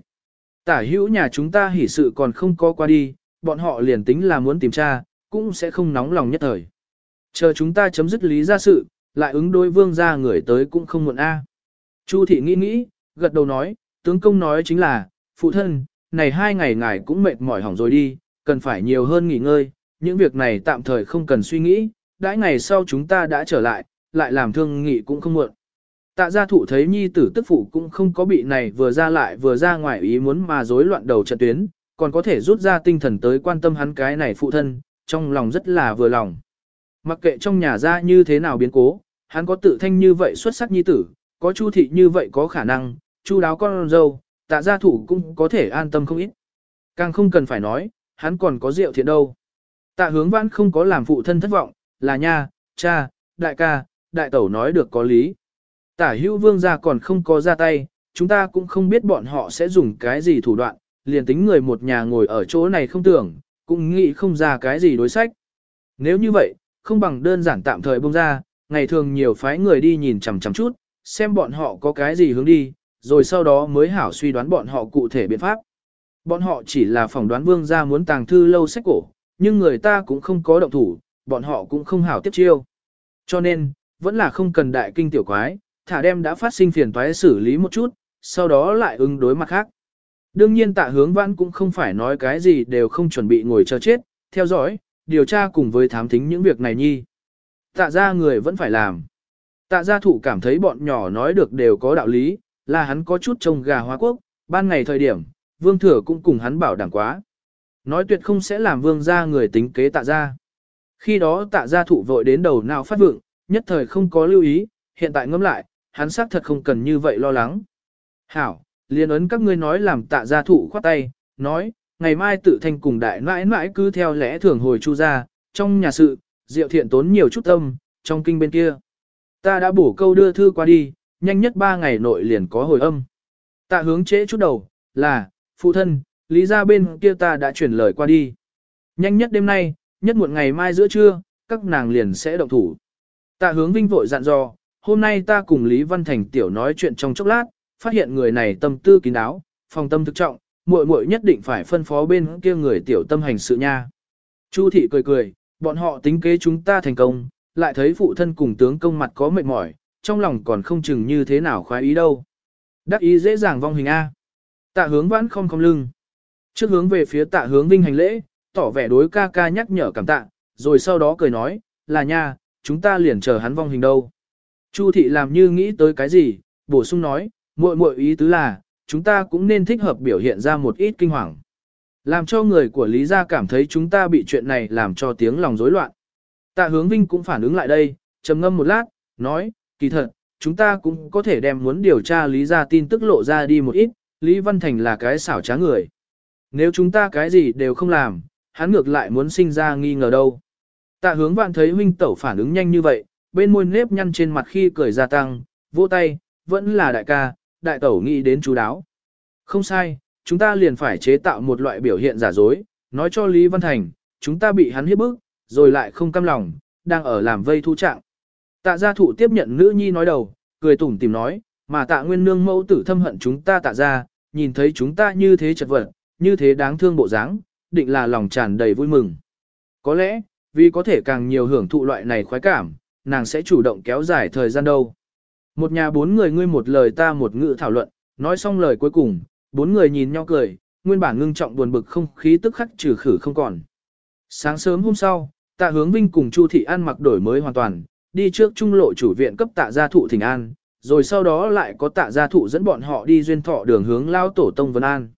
Tả hữu nhà chúng ta hỉ sự còn không có qua đi, bọn họ liền tính là muốn tìm tra, cũng sẽ không nóng lòng nhất thời. Chờ chúng ta chấm dứt lý ra sự, lại ứng đối vương ra người tới cũng không muộn a. Chu thị nghĩ nghĩ, gật đầu nói, tướng công nói chính là, phụ thân, này hai ngày ngài cũng mệt mỏi hỏng rồi đi, cần phải nhiều hơn nghỉ ngơi, những việc này tạm thời không cần suy nghĩ, đãi ngày sau chúng ta đã trở lại, lại làm thương nghị cũng không muộn. Tạ gia thụ thấy nhi tử tức phụ cũng không có bị này vừa ra lại vừa ra ngoài ý muốn mà rối loạn đầu trận tuyến, còn có thể rút ra tinh thần tới quan tâm hắn cái này phụ thân, trong lòng rất là vừa lòng. Mặc kệ trong nhà ra như thế nào biến cố, hắn có tự thanh như vậy xuất sắc nhi tử, có chu thị như vậy có khả năng, chu đáo con dâu, tạ gia thủ cũng có thể an tâm không ít. Càng không cần phải nói, hắn còn có rượu thiện đâu. Tạ hướng vãn không có làm phụ thân thất vọng, là nha, cha, đại ca, đại tẩu nói được có lý. Tả hữu vương gia còn không có ra tay, chúng ta cũng không biết bọn họ sẽ dùng cái gì thủ đoạn, liền tính người một nhà ngồi ở chỗ này không tưởng, cũng nghĩ không ra cái gì đối sách. Nếu như vậy, không bằng đơn giản tạm thời bông ra, ngày thường nhiều phái người đi nhìn chằm chằm chút, xem bọn họ có cái gì hướng đi, rồi sau đó mới hảo suy đoán bọn họ cụ thể biện pháp. Bọn họ chỉ là phỏng đoán vương gia muốn tàng thư lâu sách cổ, nhưng người ta cũng không có động thủ, bọn họ cũng không hảo tiếp chiêu. Cho nên, vẫn là không cần đại kinh tiểu quái, thả đem đã phát sinh phiền toái xử lý một chút, sau đó lại ứng đối mặt khác. Đương nhiên tạ hướng vãn cũng không phải nói cái gì đều không chuẩn bị ngồi chờ chết, theo dõi, điều tra cùng với thám thính những việc này nhi. Tạ ra người vẫn phải làm. Tạ gia thụ cảm thấy bọn nhỏ nói được đều có đạo lý, là hắn có chút trông gà hóa quốc, ban ngày thời điểm, vương thừa cũng cùng hắn bảo đảm quá. Nói tuyệt không sẽ làm vương gia người tính kế tạ gia. Khi đó tạ gia thụ vội đến đầu nào phát vượng, nhất thời không có lưu ý, hiện tại ngẫm lại, hắn xác thật không cần như vậy lo lắng. Hảo, liên ấn các ngươi nói làm tạ gia thụ khoát tay, nói, ngày mai tự thanh cùng đại mãi mãi cứ theo lẽ thường hồi chu ra, trong nhà sự, diệu thiện tốn nhiều chút tâm, trong kinh bên kia. Ta đã bổ câu đưa thư qua đi, nhanh nhất 3 ngày nội liền có hồi âm. Tạ hướng trễ chút đầu, là, phụ thân, lý ra bên kia ta đã chuyển lời qua đi. Nhanh nhất đêm nay, nhất muộn ngày mai giữa trưa, các nàng liền sẽ động thủ. Tạ hướng vinh vội dặn dò, hôm nay ta cùng Lý Văn Thành tiểu nói chuyện trong chốc lát, phát hiện người này tâm tư kín đáo, phòng tâm thực trọng, muội muội nhất định phải phân phó bên kia người tiểu tâm hành sự nha. Chu thị cười cười, bọn họ tính kế chúng ta thành công, lại thấy phụ thân cùng tướng công mặt có mệt mỏi, trong lòng còn không chừng như thế nào khoái ý đâu. Đắc ý dễ dàng vong hình A. Tạ hướng vãn không không lưng. Trước hướng về phía tạ hướng vinh hành lễ, tỏ vẻ đối ca ca nhắc nhở cảm tạ, rồi sau đó cười nói, là nha, chúng ta liền chờ hắn vong hình đâu. Chu thị làm như nghĩ tới cái gì, bổ sung nói, muội muội ý tứ là, chúng ta cũng nên thích hợp biểu hiện ra một ít kinh hoàng. Làm cho người của Lý gia cảm thấy chúng ta bị chuyện này làm cho tiếng lòng rối loạn. Tạ hướng vinh cũng phản ứng lại đây, trầm ngâm một lát, nói, kỳ thật, chúng ta cũng có thể đem muốn điều tra Lý ra tin tức lộ ra đi một ít, Lý Văn Thành là cái xảo trá người. Nếu chúng ta cái gì đều không làm, hắn ngược lại muốn sinh ra nghi ngờ đâu. Tạ hướng vạn thấy huynh tẩu phản ứng nhanh như vậy, bên môi nếp nhăn trên mặt khi cười gia tăng, vỗ tay, vẫn là đại ca, đại tẩu nghĩ đến chú đáo. Không sai, chúng ta liền phải chế tạo một loại biểu hiện giả dối, nói cho Lý Văn Thành, chúng ta bị hắn hiếp bức, rồi lại không cam lòng, đang ở làm vây thu trạng. Tạ gia thụ tiếp nhận nữ nhi nói đầu, cười tủm tìm nói, mà tạ nguyên nương mẫu tử thâm hận chúng ta tạ ra, nhìn thấy chúng ta như thế chật vật, như thế đáng thương bộ dáng, định là lòng tràn đầy vui mừng. Có lẽ, vì có thể càng nhiều hưởng thụ loại này khoái cảm, nàng sẽ chủ động kéo dài thời gian đâu. Một nhà bốn người ngươi một lời ta một ngữ thảo luận, nói xong lời cuối cùng, bốn người nhìn nhau cười, nguyên bản ngưng trọng buồn bực không khí tức khắc trừ khử không còn. Sáng sớm hôm sau, tạ hướng vinh cùng Chu Thị ăn mặc đổi mới hoàn toàn, đi trước trung lộ chủ viện cấp tạ gia thụ thỉnh an, rồi sau đó lại có tạ gia thụ dẫn bọn họ đi duyên thọ đường hướng Lao Tổ Tông Vân An.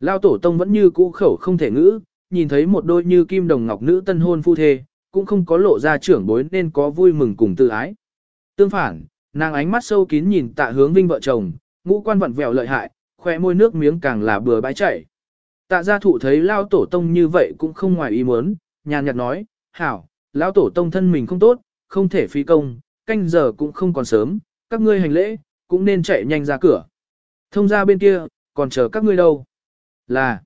Lao Tổ Tông vẫn như cũ khẩu không thể ngữ, nhìn thấy một đôi như kim đồng ngọc nữ tân hôn phu thê, cũng không có lộ ra trưởng bối nên có vui mừng cùng tự ái. Tương phản, nàng ánh mắt sâu kín nhìn tạ hướng vinh vợ chồng, ngũ quan vặn vẹo lợi hại, khoe môi nước miếng càng là bừa bãi chảy. Tạ gia thụ thấy Lao Tổ Tông như vậy cũng không ngoài ý muốn, nhàn nhạt nói, hảo, Lao Tổ Tông thân mình không tốt, không thể phí công, canh giờ cũng không còn sớm, các ngươi hành lễ, cũng nên chạy nhanh ra cửa. Thông ra bên kia, còn chờ các ngươi đâu? Là,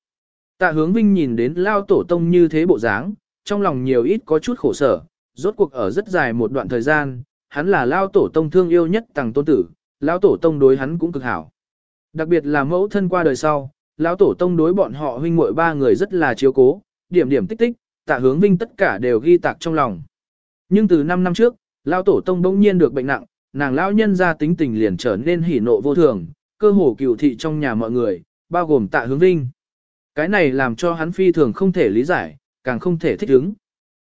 tạ hướng vinh nhìn đến lao tổ tông như thế bộ dáng, trong lòng nhiều ít có chút khổ sở, rốt cuộc ở rất dài một đoạn thời gian, hắn là lao tổ tông thương yêu nhất tàng tôn tử, lao tổ tông đối hắn cũng cực hảo. Đặc biệt là mẫu thân qua đời sau, lão tổ tông đối bọn họ huynh muội ba người rất là chiếu cố, điểm điểm tích tích, tạ hướng vinh tất cả đều ghi tạc trong lòng. Nhưng từ 5 năm trước, lão tổ tông bỗng nhiên được bệnh nặng, nàng lão nhân ra tính tình liền trở nên hỉ nộ vô thường, cơ hồ cựu thị trong nhà mọi người, bao gồm tạ hướng vinh. Cái này làm cho hắn phi thường không thể lý giải, càng không thể thích ứng.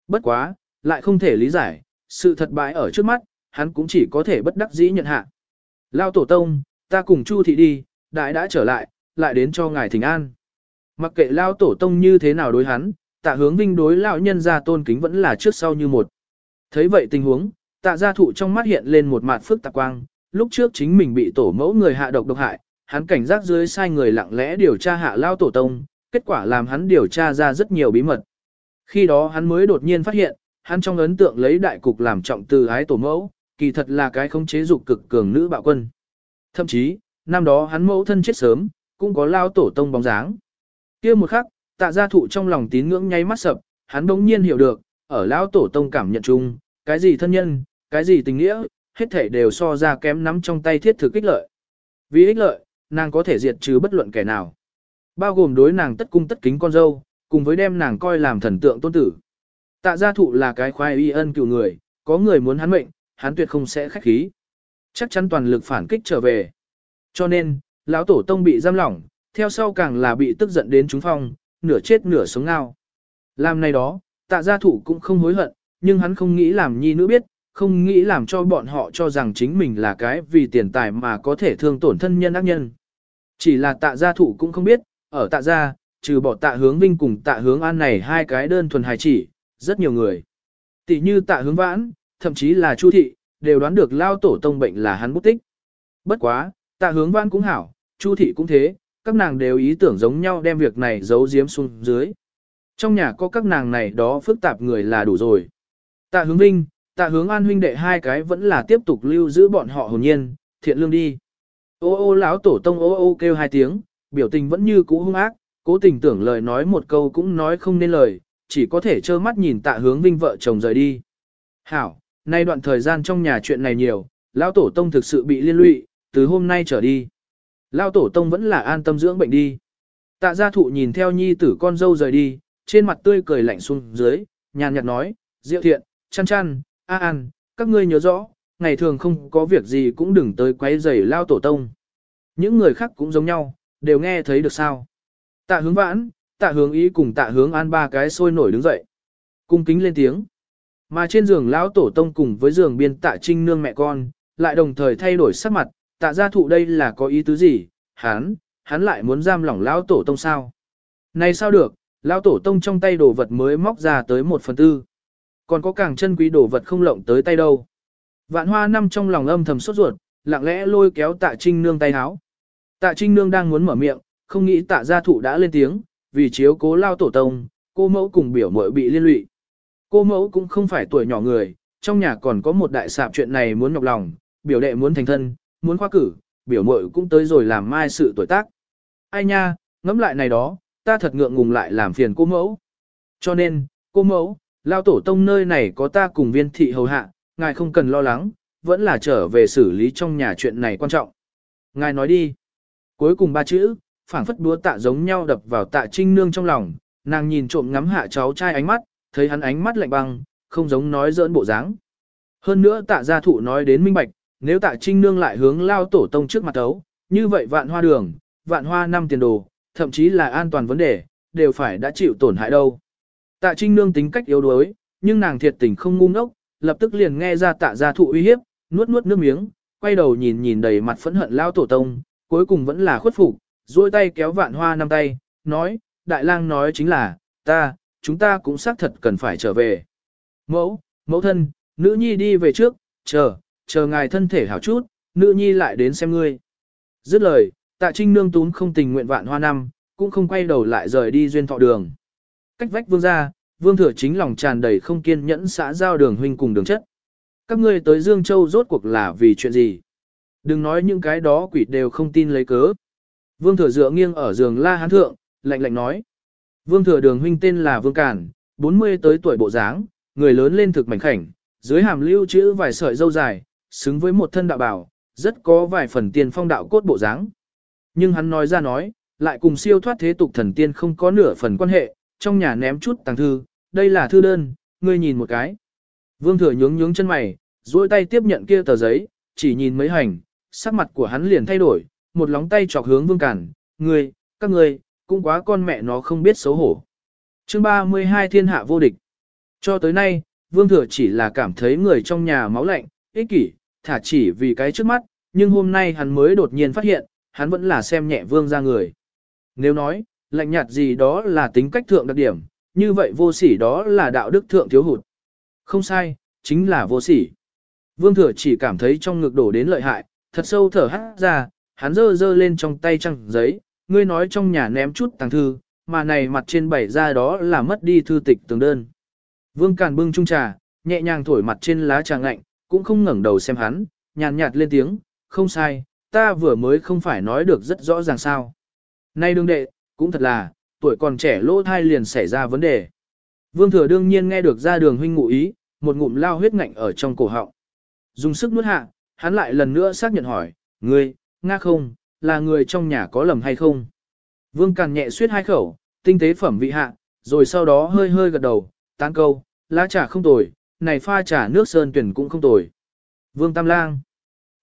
Bất quá, lại không thể lý giải, sự thật bại ở trước mắt, hắn cũng chỉ có thể bất đắc dĩ nhận hạ. Lao tổ tông, ta cùng Chu thị đi, đại đã trở lại, lại đến cho ngài thỉnh an. Mặc kệ Lao tổ tông như thế nào đối hắn, tạ hướng vinh đối lão nhân ra tôn kính vẫn là trước sau như một. Thấy vậy tình huống, tạ gia thụ trong mắt hiện lên một mặt phức tạp quang, lúc trước chính mình bị tổ mẫu người hạ độc độc hại, hắn cảnh giác dưới sai người lặng lẽ điều tra hạ lao tổ tông, kết quả làm hắn điều tra ra rất nhiều bí mật. Khi đó hắn mới đột nhiên phát hiện, hắn trong ấn tượng lấy đại cục làm trọng từ ái tổ mẫu, kỳ thật là cái không chế dục cực cường nữ bạo quân. Thậm chí, năm đó hắn mẫu thân chết sớm, cũng có lao tổ tông bóng dáng. kia một khắc, tạ gia thụ trong lòng tín ngưỡng nháy mắt sập, hắn đống nhiên hiểu được, ở lão tổ tông cảm nhận chung, cái gì thân nhân, cái gì tình nghĩa, hết thể đều so ra kém nắm trong tay thiết thực ích lợi. Vì ích lợi, nàng có thể diệt trừ bất luận kẻ nào. Bao gồm đối nàng tất cung tất kính con dâu, cùng với đem nàng coi làm thần tượng tôn tử. Tạ gia thụ là cái khoai y ân cựu người, có người muốn hắn mệnh, hắn tuyệt không sẽ khách khí. Chắc chắn toàn lực phản kích trở về. Cho nên, lão tổ tông bị giam lỏng, theo sau càng là bị tức giận đến chúng phong, nửa chết nửa sống ngao. Làm này đó, tạ gia thủ cũng không hối hận, nhưng hắn không nghĩ làm nhi nữ biết, không nghĩ làm cho bọn họ cho rằng chính mình là cái vì tiền tài mà có thể thương tổn thân nhân ác nhân. Chỉ là tạ gia thủ cũng không biết, ở tạ gia, trừ bỏ tạ hướng vinh cùng tạ hướng an này hai cái đơn thuần hài chỉ, rất nhiều người. Tỷ như tạ hướng vãn, thậm chí là chu thị, đều đoán được lao tổ tông bệnh là hắn bút tích. Bất quá, tạ hướng vãn cũng hảo, chu thị cũng thế, các nàng đều ý tưởng giống nhau đem việc này giấu giếm xuống dưới. Trong nhà có các nàng này đó phức tạp người là đủ rồi. Tạ hướng vinh, tạ hướng an huynh đệ hai cái vẫn là tiếp tục lưu giữ bọn họ hồn nhiên, thiện lương đi. Ô ô lão tổ tông ô ô kêu hai tiếng, biểu tình vẫn như cũ hung ác, cố tình tưởng lời nói một câu cũng nói không nên lời, chỉ có thể trơ mắt nhìn tạ hướng vinh vợ chồng rời đi. Hảo, nay đoạn thời gian trong nhà chuyện này nhiều, lão tổ tông thực sự bị liên lụy, từ hôm nay trở đi. Lão tổ tông vẫn là an tâm dưỡng bệnh đi. Tạ gia thụ nhìn theo nhi tử con dâu rời đi, trên mặt tươi cười lạnh xuống dưới, nhàn nhạt nói, diệu thiện, chăn chăn, a an, các ngươi nhớ rõ, ngày thường không có việc gì cũng đừng tới quấy rầy lao tổ tông. Những người khác cũng giống nhau, đều nghe thấy được sao. Tạ hướng vãn, tạ hướng ý cùng tạ hướng an ba cái sôi nổi đứng dậy. Cung kính lên tiếng. Mà trên giường lão tổ tông cùng với giường biên tạ trinh nương mẹ con, lại đồng thời thay đổi sắc mặt, tạ gia thụ đây là có ý tứ gì, hắn, hắn lại muốn giam lỏng lão tổ tông sao. Này sao được, lão tổ tông trong tay đồ vật mới móc ra tới một phần tư. Còn có càng chân quý đồ vật không lộng tới tay đâu. Vạn hoa năm trong lòng âm thầm sốt ruột, lặng lẽ lôi kéo tạ trinh nương tay háo. Tạ trinh nương đang muốn mở miệng, không nghĩ tạ gia thụ đã lên tiếng, vì chiếu cố lao tổ tông, cô mẫu cùng biểu mội bị liên lụy. Cô mẫu cũng không phải tuổi nhỏ người, trong nhà còn có một đại sạp chuyện này muốn nhọc lòng, biểu đệ muốn thành thân, muốn khoa cử, biểu mội cũng tới rồi làm mai sự tuổi tác. Ai nha, ngẫm lại này đó, ta thật ngượng ngùng lại làm phiền cô mẫu. Cho nên, cô mẫu, lao tổ tông nơi này có ta cùng viên thị hầu hạ, ngài không cần lo lắng, vẫn là trở về xử lý trong nhà chuyện này quan trọng. Ngài nói đi. Cuối cùng ba chữ, phảng phất búa tạ giống nhau đập vào tạ trinh nương trong lòng, nàng nhìn trộm ngắm hạ cháu trai ánh mắt, thấy hắn ánh mắt lạnh băng, không giống nói giỡn bộ dáng. Hơn nữa tạ gia thụ nói đến minh bạch, nếu tạ trinh nương lại hướng lao tổ tông trước mặt ấu, như vậy vạn hoa đường, vạn hoa năm tiền đồ, thậm chí là an toàn vấn đề, đều phải đã chịu tổn hại đâu. Tạ trinh nương tính cách yếu đuối, nhưng nàng thiệt tình không ngu ngốc, lập tức liền nghe ra tạ gia thụ uy hiếp, nuốt nuốt nước miếng, quay đầu nhìn nhìn đầy mặt phẫn hận lao tổ tông, cuối cùng vẫn là khuất phục, duỗi tay kéo vạn hoa năm tay, nói, đại lang nói chính là, ta, chúng ta cũng xác thật cần phải trở về. Mẫu, mẫu thân, nữ nhi đi về trước, chờ, chờ ngài thân thể hảo chút, nữ nhi lại đến xem ngươi. Dứt lời, tạ trinh nương tún không tình nguyện vạn hoa năm, cũng không quay đầu lại rời đi duyên thọ đường. Cách vách vương ra, vương thừa chính lòng tràn đầy không kiên nhẫn xã giao đường huynh cùng đường chất. Các ngươi tới Dương Châu rốt cuộc là vì chuyện gì? Đừng nói những cái đó quỷ đều không tin lấy cớ. Vương thừa dựa nghiêng ở giường la hán thượng, lạnh lạnh nói. Vương thừa đường huynh tên là Vương Cản, 40 tới tuổi bộ dáng, người lớn lên thực mảnh khảnh, dưới hàm lưu chữ vài sợi dâu dài, xứng với một thân đạo bảo, rất có vài phần tiền phong đạo cốt bộ dáng. Nhưng hắn nói ra nói, lại cùng siêu thoát thế tục thần tiên không có nửa phần quan hệ, trong nhà ném chút tàng thư, đây là thư đơn, ngươi nhìn một cái. Vương thừa nhướng nhướng chân mày, duỗi tay tiếp nhận kia tờ giấy, chỉ nhìn mấy hành, sắc mặt của hắn liền thay đổi, một lóng tay chọc hướng vương cản, ngươi, các ngươi, cũng quá con mẹ nó không biết xấu hổ. Chương 32 thiên hạ vô địch. Cho tới nay, vương thừa chỉ là cảm thấy người trong nhà máu lạnh, ích kỷ, thả chỉ vì cái trước mắt, nhưng hôm nay hắn mới đột nhiên phát hiện, hắn vẫn là xem nhẹ vương ra người. Nếu nói, lạnh nhạt gì đó là tính cách thượng đặc điểm, như vậy vô sỉ đó là đạo đức thượng thiếu hụt. Không sai, chính là vô sỉ. Vương thừa chỉ cảm thấy trong ngực đổ đến lợi hại, thật sâu thở hắt ra, hắn giơ giơ lên trong tay trăng giấy, ngươi nói trong nhà ném chút tàng thư, mà này mặt trên bảy ra đó là mất đi thư tịch tường đơn. Vương Càn bưng chung trà, nhẹ nhàng thổi mặt trên lá trà lạnh, cũng không ngẩng đầu xem hắn, nhàn nhạt lên tiếng, không sai, ta vừa mới không phải nói được rất rõ ràng sao. Nay đương đệ, cũng thật là, tuổi còn trẻ lỗ thai liền xảy ra vấn đề. Vương thừa đương nhiên nghe được ra đường huynh ngụ ý, một ngụm lao huyết ngạnh ở trong cổ họng. Dùng sức nuốt hạ, hắn lại lần nữa xác nhận hỏi, ngươi, nga không, là người trong nhà có lầm hay không? Vương Càn nhẹ suyết hai khẩu, tinh tế phẩm vị hạ, rồi sau đó hơi hơi gật đầu, tán câu, lá trà không tồi, này pha trà nước sơn tuyển cũng không tồi. Vương Tam Lang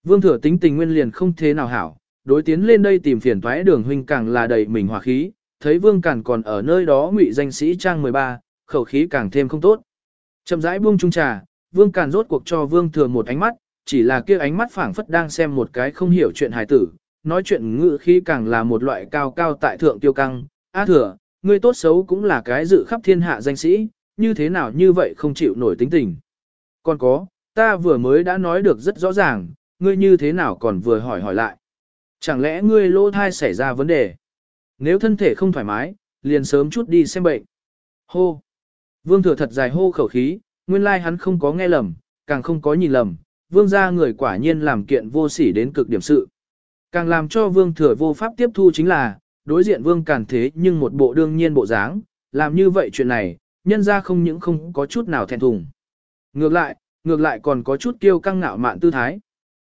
Vương Thừa tính tình nguyên liền không thế nào hảo, đối tiến lên đây tìm phiền thoái đường huynh càng là đầy mình hòa khí, thấy Vương Càn còn ở nơi đó ngụy danh sĩ trang 13, khẩu khí càng thêm không tốt. Chậm rãi buông trung trà, Vương Càn rốt cuộc cho Vương Thừa một ánh mắt, chỉ là kia ánh mắt phảng phất đang xem một cái không hiểu chuyện hài tử, nói chuyện ngữ khí càng là một loại cao cao tại thượng tiêu căng. Á thừa, ngươi tốt xấu cũng là cái dự khắp thiên hạ danh sĩ, như thế nào như vậy không chịu nổi tính tình. Còn có, ta vừa mới đã nói được rất rõ ràng, ngươi như thế nào còn vừa hỏi hỏi lại. Chẳng lẽ ngươi lỗ thai xảy ra vấn đề? Nếu thân thể không thoải mái, liền sớm chút đi xem bệnh. Hô! Vương thừa thật dài hô khẩu khí, nguyên lai hắn không có nghe lầm, càng không có nhìn lầm, vương gia người quả nhiên làm kiện vô sỉ đến cực điểm sự. Càng làm cho vương thừa vô pháp tiếp thu chính là, đối diện vương càn thế nhưng một bộ đương nhiên bộ dáng, làm như vậy chuyện này, nhân ra không những không có chút nào thèn thùng. Ngược lại, ngược lại còn có chút kiêu căng ngạo mạn tư thái.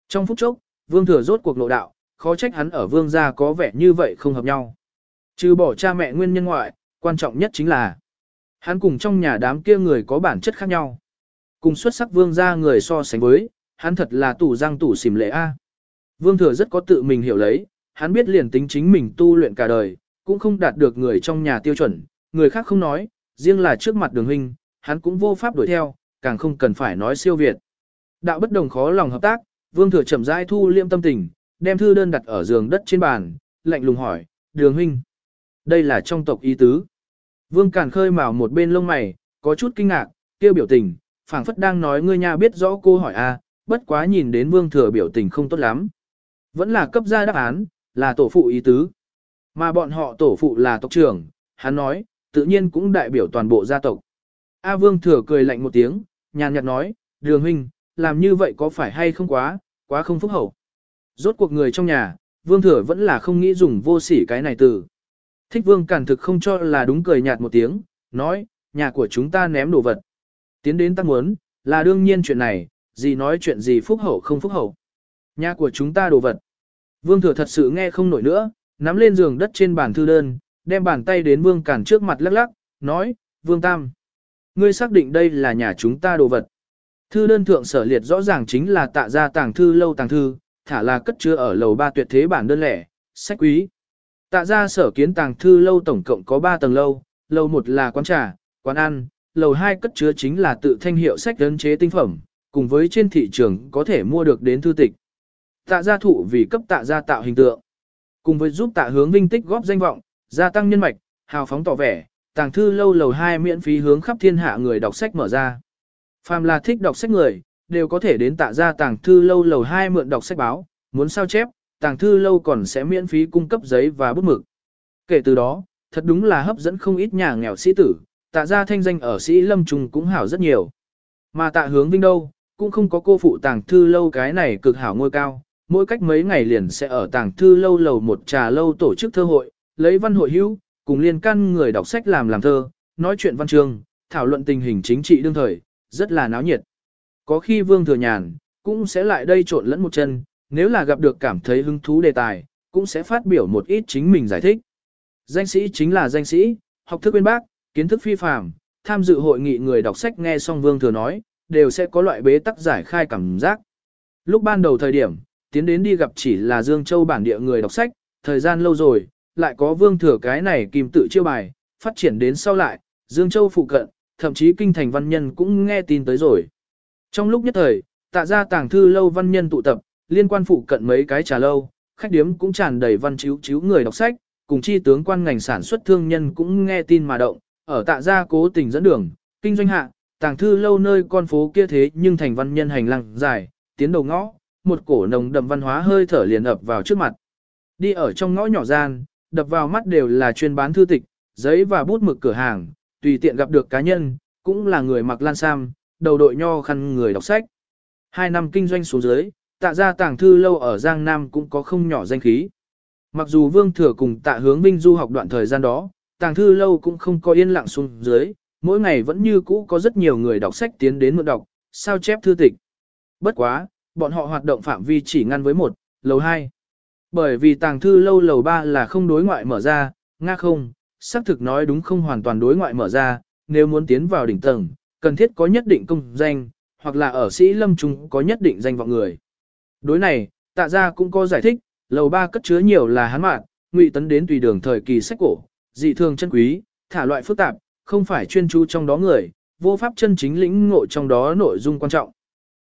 Trong phút chốc, vương thừa rốt cuộc nội đạo, khó trách hắn ở vương gia có vẻ như vậy không hợp nhau. Trừ bỏ cha mẹ nguyên nhân ngoại, quan trọng nhất chính là hắn cùng trong nhà đám kia người có bản chất khác nhau. Cùng xuất sắc vương gia người so sánh với, hắn thật là tủ răng tủ xìm lệ A. Vương thừa rất có tự mình hiểu lấy, hắn biết liền tính chính mình tu luyện cả đời, cũng không đạt được người trong nhà tiêu chuẩn, người khác không nói, riêng là trước mặt đường huynh, hắn cũng vô pháp đuổi theo, càng không cần phải nói siêu việt. Đạo bất đồng khó lòng hợp tác, vương thừa chậm rãi thu liêm tâm tình, đem thư đơn đặt ở giường đất trên bàn, lạnh lùng hỏi, đường huynh. Đây là trong tộc ý tứ. Vương càn khơi mào một bên lông mày, có chút kinh ngạc, kêu biểu tình, phảng phất đang nói ngươi nha biết rõ cô hỏi a, bất quá nhìn đến vương thừa biểu tình không tốt lắm. Vẫn là cấp ra đáp án, là tổ phụ ý tứ. Mà bọn họ tổ phụ là tộc trưởng, hắn nói, tự nhiên cũng đại biểu toàn bộ gia tộc. A vương thừa cười lạnh một tiếng, nhàn nhạt nói, đường huynh, làm như vậy có phải hay không quá, quá không phúc hậu. Rốt cuộc người trong nhà, vương thừa vẫn là không nghĩ dùng vô sỉ cái này từ. Thích vương cản thực không cho là đúng cười nhạt một tiếng, nói, nhà của chúng ta ném đồ vật. Tiến đến ta muốn, là đương nhiên chuyện này, gì nói chuyện gì phúc hậu không phúc hậu. Nhà của chúng ta đồ vật. Vương thừa thật sự nghe không nổi nữa, nắm lên giường đất trên bàn thư đơn, đem bàn tay đến vương cản trước mặt lắc lắc, nói, vương tam. Ngươi xác định đây là nhà chúng ta đồ vật. Thư đơn thượng sở liệt rõ ràng chính là tạ gia tàng thư lâu tàng thư, thả là cất chứa ở lầu ba tuyệt thế bản đơn lẻ, sách quý. Tạ gia sở kiến tàng thư lâu tổng cộng có 3 tầng lâu, lầu 1 là quán trà, quán ăn, lầu 2 cất chứa chính là tự thanh hiệu sách đơn chế tinh phẩm, cùng với trên thị trường có thể mua được đến thư tịch. Tạ gia thụ vì cấp tạ gia tạo hình tượng, cùng với giúp tạ hướng vinh tích góp danh vọng, gia tăng nhân mạch, hào phóng tỏ vẻ, tàng thư lâu lầu 2 miễn phí hướng khắp thiên hạ người đọc sách mở ra. Phàm là thích đọc sách người, đều có thể đến tạ gia tàng thư lâu lầu 2 mượn đọc sách báo, muốn sao chép, tàng thư lâu còn sẽ miễn phí cung cấp giấy và bút mực. Kể từ đó, thật đúng là hấp dẫn không ít nhà nghèo sĩ tử, tạ gia thanh danh ở sĩ lâm trùng cũng hảo rất nhiều. Mà tạ hướng vinh đâu, cũng không có cô phụ tàng thư lâu cái này cực hảo ngôi cao, mỗi cách mấy ngày liền sẽ ở tàng thư lâu lầu một trà lâu tổ chức thơ hội, lấy văn hội hữu, cùng liên căn người đọc sách làm làm thơ, nói chuyện văn chương, thảo luận tình hình chính trị đương thời, rất là náo nhiệt. Có khi vương thừa nhàn, cũng sẽ lại đây trộn lẫn một chân, nếu là gặp được cảm thấy hứng thú đề tài, cũng sẽ phát biểu một ít chính mình giải thích. Danh sĩ chính là danh sĩ, học thức bên bác, kiến thức phi phàm, tham dự hội nghị người đọc sách nghe xong vương thừa nói, đều sẽ có loại bế tắc giải khai cảm giác. Lúc ban đầu thời điểm, tiến đến đi gặp chỉ là Dương Châu bản địa người đọc sách, thời gian lâu rồi, lại có vương thừa cái này kìm tự chiêu bài, phát triển đến sau lại, Dương Châu phụ cận, thậm chí kinh thành văn nhân cũng nghe tin tới rồi. Trong lúc nhất thời, tạ ra tàng thư lâu văn nhân tụ tập, liên quan phụ cận mấy cái trà lâu, khách điếm cũng tràn đầy văn chiếu chiếu người đọc sách, cùng chi tướng quan ngành sản xuất thương nhân cũng nghe tin mà động, ở tạ gia cố tình dẫn đường, kinh doanh hạ, tàng thư lâu nơi con phố kia thế nhưng thành văn nhân hành lang dài, tiến đầu ngõ, một cổ nồng đậm văn hóa hơi thở liền ập vào trước mặt. Đi ở trong ngõ nhỏ gian, đập vào mắt đều là chuyên bán thư tịch, giấy và bút mực cửa hàng, tùy tiện gặp được cá nhân, cũng là người mặc lan sam, đầu đội nho khăn người đọc sách. Hai năm kinh doanh xuống dưới, tạ ra tàng thư lâu ở Giang Nam cũng có không nhỏ danh khí. Mặc dù Vương Thừa cùng tạ hướng Vinh du học đoạn thời gian đó, tàng thư lâu cũng không có yên lặng xuống dưới, mỗi ngày vẫn như cũ có rất nhiều người đọc sách tiến đến mượn đọc, sao chép thư tịch. Bất quá, bọn họ hoạt động phạm vi chỉ ngăn với một, lầu 2. Bởi vì tàng thư lâu lầu 3 là không đối ngoại mở ra, nga không, xác thực nói đúng không hoàn toàn đối ngoại mở ra, nếu muốn tiến vào đỉnh tầng, cần thiết có nhất định công danh, hoặc là ở sĩ lâm trung có nhất định danh vọng người. Đối này, tạ gia cũng có giải thích, lầu ba cất chứa nhiều là hán mạn, ngụy tấn đến tùy đường thời kỳ sách cổ, dị thường chân quý, thả loại phức tạp, không phải chuyên chú trong đó người, vô pháp chân chính lĩnh ngộ trong đó nội dung quan trọng.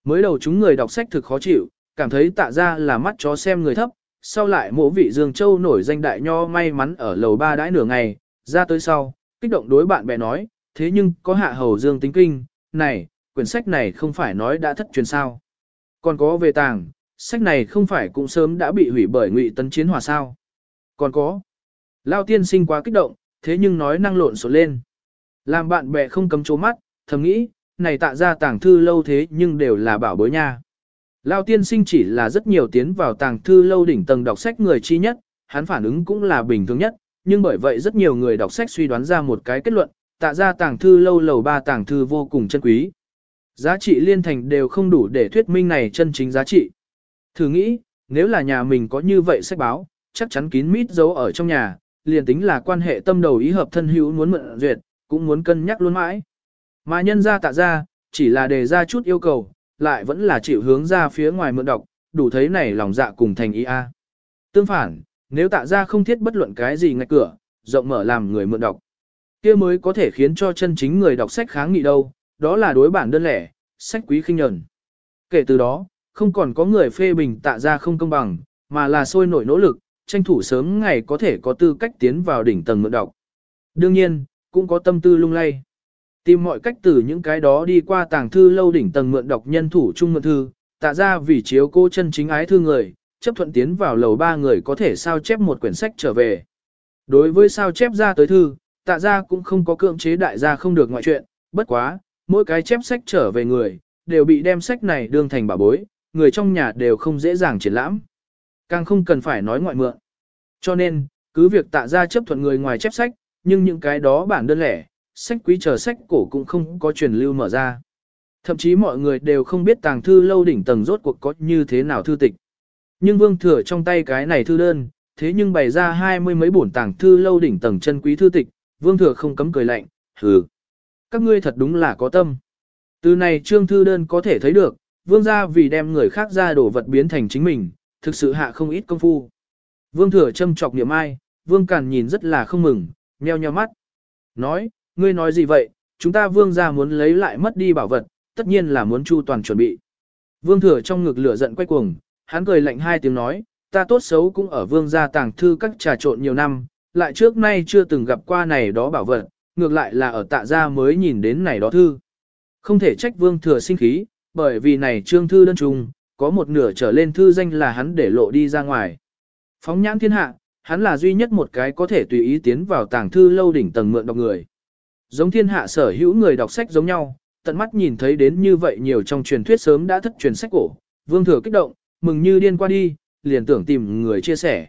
Mới đầu chúng người đọc sách thực khó chịu, cảm thấy tạ gia là mắt chó xem người thấp, sau lại mộ vị Dương Châu nổi danh đại nho may mắn ở lầu ba đãi nửa ngày, ra tới sau, kích động đối bạn bè nói, thế nhưng có hạ hầu Dương tính kinh, này, quyển sách này không phải nói đã thất truyền sao. Còn có về tàng, sách này không phải cũng sớm đã bị hủy bởi ngụy tấn chiến hòa sao. Còn có, Lao tiên sinh quá kích động, thế nhưng nói năng lộn xộn lên. Làm bạn bè không cấm chố mắt, thầm nghĩ, này tạ ra tàng thư lâu thế nhưng đều là bảo bối nha. Lao tiên sinh chỉ là rất nhiều tiến vào tàng thư lâu đỉnh tầng đọc sách người chi nhất, hắn phản ứng cũng là bình thường nhất, nhưng bởi vậy rất nhiều người đọc sách suy đoán ra một cái kết luận, tạ ra tàng thư lâu lầu ba tàng thư vô cùng chân quý. Giá trị liên thành đều không đủ để thuyết minh này chân chính giá trị. Thử nghĩ, nếu là nhà mình có như vậy sách báo, chắc chắn kín mít giấu ở trong nhà, liền tính là quan hệ tâm đầu ý hợp thân hữu muốn mượn duyệt, cũng muốn cân nhắc luôn mãi. Mà nhân ra tạ ra, chỉ là đề ra chút yêu cầu, lại vẫn là chịu hướng ra phía ngoài mượn đọc, đủ thấy này lòng dạ cùng thành ý a. Tương phản, nếu tạ ra không thiết bất luận cái gì ngạch cửa, rộng mở làm người mượn đọc, kia mới có thể khiến cho chân chính người đọc sách kháng nghị đâu, đó là đối bản đơn lẻ, sách quý khinh nhẫn. Kể từ đó, không còn có người phê bình tạ ra không công bằng, mà là sôi nổi nỗ lực, tranh thủ sớm ngày có thể có tư cách tiến vào đỉnh tầng mượn đọc. Đương nhiên, cũng có tâm tư lung lay. Tìm mọi cách từ những cái đó đi qua tàng thư lâu đỉnh tầng mượn đọc nhân thủ chung mượn thư, tạ ra vì chiếu cô chân chính ái thư người, chấp thuận tiến vào lầu ba người có thể sao chép một quyển sách trở về. Đối với sao chép ra tới thư, tạ ra cũng không có cưỡng chế đại gia không được ngoại chuyện, bất quá, mỗi cái chép sách trở về người, đều bị đem sách này đương thành bảo bối, người trong nhà đều không dễ dàng triển lãm. Càng không cần phải nói ngoại mượn. Cho nên, cứ việc tạ ra chấp thuận người ngoài chép sách, nhưng những cái đó bản đơn lẻ, sách quý chờ sách cổ cũng không có truyền lưu mở ra. Thậm chí mọi người đều không biết tàng thư lâu đỉnh tầng rốt cuộc có như thế nào thư tịch. Nhưng vương thừa trong tay cái này thư đơn, thế nhưng bày ra hai mươi mấy bổn tàng thư lâu đỉnh tầng chân quý thư tịch, vương thừa không cấm cười lạnh, hừ. Các ngươi thật đúng là có tâm. Từ này trương thư đơn có thể thấy được, vương gia vì đem người khác ra đổ vật biến thành chính mình, thực sự hạ không ít công phu. Vương thừa châm chọc niệm ai, vương càn nhìn rất là không mừng, nheo nheo mắt. Nói, ngươi nói gì vậy, chúng ta vương gia muốn lấy lại mất đi bảo vật, tất nhiên là muốn chu toàn chuẩn bị. Vương thừa trong ngực lửa giận quay cuồng, hắn cười lạnh hai tiếng nói, ta tốt xấu cũng ở vương gia tàng thư các trà trộn nhiều năm, lại trước nay chưa từng gặp qua này đó bảo vật, ngược lại là ở tạ gia mới nhìn đến này đó thư. Không thể trách vương thừa sinh khí, bởi vì này trương thư đơn trùng, có một nửa trở lên thư danh là hắn để lộ đi ra ngoài. Phóng nhãn thiên hạ, hắn là duy nhất một cái có thể tùy ý tiến vào tàng thư lâu đỉnh tầng mượn đọc người. Giống thiên hạ sở hữu người đọc sách giống nhau, tận mắt nhìn thấy đến như vậy nhiều trong truyền thuyết sớm đã thất truyền sách cổ, vương thừa kích động, mừng như điên qua đi, liền tưởng tìm người chia sẻ.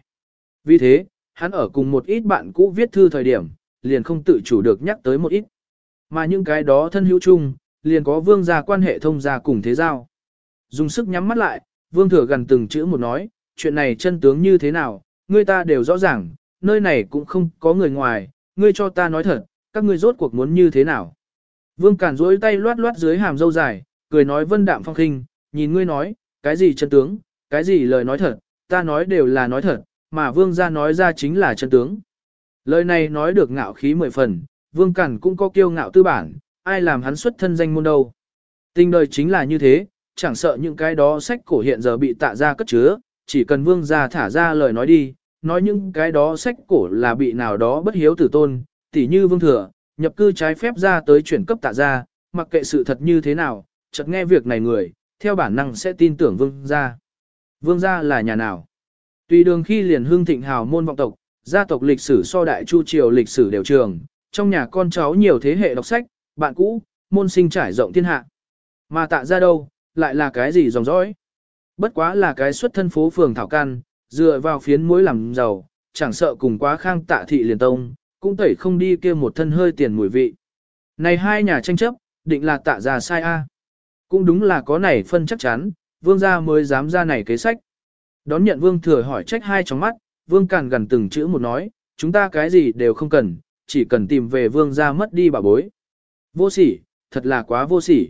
Vì thế, hắn ở cùng một ít bạn cũ viết thư thời điểm, liền không tự chủ được nhắc tới một ít. Mà những cái đó thân hữu chung, liền có vương gia quan hệ thông gia cùng thế giao. Dùng sức nhắm mắt lại, vương thừa gần từng chữ một nói, chuyện này chân tướng như thế nào, ngươi ta đều rõ ràng, nơi này cũng không có người ngoài, ngươi cho ta nói thật, các ngươi rốt cuộc muốn như thế nào. Vương Cản rỗi tay loát loát dưới hàm dâu dài, cười nói vân đạm phong khinh, nhìn ngươi nói, cái gì chân tướng, cái gì lời nói thật, ta nói đều là nói thật, mà vương gia nói ra chính là chân tướng. Lời này nói được ngạo khí mười phần, vương cẩn cũng có kiêu ngạo tư bản, ai làm hắn xuất thân danh môn đâu. Tình đời chính là như thế, chẳng sợ những cái đó sách cổ hiện giờ bị tạ ra cất chứa, chỉ cần vương gia thả ra lời nói đi, nói những cái đó sách cổ là bị nào đó bất hiếu tử tôn, tỉ như vương thừa, nhập cư trái phép ra tới chuyển cấp tạ ra, mặc kệ sự thật như thế nào, chợt nghe việc này người, theo bản năng sẽ tin tưởng vương gia. Vương gia là nhà nào? Tùy đường khi liền hương thịnh hào môn vọng tộc, gia tộc lịch sử so đại chu triều lịch sử đều trường, trong nhà con cháu nhiều thế hệ đọc sách, bạn cũ, môn sinh trải rộng thiên hạ. Mà tạ ra đâu, lại là cái gì dòng dõi? Bất quá là cái xuất thân phố phường thảo can, dựa vào phiến muối làm giàu, chẳng sợ cùng quá khang tạ thị liền tông, cũng tẩy không đi kia một thân hơi tiền mùi vị. Này hai nhà tranh chấp, định là tạ ra sai a. Cũng đúng là có này phân chắc chắn, vương gia mới dám ra này kế sách. Đón nhận vương thừa hỏi trách hai trong mắt, vương càn gần từng chữ một nói, chúng ta cái gì đều không cần, chỉ cần tìm về vương gia mất đi bà bối. Vô sỉ, thật là quá vô sỉ.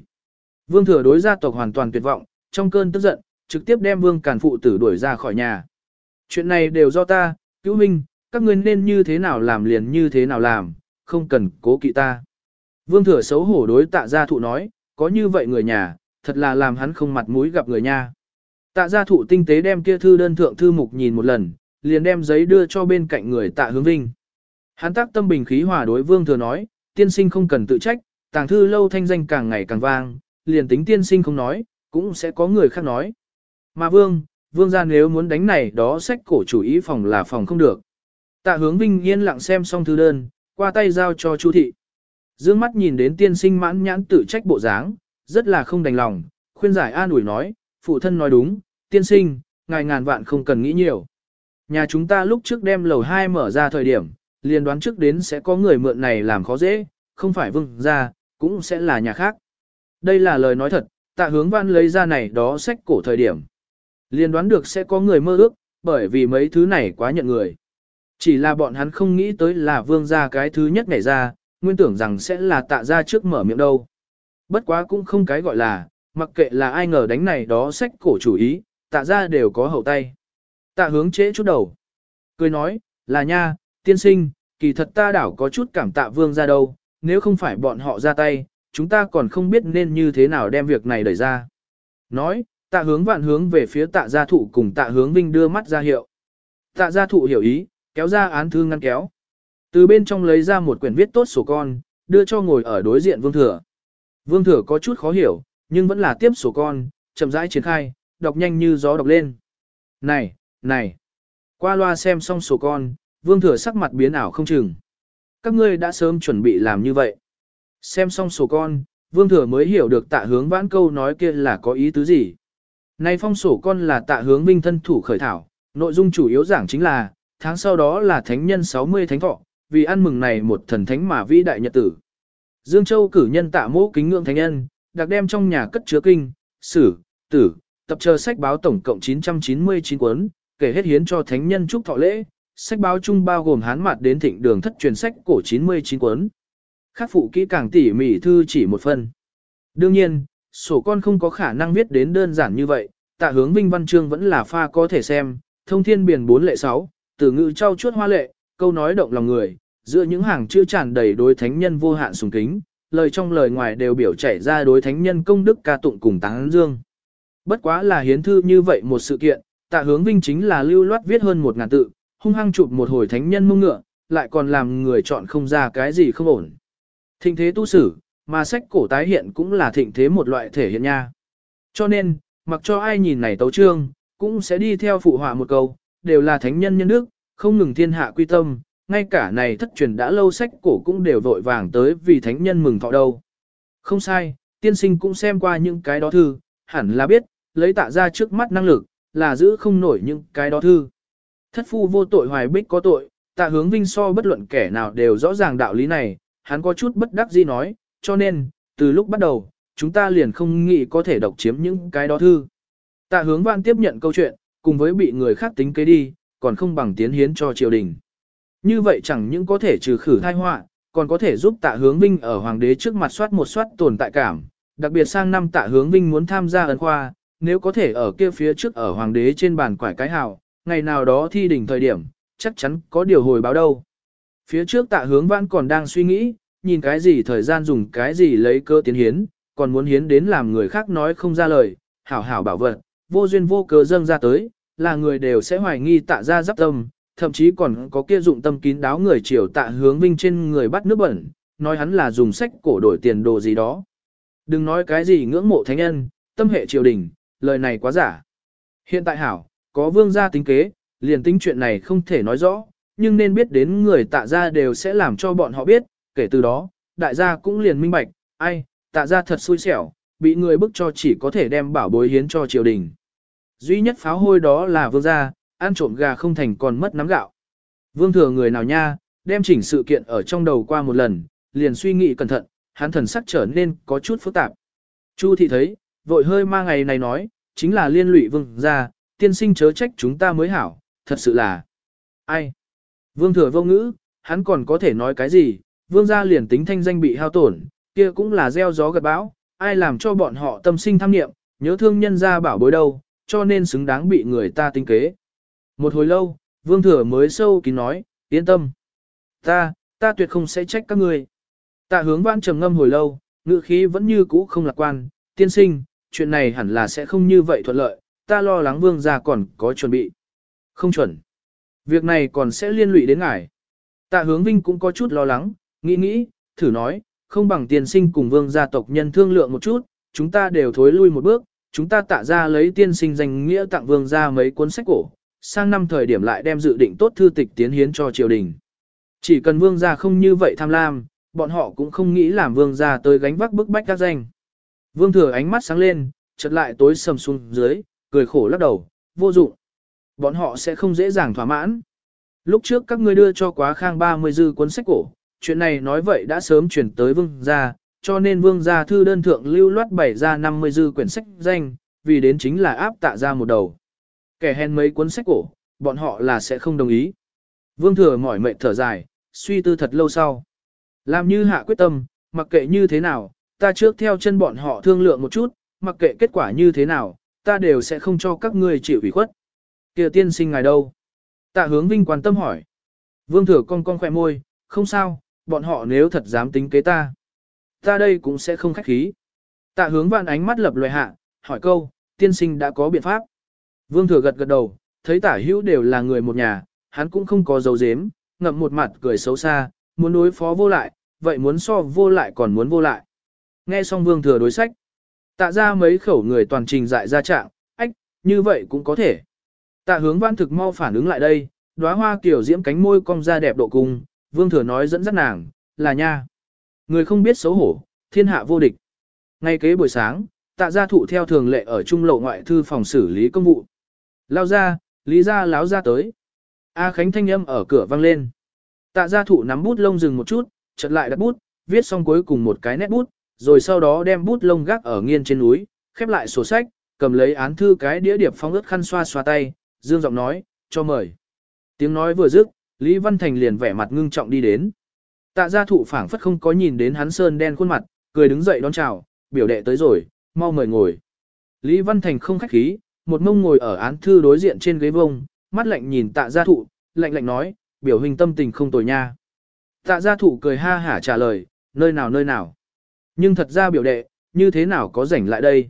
Vương thừa đối gia tộc hoàn toàn tuyệt vọng, trong cơn tức giận, trực tiếp đem vương càn phụ tử đuổi ra khỏi nhà. Chuyện này đều do ta, cứu minh, các ngươi nên như thế nào làm liền như thế nào làm, không cần cố kỵ ta. Vương thừa xấu hổ đối tạ gia thụ nói, có như vậy người nhà, thật là làm hắn không mặt mũi gặp người nha. Tạ gia thụ tinh tế đem kia thư đơn thượng thư mục nhìn một lần, liền đem giấy đưa cho bên cạnh người tạ hướng vinh. Hắn tác tâm bình khí hòa đối vương thừa nói, tiên sinh không cần tự trách, tàng thư lâu thanh danh càng ngày càng vang, liền tính tiên sinh không nói, cũng sẽ có người khác nói. Mà vương, vương gia nếu muốn đánh này đó sách cổ chủ ý phòng là phòng không được. Tạ hướng vinh yên lặng xem xong thư đơn, qua tay giao cho Chu thị. Dương mắt nhìn đến tiên sinh mãn nhãn tự trách bộ dáng, rất là không đành lòng, khuyên giải an ủi nói, phụ thân nói đúng, tiên sinh, ngài ngàn vạn không cần nghĩ nhiều. Nhà chúng ta lúc trước đem lầu 2 mở ra thời điểm, liền đoán trước đến sẽ có người mượn này làm khó dễ, không phải vương ra, cũng sẽ là nhà khác. Đây là lời nói thật, tạ hướng văn lấy ra này đó sách cổ thời điểm. liền đoán được sẽ có người mơ ước, bởi vì mấy thứ này quá nhận người. Chỉ là bọn hắn không nghĩ tới là vương gia cái thứ nhất ngày ra, nguyên tưởng rằng sẽ là tạ ra trước mở miệng đâu. Bất quá cũng không cái gọi là, mặc kệ là ai ngờ đánh này đó sách cổ chủ ý, tạ ra đều có hậu tay. Tạ hướng chế chút đầu. Cười nói, là nha, tiên sinh, kỳ thật ta đảo có chút cảm tạ vương ra đâu, nếu không phải bọn họ ra tay, chúng ta còn không biết nên như thế nào đem việc này đẩy ra. Nói, tạ hướng vạn hướng về phía tạ gia thụ cùng tạ hướng vinh đưa mắt ra hiệu. Tạ gia thụ hiểu ý, kéo ra án thư ngăn kéo. Từ bên trong lấy ra một quyển viết tốt sổ con, đưa cho ngồi ở đối diện vương thừa. Vương thừa có chút khó hiểu, nhưng vẫn là tiếp sổ con, chậm rãi triển khai, đọc nhanh như gió đọc lên. Này, này, qua loa xem xong sổ con, vương thừa sắc mặt biến ảo không chừng. Các ngươi đã sớm chuẩn bị làm như vậy. Xem xong sổ con, vương thừa mới hiểu được tạ hướng vãn câu nói kia là có ý tứ gì. Này phong sổ con là tạ hướng vinh thân thủ khởi thảo, nội dung chủ yếu giảng chính là, tháng sau đó là thánh nhân 60 thánh thọ, vì ăn mừng này một thần thánh mà vĩ đại nhật tử. Dương Châu cử nhân tạ mũ kính ngưỡng thánh nhân, đặc đem trong nhà cất chứa kinh, sử, tử, tập chờ sách báo tổng cộng 999 cuốn, kể hết hiến cho thánh nhân chúc thọ lễ, sách báo chung bao gồm hán mặt đến thịnh đường thất truyền sách cổ 99 cuốn. Khắc phụ kỹ càng tỉ mỉ thư chỉ một phần. Đương nhiên, sổ con không có khả năng viết đến đơn giản như vậy, tạ hướng vinh văn chương vẫn là pha có thể xem, thông thiên biển 4 lệ 6, từ ngữ Trao chuốt hoa lệ, câu nói động lòng người, giữa những hàng chữ tràn đầy đối thánh nhân vô hạn sùng kính, lời trong lời ngoài đều biểu chảy ra đối thánh nhân công đức ca tụng cùng táng dương. Bất quá là hiến thư như vậy một sự kiện, tạ hướng vinh chính là lưu loát viết hơn một ngàn tự, hung hăng chụp một hồi thánh nhân mông ngựa, lại còn làm người chọn không ra cái gì không ổn. Thịnh thế tu sử, mà sách cổ tái hiện cũng là thịnh thế một loại thể hiện nha. Cho nên, mặc cho ai nhìn này tấu trương, cũng sẽ đi theo phụ họa một câu, đều là thánh nhân nhân đức, không ngừng thiên hạ quy tâm, ngay cả này thất truyền đã lâu sách cổ cũng đều vội vàng tới vì thánh nhân mừng thọ đâu. Không sai, tiên sinh cũng xem qua những cái đó thư, hẳn là biết, lấy tạ ra trước mắt năng lực, là giữ không nổi những cái đó thư. Thất phu vô tội hoài bích có tội, tạ hướng vinh so bất luận kẻ nào đều rõ ràng đạo lý này, hắn có chút bất đắc dĩ nói, cho nên, từ lúc bắt đầu, chúng ta liền không nghĩ có thể độc chiếm những cái đó thư. Tạ hướng văn tiếp nhận câu chuyện, cùng với bị người khác tính kế đi, còn không bằng tiến hiến cho triều đình. Như vậy chẳng những có thể trừ khử thai họa, còn có thể giúp tạ hướng vinh ở hoàng đế trước mặt soát một soát tồn tại cảm. Đặc biệt sang năm tạ hướng vinh muốn tham gia ấn khoa, nếu có thể ở kia phía trước ở hoàng đế trên bàn quải cái hào, ngày nào đó thi đỉnh thời điểm, chắc chắn có điều hồi báo đâu. Phía trước tạ hướng vãn còn đang suy nghĩ, nhìn cái gì thời gian dùng cái gì lấy cơ tiến hiến, còn muốn hiến đến làm người khác nói không ra lời, hảo hảo bảo vật, vô duyên vô cớ dâng ra tới, là người đều sẽ hoài nghi tạ ra giáp tâm, thậm chí còn có kia dụng tâm kín đáo người triều tạ hướng vinh trên người bắt nước bẩn, nói hắn là dùng sách cổ đổi tiền đồ gì đó. Đừng nói cái gì ngưỡng mộ thánh nhân, tâm hệ triều đình, lời này quá giả. Hiện tại hảo, có vương gia tính kế, liền tính chuyện này không thể nói rõ, nhưng nên biết đến người tạ gia đều sẽ làm cho bọn họ biết, kể từ đó, đại gia cũng liền minh bạch, ai, tạ gia thật xui xẻo, bị người bức cho chỉ có thể đem bảo bối hiến cho triều đình. Duy nhất pháo hôi đó là vương gia, ăn trộm gà không thành còn mất nắm gạo. Vương thừa người nào nha, đem chỉnh sự kiện ở trong đầu qua một lần, liền suy nghĩ cẩn thận, hắn thần sắc trở nên có chút phức tạp. Chu thị thấy, vội hơi ma ngày này nói, chính là liên lụy vương gia, tiên sinh chớ trách chúng ta mới hảo, thật sự là. Ai? Vương thừa vô ngữ, hắn còn có thể nói cái gì, vương gia liền tính thanh danh bị hao tổn, kia cũng là gieo gió gặt bão, ai làm cho bọn họ tâm sinh tham niệm, nhớ thương nhân gia bảo bối đâu, cho nên xứng đáng bị người ta tinh kế. Một hồi lâu, vương thừa mới sâu kín nói, yên tâm. Ta, ta tuyệt không sẽ trách các ngươi. Tạ hướng vãn trầm ngâm hồi lâu, ngữ khí vẫn như cũ không lạc quan, tiên sinh, chuyện này hẳn là sẽ không như vậy thuận lợi, ta lo lắng vương gia còn có chuẩn bị. Không chuẩn. Việc này còn sẽ liên lụy đến ngài. Tạ hướng vinh cũng có chút lo lắng, nghĩ nghĩ, thử nói, không bằng tiên sinh cùng vương gia tộc nhân thương lượng một chút, chúng ta đều thối lui một bước, chúng ta tạ ra lấy tiên sinh danh nghĩa tặng vương gia mấy cuốn sách cổ, sang năm thời điểm lại đem dự định tốt thư tịch tiến hiến cho triều đình. Chỉ cần vương gia không như vậy tham lam, bọn họ cũng không nghĩ làm vương gia tới gánh vác bức bách các danh. Vương thừa ánh mắt sáng lên, chợt lại tối sầm xuống dưới, cười khổ lắc đầu, vô dụng. Bọn họ sẽ không dễ dàng thỏa mãn. Lúc trước các ngươi đưa cho quá khang 30 dư cuốn sách cổ, chuyện này nói vậy đã sớm chuyển tới vương gia, cho nên vương gia thư đơn thượng lưu loát bày ra 50 dư quyển sách danh, vì đến chính là áp tạ ra một đầu. Kẻ hèn mấy cuốn sách cổ, bọn họ là sẽ không đồng ý. Vương thừa mỏi mệt thở dài, suy tư thật lâu sau. Làm như hạ quyết tâm, mặc kệ như thế nào, ta trước theo chân bọn họ thương lượng một chút, mặc kệ kết quả như thế nào, ta đều sẽ không cho các ngươi chịu ủy khuất. Kìa tiên sinh ngài đâu? Tạ hướng vinh quan tâm hỏi. Vương thừa con con khỏe môi, không sao, bọn họ nếu thật dám tính kế ta. Ta đây cũng sẽ không khách khí. Tạ hướng vạn ánh mắt lập loài hạ, hỏi câu, tiên sinh đã có biện pháp. Vương thừa gật gật đầu, thấy tả hữu đều là người một nhà, hắn cũng không có dấu dếm, ngậm một mặt cười xấu xa, muốn đối phó vô lại, vậy muốn so vô lại còn muốn vô lại. Nghe xong vương thừa đối sách, tạ ra mấy khẩu người toàn trình dại ra trạng, ách, như vậy cũng có thể. Tạ hướng văn thực mau phản ứng lại đây, đóa hoa kiểu diễm cánh môi cong ra đẹp độ cùng. vương thừa nói dẫn dắt nàng, là nha. Người không biết xấu hổ, thiên hạ vô địch. Ngay kế buổi sáng, tạ gia thụ theo thường lệ ở trung lộ ngoại thư phòng xử lý công vụ. Lao ra, lý ra láo ra tới. A Khánh thanh âm ở cửa vang lên. Tạ gia thụ nắm bút lông dừng một chút, chợt lại đặt bút, viết xong cuối cùng một cái nét bút, rồi sau đó đem bút lông gác ở nghiên trên núi, khép lại sổ sách, cầm lấy án thư cái đĩa điệp phong ướt khăn xoa xoa tay, dương giọng nói, cho mời. Tiếng nói vừa dứt, Lý Văn Thành liền vẻ mặt ngưng trọng đi đến. Tạ gia thụ phảng phất không có nhìn đến hắn sơn đen khuôn mặt, cười đứng dậy đón chào, biểu đệ tới rồi, mau mời ngồi. Lý Văn Thành không khách khí, một mông ngồi ở án thư đối diện trên ghế vông, mắt lạnh nhìn tạ gia thụ, lạnh lạnh nói, biểu hình tâm tình không tồi nha. Tạ gia thụ cười ha hả trả lời, nơi nào nơi nào. Nhưng thật ra biểu đệ, như thế nào có rảnh lại đây.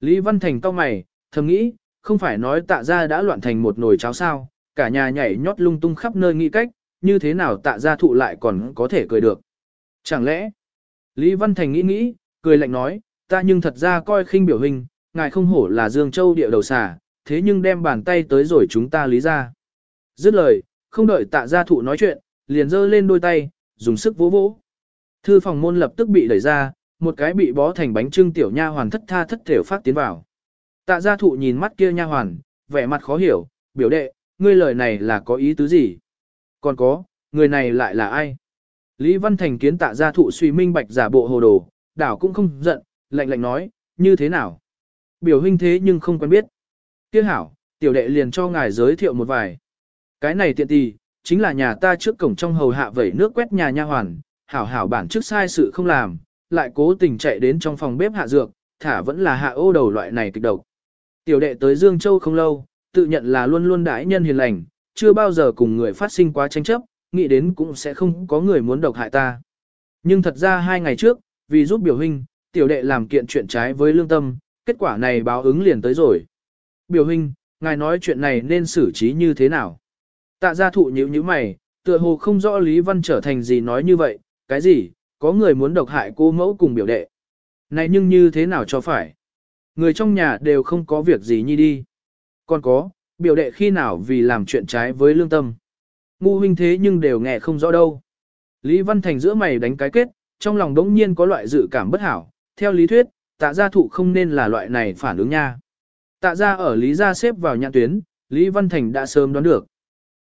Lý Văn Thành cau mày, thầm nghĩ, không phải nói tạ gia đã loạn thành một nồi cháo sao, cả nhà nhảy nhót lung tung khắp nơi nghĩ cách, như thế nào tạ gia thụ lại còn có thể cười được. Chẳng lẽ, Lý Văn Thành nghĩ nghĩ, cười lạnh nói, ta nhưng thật ra coi khinh biểu hình, ngài không hổ là Dương Châu địa đầu xà, thế nhưng đem bàn tay tới rồi chúng ta lý ra. Dứt lời, không đợi tạ gia thụ nói chuyện, liền giơ lên đôi tay, dùng sức vỗ vỗ. Thư phòng môn lập tức bị đẩy ra, một cái bị bó thành bánh trưng tiểu nha hoàn thất tha thất thểu phát tiến vào. Tạ gia thụ nhìn mắt kia nha hoàn, vẻ mặt khó hiểu, biểu đệ, ngươi lời này là có ý tứ gì? Còn có, người này lại là ai? Lý Văn Thành kiến tạ gia thụ suy minh bạch giả bộ hồ đồ, đảo cũng không giận, lạnh lạnh nói, như thế nào? Biểu huynh thế nhưng không quen biết. Tiếc hảo, tiểu đệ liền cho ngài giới thiệu một vài. Cái này tiện tì, chính là nhà ta trước cổng trong hầu hạ vẩy nước quét nhà nha hoàn, hảo hảo bản trước sai sự không làm, lại cố tình chạy đến trong phòng bếp hạ dược, thả vẫn là hạ ô đầu loại này kịch độc. Tiểu đệ tới Dương Châu không lâu, tự nhận là luôn luôn đãi nhân hiền lành, chưa bao giờ cùng người phát sinh quá tranh chấp, nghĩ đến cũng sẽ không có người muốn độc hại ta. Nhưng thật ra hai ngày trước, vì giúp biểu huynh, tiểu đệ làm kiện chuyện trái với lương tâm, kết quả này báo ứng liền tới rồi. Biểu hình, ngài nói chuyện này nên xử trí như thế nào? Tạ gia thụ nhữ như mày, tựa hồ không rõ Lý Văn trở thành gì nói như vậy, cái gì, có người muốn độc hại cô mẫu cùng biểu đệ. Này nhưng như thế nào cho phải? Người trong nhà đều không có việc gì nhi đi. Còn có, biểu đệ khi nào vì làm chuyện trái với lương tâm. Ngu huynh thế nhưng đều nghe không rõ đâu. Lý Văn Thành giữa mày đánh cái kết, trong lòng đống nhiên có loại dự cảm bất hảo. Theo lý thuyết, tạ gia thụ không nên là loại này phản ứng nha. Tạ gia ở Lý gia xếp vào nhãn tuyến, Lý Văn Thành đã sớm đoán được.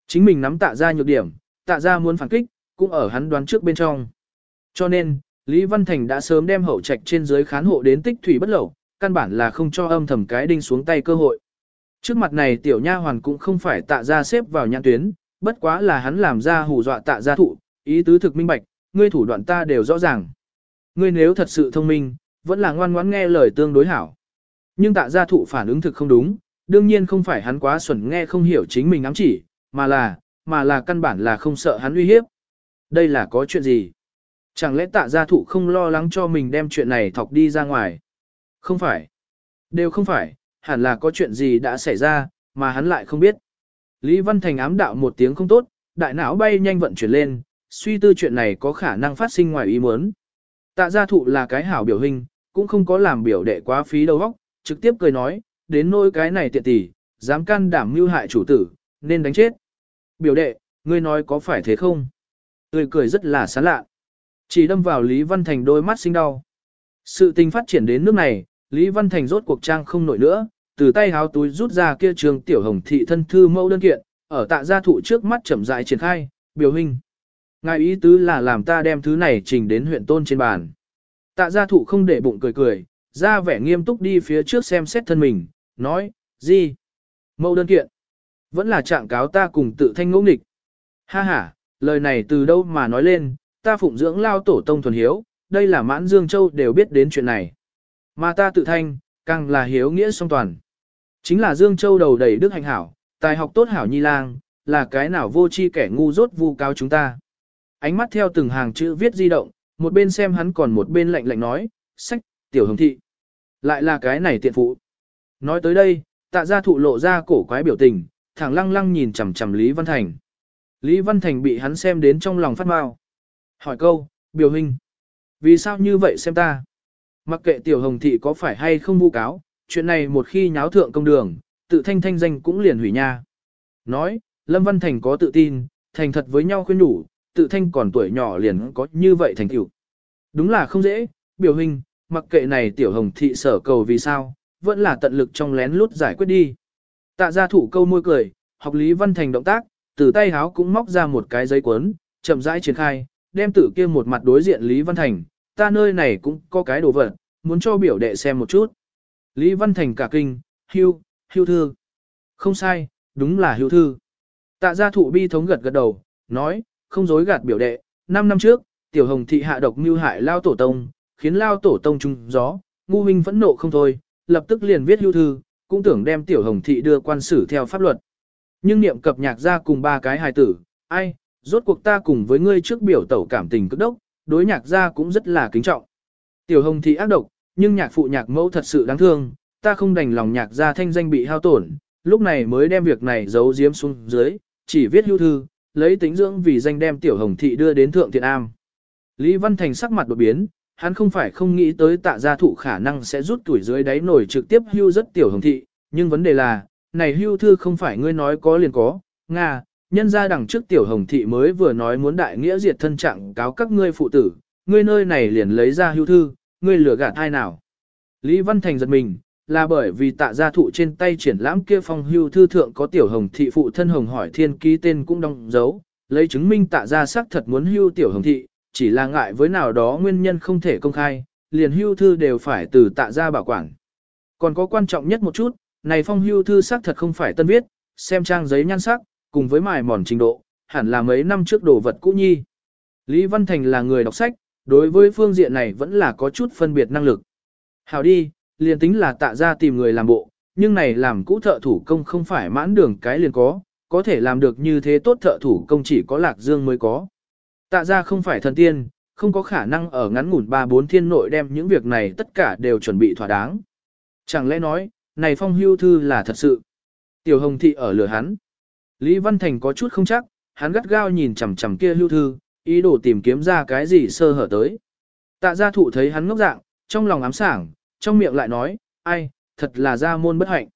Chính mình nắm tạ gia nhược điểm, tạ gia muốn phản kích, cũng ở hắn đoán trước bên trong. Cho nên, Lý Văn Thành đã sớm đem hậu trạch trên dưới khán hộ đến tích thủy bất lẩu, căn bản là không cho âm thầm cái đinh xuống tay cơ hội. Trước mặt này tiểu nha hoàn cũng không phải tạ gia xếp vào nhãn tuyến, bất quá là hắn làm ra hù dọa tạ gia thụ, ý tứ thực minh bạch, ngươi thủ đoạn ta đều rõ ràng. Ngươi nếu thật sự thông minh, vẫn là ngoan ngoãn nghe lời tương đối hảo. Nhưng tạ gia thụ phản ứng thực không đúng, đương nhiên không phải hắn quá xuẩn nghe không hiểu chính mình ám chỉ, mà là, mà là căn bản là không sợ hắn uy hiếp. Đây là có chuyện gì? Chẳng lẽ tạ gia thụ không lo lắng cho mình đem chuyện này thọc đi ra ngoài? Không phải. Đều không phải, hẳn là có chuyện gì đã xảy ra, mà hắn lại không biết. Lý Văn Thành ám đạo một tiếng không tốt, đại não bay nhanh vận chuyển lên, suy tư chuyện này có khả năng phát sinh ngoài ý muốn. Tạ gia thụ là cái hảo biểu hình, cũng không có làm biểu đệ quá phí đầu óc, trực tiếp cười nói, đến nỗi cái này tiện tỷ, dám can đảm mưu hại chủ tử, nên đánh chết. Biểu đệ, ngươi nói có phải thế không? Tươi cười rất là sán lạ. Chỉ đâm vào Lý Văn Thành đôi mắt sinh đau. Sự tình phát triển đến nước này, Lý Văn Thành rốt cuộc trang không nổi nữa, từ tay háo túi rút ra kia trường tiểu hồng thị thân thư mẫu đơn kiện, ở tạ gia thụ trước mắt chậm rãi triển khai, biểu hình. Ngài ý tứ là làm ta đem thứ này trình đến huyện tôn trên bàn. Tạ gia thụ không để bụng cười cười, ra vẻ nghiêm túc đi phía trước xem xét thân mình, nói, gì? Mẫu đơn kiện. Vẫn là trạng cáo ta cùng tự thanh ngỗ nghịch. Ha ha, lời này từ đâu mà nói lên, ta phụng dưỡng lao tổ tông thuần hiếu, đây là mãn Dương Châu đều biết đến chuyện này. Mà ta tự thanh, càng là hiếu nghĩa song toàn. Chính là Dương Châu đầu đầy đức hạnh hảo, tài học tốt hảo nhi lang, là cái nào vô chi kẻ ngu dốt vu cáo chúng ta. Ánh mắt theo từng hàng chữ viết di động, một bên xem hắn còn một bên lạnh lạnh nói, sách, tiểu hồng thị. Lại là cái này tiện phụ. Nói tới đây, tạ gia thụ lộ ra cổ quái biểu tình, thẳng lăng lăng nhìn chằm chằm Lý Văn Thành. Lý Văn Thành bị hắn xem đến trong lòng phát mau. Hỏi câu, biểu hình. Vì sao như vậy xem ta? Mặc kệ tiểu hồng thị có phải hay không vu cáo, chuyện này một khi nháo thượng công đường, tự thanh thanh danh cũng liền hủy nha. Nói, Lâm Văn Thành có tự tin, thành thật với nhau khuyên đủ, tự thanh còn tuổi nhỏ liền có như vậy thành tựu. Đúng là không dễ, biểu hình, mặc kệ này tiểu hồng thị sở cầu vì sao, vẫn là tận lực trong lén lút giải quyết đi. Tạ gia thủ câu môi cười, học Lý Văn Thành động tác, từ tay háo cũng móc ra một cái giấy cuốn, chậm rãi triển khai, đem tử kia một mặt đối diện Lý Văn Thành, ta nơi này cũng có cái đồ vật, muốn cho biểu đệ xem một chút. Lý Văn Thành cả kinh, hưu, hưu thư. Không sai, đúng là hưu thư. Tạ gia thụ bi thống gật gật đầu, nói, không dối gạt biểu đệ, 5 năm trước, tiểu hồng thị hạ độc mưu hại lao tổ tông, khiến lao tổ tông trung gió, ngu huynh phẫn nộ không thôi, lập tức liền viết hưu thư, cũng tưởng đem tiểu hồng thị đưa quan xử theo pháp luật. Nhưng niệm cập nhạc ra cùng ba cái hài tử, ai, rốt cuộc ta cùng với ngươi trước biểu tẩu cảm tình cực đốc, đối nhạc ra cũng rất là kính trọng. Tiểu hồng thị ác độc, nhưng nhạc phụ nhạc mẫu thật sự đáng thương, ta không đành lòng nhạc ra thanh danh bị hao tổn, lúc này mới đem việc này giấu giếm xuống dưới, chỉ viết hưu thư, lấy tính dưỡng vì danh đem tiểu hồng thị đưa đến thượng thiện am. Lý Văn Thành sắc mặt đột biến, hắn không phải không nghĩ tới tạ gia thụ khả năng sẽ rút tuổi dưới đáy nổi trực tiếp hưu rất tiểu hồng thị, nhưng vấn đề là, này hưu thư không phải ngươi nói có liền có, Nga, nhân ra đằng trước tiểu hồng thị mới vừa nói muốn đại nghĩa diệt thân trạng cáo các ngươi phụ tử, ngươi nơi này liền lấy ra hưu thư, ngươi lừa gạt ai nào. Lý Văn Thành giật mình, là bởi vì tạ gia thụ trên tay triển lãm kia phong hưu thư thượng có tiểu hồng thị phụ thân hồng hỏi thiên ký tên cũng đóng dấu, lấy chứng minh tạ gia xác thật muốn hưu tiểu hồng thị, chỉ là ngại với nào đó nguyên nhân không thể công khai, liền hưu thư đều phải từ tạ gia bảo quản. Còn có quan trọng nhất một chút, này phong hưu thư xác thật không phải tân viết, xem trang giấy nhan sắc, cùng với mài mòn trình độ, hẳn là mấy năm trước đồ vật cũ nhi. Lý Văn Thành là người đọc sách, đối với phương diện này vẫn là có chút phân biệt năng lực. Hào đi, liền tính là tạ ra tìm người làm bộ, nhưng này làm cũ thợ thủ công không phải mãn đường cái liền có, có thể làm được như thế tốt thợ thủ công chỉ có lạc dương mới có. Tạ ra không phải thần tiên, không có khả năng ở ngắn ngủn ba bốn thiên nội đem những việc này tất cả đều chuẩn bị thỏa đáng. Chẳng lẽ nói, này phong hưu thư là thật sự. Tiểu hồng thị ở lửa hắn. Lý Văn Thành có chút không chắc, hắn gắt gao nhìn chằm chằm kia hưu thư, ý đồ tìm kiếm ra cái gì sơ hở tới. Tạ gia thụ thấy hắn ngốc dạng, trong lòng ám sảng, trong miệng lại nói, ai, thật là gia môn bất hạnh.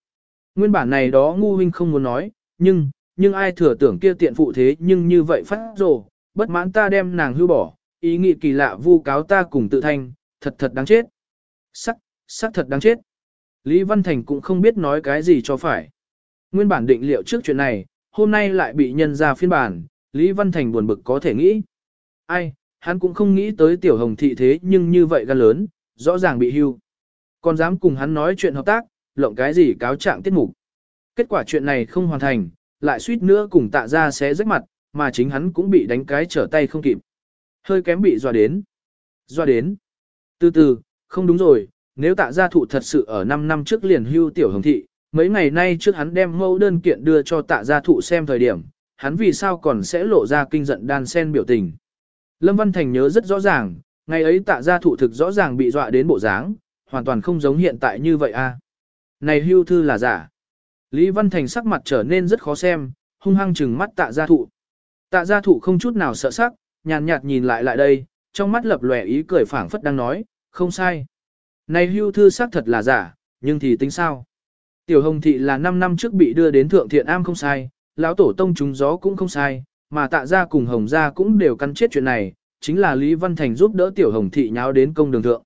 Nguyên bản này đó ngu huynh không muốn nói, nhưng, nhưng ai thừa tưởng kia tiện phụ thế nhưng như vậy phát rồ, bất mãn ta đem nàng hưu bỏ, ý nghĩ kỳ lạ vu cáo ta cùng tự thanh, thật thật đáng chết. Sắc, sắc thật đáng chết. Lý Văn Thành cũng không biết nói cái gì cho phải. Nguyên bản định liệu trước chuyện này, hôm nay lại bị nhân ra phiên bản, Lý Văn Thành buồn bực có thể nghĩ. Ai, hắn cũng không nghĩ tới tiểu hồng thị thế nhưng như vậy gan lớn, rõ ràng bị hưu. Còn dám cùng hắn nói chuyện hợp tác, lộng cái gì cáo trạng tiết mục. Kết quả chuyện này không hoàn thành, lại suýt nữa cùng tạ ra xé rách mặt, mà chính hắn cũng bị đánh cái trở tay không kịp. Hơi kém bị dọa đến. Dọa đến. Từ từ, không đúng rồi, nếu tạ gia thụ thật sự ở 5 năm trước liền hưu tiểu hồng thị, mấy ngày nay trước hắn đem mẫu đơn kiện đưa cho tạ gia thụ xem thời điểm, hắn vì sao còn sẽ lộ ra kinh giận đan sen biểu tình. Lâm Văn Thành nhớ rất rõ ràng, ngày ấy tạ gia thụ thực rõ ràng bị dọa đến bộ dáng, hoàn toàn không giống hiện tại như vậy a. Này hưu thư là giả. Lý Văn Thành sắc mặt trở nên rất khó xem, hung hăng trừng mắt tạ gia thụ. Tạ gia thụ không chút nào sợ sắc, nhàn nhạt nhìn lại lại đây, trong mắt lập lòe ý cười phảng phất đang nói, không sai. Này hưu thư xác thật là giả, nhưng thì tính sao? Tiểu Hồng Thị là 5 năm trước bị đưa đến Thượng Thiện Am không sai, lão tổ tông chúng gió cũng không sai, mà tạ gia cùng Hồng gia cũng đều cắn chết chuyện này, chính là Lý Văn Thành giúp đỡ Tiểu Hồng Thị nháo đến công đường thượng.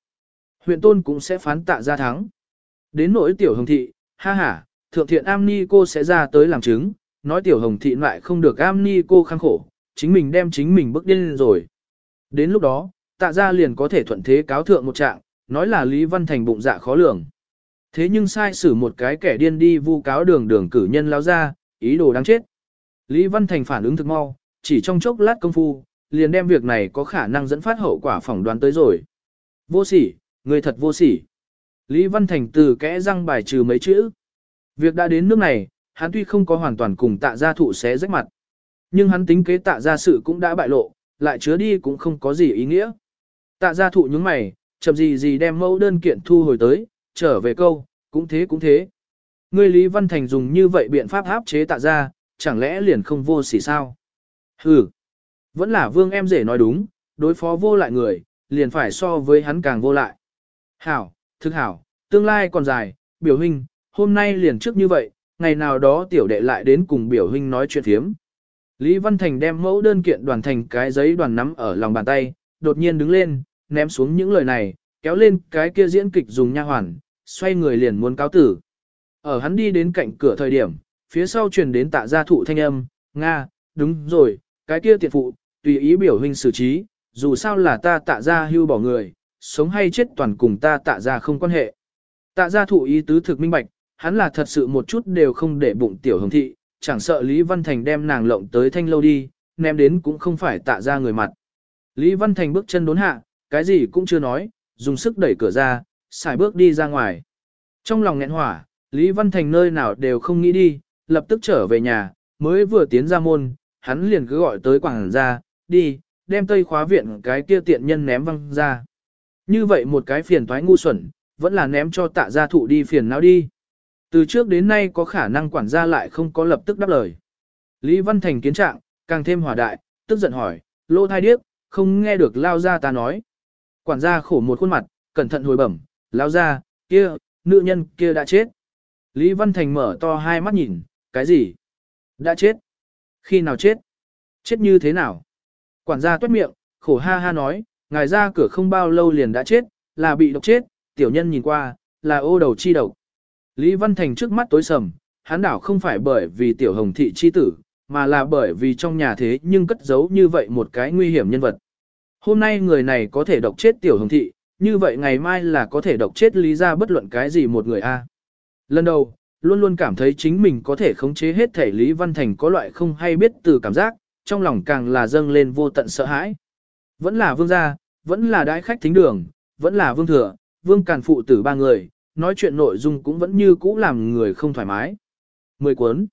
Huyện Tôn cũng sẽ phán tạ gia thắng. Đến nỗi Tiểu Hồng Thị, ha ha, Thượng Thiện Am Ni cô sẽ ra tới làm chứng, nói Tiểu Hồng Thị lại không được Am Ni cô khăng khổ, chính mình đem chính mình bước điên rồi. Đến lúc đó, tạ gia liền có thể thuận thế cáo thượng một trạng, nói là Lý Văn Thành bụng dạ khó lường. Thế nhưng sai xử một cái kẻ điên đi vu cáo đường đường cử nhân lao ra, ý đồ đáng chết. Lý Văn Thành phản ứng thực mau, chỉ trong chốc lát công phu, liền đem việc này có khả năng dẫn phát hậu quả phỏng đoán tới rồi. Vô sỉ, người thật vô sỉ. Lý Văn Thành từ kẽ răng bài trừ mấy chữ. Việc đã đến nước này, hắn tuy không có hoàn toàn cùng tạ gia thụ xé rách mặt. Nhưng hắn tính kế tạ gia sự cũng đã bại lộ, lại chứa đi cũng không có gì ý nghĩa. Tạ gia thụ những mày, chậm gì gì đem mẫu đơn kiện thu hồi tới, trở về câu, cũng thế cũng thế. Ngươi Lý Văn Thành dùng như vậy biện pháp áp chế tạ Gia, chẳng lẽ liền không vô sỉ sao? Hừ, vẫn là vương em rể nói đúng, đối phó vô lại người, liền phải so với hắn càng vô lại. Hảo, thức hảo, tương lai còn dài, biểu huynh, hôm nay liền trước như vậy, ngày nào đó tiểu đệ lại đến cùng biểu huynh nói chuyện thiếm. Lý Văn Thành đem mẫu đơn kiện đoàn thành cái giấy đoàn nắm ở lòng bàn tay, đột nhiên đứng lên, ném xuống những lời này, kéo lên cái kia diễn kịch dùng nha hoàn, xoay người liền muốn cáo tử. Ở hắn đi đến cạnh cửa thời điểm, phía sau truyền đến tạ gia thụ thanh âm, Nga, đúng rồi, cái kia tiện phụ, tùy ý biểu huynh xử trí, dù sao là ta tạ gia hưu bỏ người, sống hay chết toàn cùng ta tạ gia không quan hệ. Tạ gia thụ ý tứ thực minh bạch, hắn là thật sự một chút đều không để bụng tiểu hồng thị, chẳng sợ Lý Văn Thành đem nàng lộng tới thanh lâu đi, ném đến cũng không phải tạ gia người mặt. Lý Văn Thành bước chân đốn hạ, cái gì cũng chưa nói, dùng sức đẩy cửa ra, xài bước đi ra ngoài. Trong lòng nghẹn hỏa, Lý Văn Thành nơi nào đều không nghĩ đi, lập tức trở về nhà, mới vừa tiến ra môn, hắn liền cứ gọi tới quảng ra, đi, đem tây khóa viện cái kia tiện nhân ném văng ra. Như vậy một cái phiền toái ngu xuẩn, vẫn là ném cho tạ gia thụ đi phiền não đi. Từ trước đến nay có khả năng quản gia lại không có lập tức đáp lời. Lý Văn Thành kiến trạng, càng thêm hỏa đại, tức giận hỏi, lô thai điếc, không nghe được lao ra ta nói. Quản gia khổ một khuôn mặt, cẩn thận hồi bẩm, lao ra, kia, nữ nhân kia đã chết. Lý Văn Thành mở to hai mắt nhìn, cái gì? Đã chết. Khi nào chết? Chết như thế nào? Quản gia tuét miệng, khổ ha ha nói, ngài ra cửa không bao lâu liền đã chết, là bị độc chết, tiểu nhân nhìn qua, là ô đầu chi độc. Lý Văn Thành trước mắt tối sầm, hắn đảo không phải bởi vì tiểu hồng thị chi tử, mà là bởi vì trong nhà thế nhưng cất giấu như vậy một cái nguy hiểm nhân vật. Hôm nay người này có thể độc chết tiểu hồng thị, như vậy ngày mai là có thể độc chết lý ra bất luận cái gì một người a. Lần đầu, luôn luôn cảm thấy chính mình có thể khống chế hết thể Lý Văn Thành có loại không hay biết từ cảm giác, trong lòng càng là dâng lên vô tận sợ hãi. Vẫn là vương gia, vẫn là đại khách thính đường, vẫn là vương thừa, vương càn phụ tử ba người, nói chuyện nội dung cũng vẫn như cũ làm người không thoải mái. Mười cuốn.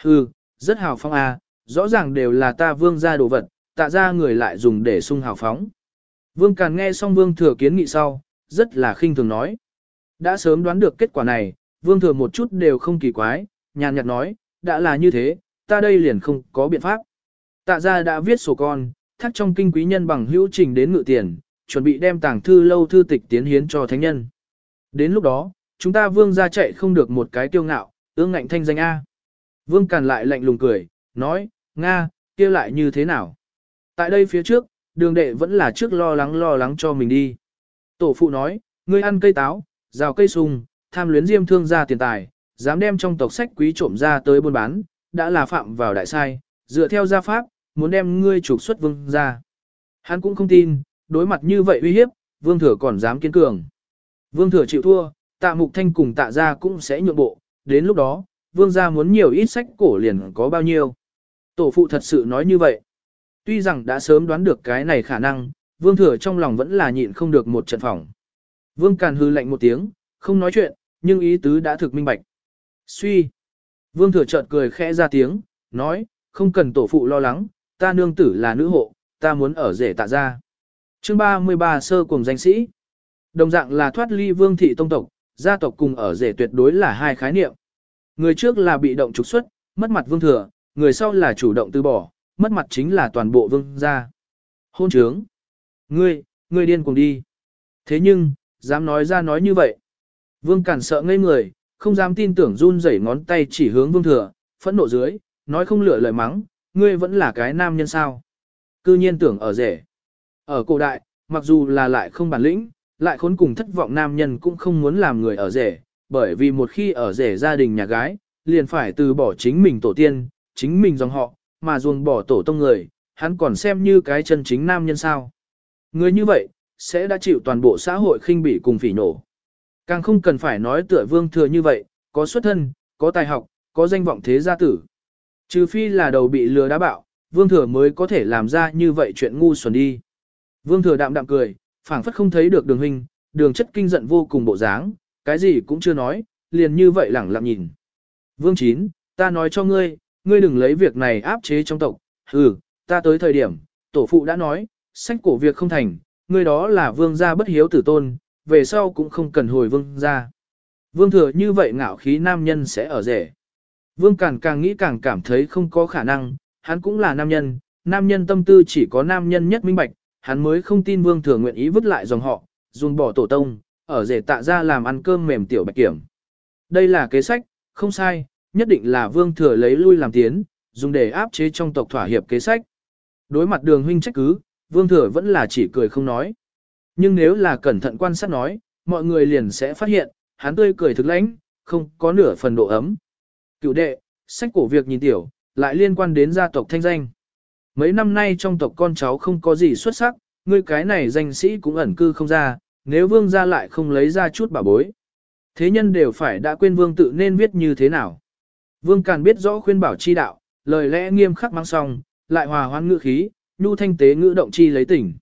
Hừ, rất hào phóng à, rõ ràng đều là ta vương gia đồ vật, tạ ra người lại dùng để sung hào phóng. Vương Càn nghe xong Vương Thừa kiến nghị sau, rất là khinh thường nói. Đã sớm đoán được kết quả này, Vương Thừa một chút đều không kỳ quái, nhàn nhạt nói, đã là như thế, ta đây liền không có biện pháp. Tạ gia đã viết sổ con, thác trong kinh quý nhân bằng hữu trình đến ngự tiền, chuẩn bị đem tàng thư lâu thư tịch tiến hiến cho thánh nhân. Đến lúc đó, chúng ta vương gia chạy không được một cái tiêu ngạo, ương ngạnh thanh danh A. Vương Càn lại lạnh lùng cười, nói, Nga, kia lại như thế nào? Tại đây phía trước, đường đệ vẫn là trước lo lắng lo lắng cho mình đi. Tổ phụ nói, ngươi ăn cây táo, rào cây sung, tham luyến diêm thương ra tiền tài, dám đem trong tộc sách quý trộm ra tới buôn bán, đã là phạm vào đại sai, dựa theo gia pháp, muốn đem ngươi trục xuất vương ra. Hắn cũng không tin, đối mặt như vậy uy hiếp, vương thừa còn dám kiên cường. Vương thừa chịu thua, tạ mục thanh cùng tạ gia cũng sẽ nhượng bộ, đến lúc đó, vương gia muốn nhiều ít sách cổ liền có bao nhiêu. Tổ phụ thật sự nói như vậy. Tuy rằng đã sớm đoán được cái này khả năng, vương thừa trong lòng vẫn là nhịn không được một trận phòng. Vương càn hư lạnh một tiếng, không nói chuyện, nhưng ý tứ đã thực minh bạch. Suy. Vương thừa chợt cười khẽ ra tiếng, nói, không cần tổ phụ lo lắng, ta nương tử là nữ hộ, ta muốn ở rể tạ ra. Chương 33 sơ cùng danh sĩ. Đồng dạng là thoát ly vương thị tông tộc, gia tộc cùng ở rể tuyệt đối là hai khái niệm. Người trước là bị động trục xuất, mất mặt vương thừa, người sau là chủ động từ bỏ, mất mặt chính là toàn bộ vương gia. Hôn trướng. Ngươi, ngươi điên cùng đi. Thế nhưng, dám nói ra nói như vậy. Vương cản sợ ngây người, không dám tin tưởng run rẩy ngón tay chỉ hướng vương thừa, phẫn nộ dưới, nói không lựa lời mắng, ngươi vẫn là cái nam nhân sao. Cư nhiên tưởng ở rể. Ở cổ đại, mặc dù là lại không bản lĩnh, lại khốn cùng thất vọng nam nhân cũng không muốn làm người ở rể, bởi vì một khi ở rể gia đình nhà gái, liền phải từ bỏ chính mình tổ tiên, chính mình dòng họ, mà ruồng bỏ tổ tông người, hắn còn xem như cái chân chính nam nhân sao. Người như vậy, sẽ đã chịu toàn bộ xã hội khinh bỉ cùng phỉ nổ. Càng không cần phải nói tựa vương thừa như vậy, có xuất thân, có tài học, có danh vọng thế gia tử. Trừ phi là đầu bị lừa đá bạo, vương thừa mới có thể làm ra như vậy chuyện ngu xuẩn đi. Vương thừa đạm đạm cười, phảng phất không thấy được đường hình, đường chất kinh giận vô cùng bộ dáng, cái gì cũng chưa nói, liền như vậy lẳng lặng nhìn. Vương chín, ta nói cho ngươi, ngươi đừng lấy việc này áp chế trong tộc, ừ, ta tới thời điểm, tổ phụ đã nói, sách cổ việc không thành, ngươi đó là vương gia bất hiếu tử tôn, về sau cũng không cần hồi vương gia. Vương thừa như vậy ngạo khí nam nhân sẽ ở rể. Vương Cản càng nghĩ càng cảm thấy không có khả năng, hắn cũng là nam nhân, nam nhân tâm tư chỉ có nam nhân nhất minh bạch, hắn mới không tin vương thừa nguyện ý vứt lại dòng họ, dùng bỏ tổ tông, ở rể tạ ra làm ăn cơm mềm tiểu bạch kiểm. Đây là kế sách, không sai, nhất định là vương thừa lấy lui làm tiến, dùng để áp chế trong tộc thỏa hiệp kế sách. Đối mặt đường huynh trách cứ, vương thừa vẫn là chỉ cười không nói. Nhưng nếu là cẩn thận quan sát nói, mọi người liền sẽ phát hiện, hắn tươi cười thực lãnh, không có nửa phần độ ấm. Cựu đệ, sách cổ việc nhìn tiểu, lại liên quan đến gia tộc thanh danh. Mấy năm nay trong tộc con cháu không có gì xuất sắc, ngươi cái này danh sĩ cũng ẩn cư không ra, nếu vương gia lại không lấy ra chút bảo bối. Thế nhân đều phải đã quên vương tự nên viết như thế nào. Vương Càn biết rõ khuyên bảo chi đạo, lời lẽ nghiêm khắc mang song, lại hòa hoan ngữ khí, nhu thanh tế ngữ động chi lấy tỉnh.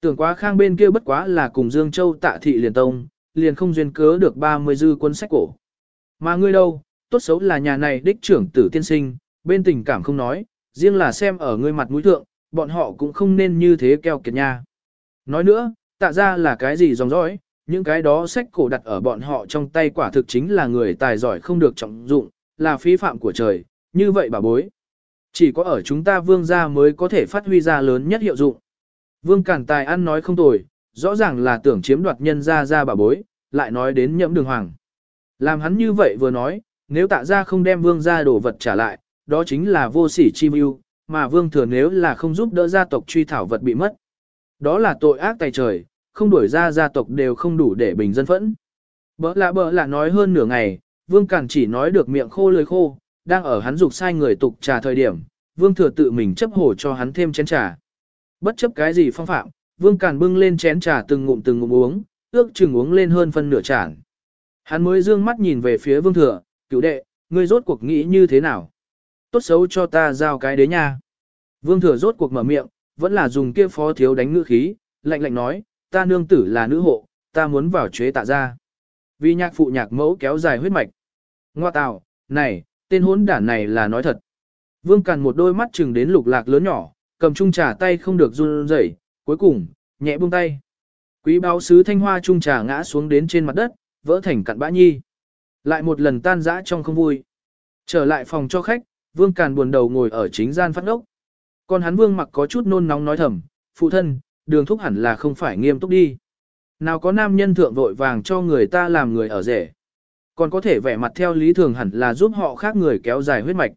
Tưởng quá khang bên kia bất quá là cùng Dương Châu tạ thị liền tông, liền không duyên cớ được 30 dư quân sách cổ. Mà ngươi đâu, tốt xấu là nhà này đích trưởng tử tiên sinh, bên tình cảm không nói, riêng là xem ở ngươi mặt mũi thượng, bọn họ cũng không nên như thế keo kiệt nha. Nói nữa, tạ ra là cái gì dòng dõi, những cái đó sách cổ đặt ở bọn họ trong tay quả thực chính là người tài giỏi không được trọng dụng, là phí phạm của trời, như vậy bà bối. Chỉ có ở chúng ta vương gia mới có thể phát huy ra lớn nhất hiệu dụng. Vương Cản Tài ăn nói không tồi, rõ ràng là tưởng chiếm đoạt nhân gia gia bà bối, lại nói đến nhậm đường hoàng. Làm hắn như vậy vừa nói, nếu tạ ra không đem vương gia đồ vật trả lại, đó chính là vô sỉ chi mưu, mà vương thừa nếu là không giúp đỡ gia tộc truy thảo vật bị mất. Đó là tội ác tài trời, không đuổi ra gia tộc đều không đủ để bình dân phẫn. Bỡ lạ bỡ lạ nói hơn nửa ngày, vương cản chỉ nói được miệng khô lưỡi khô, đang ở hắn dục sai người tục trà thời điểm, vương thừa tự mình chấp hổ cho hắn thêm chén trà. Bất chấp cái gì phong phạm, vương cản bưng lên chén trà từng ngụm từng ngụm uống, ước chừng uống lên hơn phân nửa chản. Hắn mới dương mắt nhìn về phía vương thừa, cựu đệ, ngươi rốt cuộc nghĩ như thế nào? Tốt xấu cho ta giao cái đế nha. Vương thừa rốt cuộc mở miệng, vẫn là dùng kia phó thiếu đánh ngữ khí, lạnh lạnh nói, ta nương tử là nữ hộ, ta muốn vào chế tạ ra. Vì nhạc phụ nhạc mẫu kéo dài huyết mạch. Ngoa tào, này, tên hốn đản này là nói thật. Vương Càn một đôi mắt chừng đến lục lạc lớn nhỏ, cầm chung trà tay không được run rẩy, cuối cùng, nhẹ buông tay. Quý báo sứ thanh hoa chung trà ngã xuống đến trên mặt đất, vỡ thành cặn bã nhi. Lại một lần tan rã trong không vui. Trở lại phòng cho khách, Vương Càn buồn đầu ngồi ở chính gian phát ngốc. Còn hắn Vương mặc có chút nôn nóng nói thầm, phụ thân, đường thúc hẳn là không phải nghiêm túc đi. Nào có nam nhân thượng vội vàng cho người ta làm người ở rể. Còn có thể vẻ mặt theo lý thường hẳn là giúp họ khác người kéo dài huyết mạch.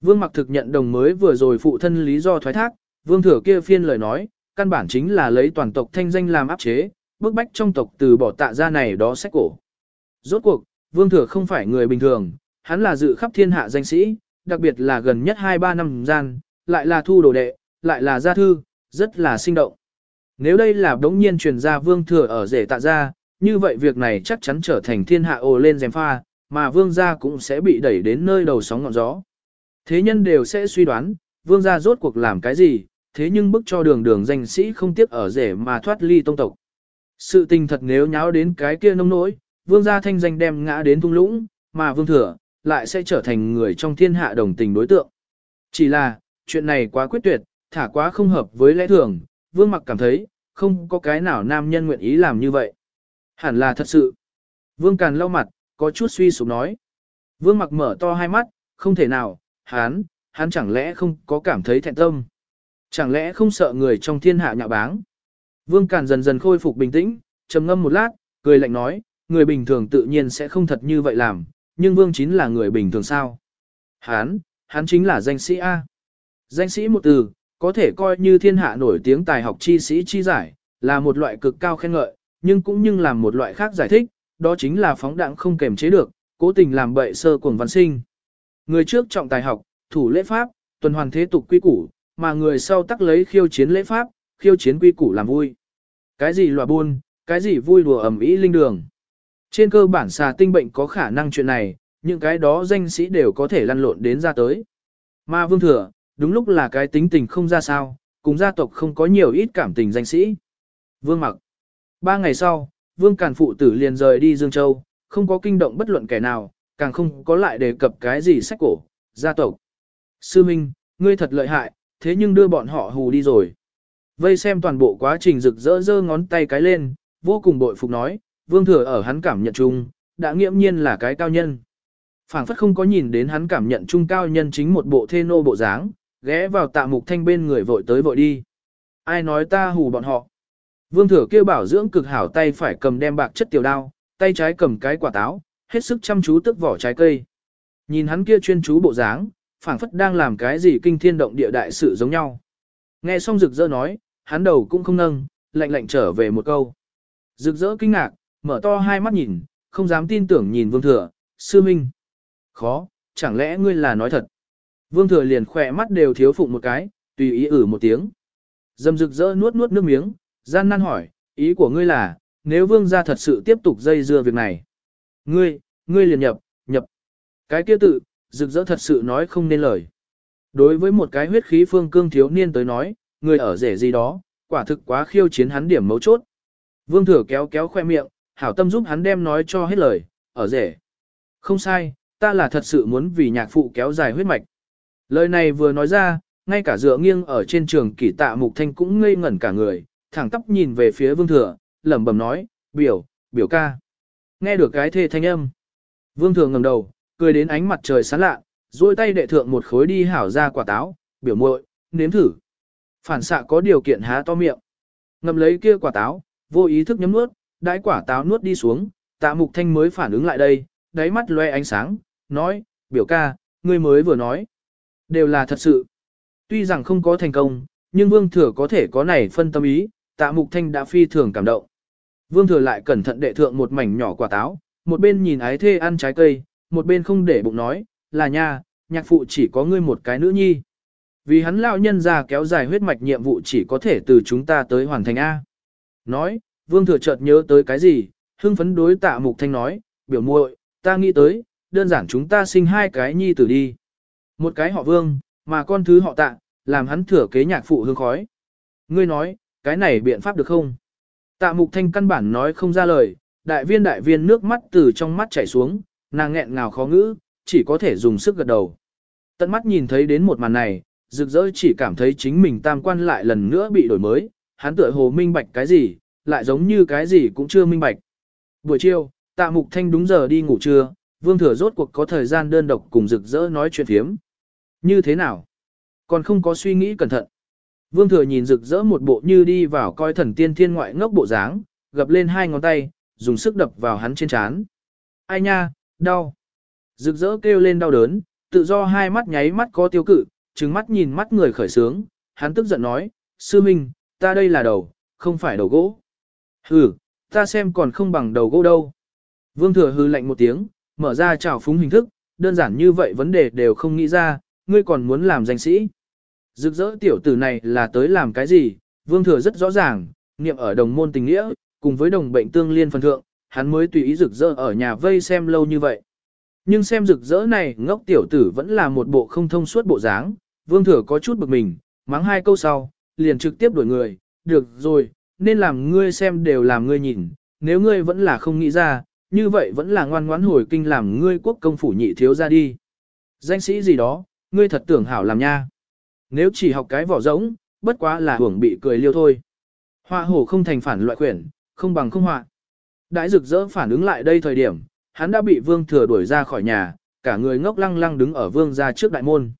Vương mặc thực nhận đồng mới vừa rồi phụ thân lý do thoái thác, vương thừa kia phiên lời nói, căn bản chính là lấy toàn tộc thanh danh làm áp chế, bức bách trong tộc từ bỏ tạ ra này đó sách cổ. Rốt cuộc, vương thừa không phải người bình thường, hắn là dự khắp thiên hạ danh sĩ, đặc biệt là gần nhất 2-3 năm gian, lại là thu đồ đệ, lại là gia thư, rất là sinh động. Nếu đây là đống nhiên truyền ra vương thừa ở rể tạ ra, như vậy việc này chắc chắn trở thành thiên hạ ồ lên dèm pha, mà vương gia cũng sẽ bị đẩy đến nơi đầu sóng ngọn gió. Thế nhân đều sẽ suy đoán, vương gia rốt cuộc làm cái gì, thế nhưng bức cho đường đường danh sĩ không tiếc ở rể mà thoát ly tông tộc. Sự tình thật nếu nháo đến cái kia nông nỗi, vương gia thanh danh đem ngã đến thung lũng, mà vương thừa, lại sẽ trở thành người trong thiên hạ đồng tình đối tượng. Chỉ là, chuyện này quá quyết tuyệt, thả quá không hợp với lẽ thường, vương mặc cảm thấy, không có cái nào nam nhân nguyện ý làm như vậy. Hẳn là thật sự. Vương Càn lau mặt, có chút suy sụp nói. Vương mặc mở to hai mắt, không thể nào, Hán, hán chẳng lẽ không có cảm thấy thẹn tâm. Chẳng lẽ không sợ người trong thiên hạ nhạo báng. Vương Càn dần dần khôi phục bình tĩnh, trầm ngâm một lát, cười lạnh nói, người bình thường tự nhiên sẽ không thật như vậy làm, nhưng Vương Chín là người bình thường sao? Hán, hắn chính là danh sĩ A. Danh sĩ một từ, có thể coi như thiên hạ nổi tiếng tài học chi sĩ chi giải, là một loại cực cao khen ngợi, nhưng cũng nhưng làm một loại khác giải thích, đó chính là phóng đẳng không kềm chế được, cố tình làm bậy sơ cuồng văn sinh. Người trước trọng tài học, thủ lễ pháp, tuần hoàn thế tục quy củ, mà người sau tắc lấy khiêu chiến lễ pháp, khiêu chiến quy củ làm vui. Cái gì lòa buôn, cái gì vui đùa ẩm ý linh đường. Trên cơ bản xà tinh bệnh có khả năng chuyện này, những cái đó danh sĩ đều có thể lăn lộn đến ra tới. Mà vương thừa, đúng lúc là cái tính tình không ra sao, cùng gia tộc không có nhiều ít cảm tình danh sĩ. Vương mặc. Ba ngày sau, vương càn phụ tử liền rời đi Dương Châu, không có kinh động bất luận kẻ nào, càng không có lại đề cập cái gì sách cổ, gia tộc. Sư Minh, ngươi thật lợi hại, thế nhưng đưa bọn họ hù đi rồi. Vây xem toàn bộ quá trình rực rỡ giơ ngón tay cái lên, vô cùng bội phục nói, vương thừa ở hắn cảm nhận chung, đã nghiễm nhiên là cái cao nhân. phảng phất không có nhìn đến hắn cảm nhận chung cao nhân chính một bộ thê nô bộ dáng, ghé vào tạ mục thanh bên người vội tới vội đi. Ai nói ta hù bọn họ. Vương thừa kêu bảo dưỡng cực hảo tay phải cầm đem bạc chất tiểu đao, tay trái cầm cái quả táo, hết sức chăm chú tức vỏ trái cây. Nhìn hắn kia chuyên chú bộ dáng, phảng phất đang làm cái gì kinh thiên động địa đại sự giống nhau. Nghe xong rực rỡ nói, hắn đầu cũng không nâng, lạnh lạnh trở về một câu. Rực rỡ kinh ngạc, mở to hai mắt nhìn, không dám tin tưởng nhìn vương thừa, sư minh. Khó, chẳng lẽ ngươi là nói thật. Vương thừa liền khỏe mắt đều thiếu phụng một cái, tùy ý ử một tiếng. Dầm rực rỡ nuốt nuốt nước miếng, gian nan hỏi, ý của ngươi là, nếu vương gia thật sự tiếp tục dây dưa việc này. Ngươi, ngươi liền nhập, nhập. Cái kia tự, rực rỡ thật sự nói không nên lời. Đối với một cái huyết khí phương cương thiếu niên tới nói, người ở rể gì đó, quả thực quá khiêu chiến hắn điểm mấu chốt. Vương thừa kéo kéo khoe miệng, hảo tâm giúp hắn đem nói cho hết lời, ở rể. Không sai, ta là thật sự muốn vì nhạc phụ kéo dài huyết mạch. Lời này vừa nói ra, ngay cả dựa nghiêng ở trên trường kỷ tạ mục thanh cũng ngây ngẩn cả người, thẳng tóc nhìn về phía vương thừa, lẩm bẩm nói, biểu, biểu ca. Nghe được cái thê thanh âm. Vương thừa ngẩng đầu, cười đến ánh mặt trời sáng lạ, duỗi tay đệ thượng một khối đi hảo ra quả táo, biểu muội, nếm thử. Phản xạ có điều kiện há to miệng. Ngậm lấy kia quả táo, vô ý thức nhấm nuốt, đãi quả táo nuốt đi xuống, tạ mục thanh mới phản ứng lại đây, đáy mắt loe ánh sáng, nói, biểu ca, ngươi mới vừa nói. Đều là thật sự. Tuy rằng không có thành công, nhưng vương thừa có thể có này phân tâm ý, tạ mục thanh đã phi thường cảm động. Vương thừa lại cẩn thận đệ thượng một mảnh nhỏ quả táo, một bên nhìn ái thê ăn trái cây, một bên không để bụng nói, là nha, nhạc phụ chỉ có ngươi một cái nữ nhi. Vì hắn lão nhân già kéo dài huyết mạch nhiệm vụ chỉ có thể từ chúng ta tới hoàn thành A. Nói, vương thừa chợt nhớ tới cái gì, hưng phấn đối tạ mục thanh nói, biểu muội, ta nghĩ tới, đơn giản chúng ta sinh hai cái nhi tử đi. Một cái họ vương, mà con thứ họ tạ, làm hắn thừa kế nhạc phụ hương khói. Ngươi nói, cái này biện pháp được không? Tạ mục thanh căn bản nói không ra lời, đại viên đại viên nước mắt từ trong mắt chảy xuống, nàng nghẹn ngào khó ngữ, chỉ có thể dùng sức gật đầu. Tận mắt nhìn thấy đến một màn này, rực rỡ chỉ cảm thấy chính mình tam quan lại lần nữa bị đổi mới, hắn tựa hồ minh bạch cái gì, lại giống như cái gì cũng chưa minh bạch. Buổi chiều, tạ mục thanh đúng giờ đi ngủ trưa, vương thừa rốt cuộc có thời gian đơn độc cùng rực rỡ nói chuyện phiếm. Như thế nào? Còn không có suy nghĩ cẩn thận. Vương thừa nhìn rực rỡ một bộ như đi vào coi thần tiên thiên ngoại ngốc bộ dáng, gập lên hai ngón tay, dùng sức đập vào hắn trên trán. Ai nha, đau. Rực rỡ kêu lên đau đớn, tự do hai mắt nháy mắt có tiêu cự, trừng mắt nhìn mắt người khởi sướng, hắn tức giận nói, sư minh, ta đây là đầu, không phải đầu gỗ. Hừ, ta xem còn không bằng đầu gỗ đâu. Vương thừa hư lạnh một tiếng, mở ra trào phúng hình thức, đơn giản như vậy vấn đề đều không nghĩ ra, ngươi còn muốn làm danh sĩ. Rực rỡ tiểu tử này là tới làm cái gì, vương thừa rất rõ ràng, niệm ở đồng môn tình nghĩa, cùng với đồng bệnh tương liên phần thượng, hắn mới tùy ý rực rỡ ở nhà vây xem lâu như vậy. Nhưng xem rực rỡ này ngốc tiểu tử vẫn là một bộ không thông suốt bộ dáng, vương thừa có chút bực mình, mắng hai câu sau, liền trực tiếp đuổi người, được rồi, nên làm ngươi xem đều làm ngươi nhìn, nếu ngươi vẫn là không nghĩ ra, như vậy vẫn là ngoan ngoãn hồi kinh làm ngươi quốc công phủ nhị thiếu ra đi. Danh sĩ gì đó, ngươi thật tưởng hảo làm nha. Nếu chỉ học cái vỏ rỗng, bất quá là hưởng bị cười liêu thôi. hoa hổ không thành phản loại quyển, không bằng không họa. Đãi rực rỡ phản ứng lại đây thời điểm, hắn đã bị vương thừa đuổi ra khỏi nhà, cả người ngốc lăng lăng đứng ở vương ra trước đại môn.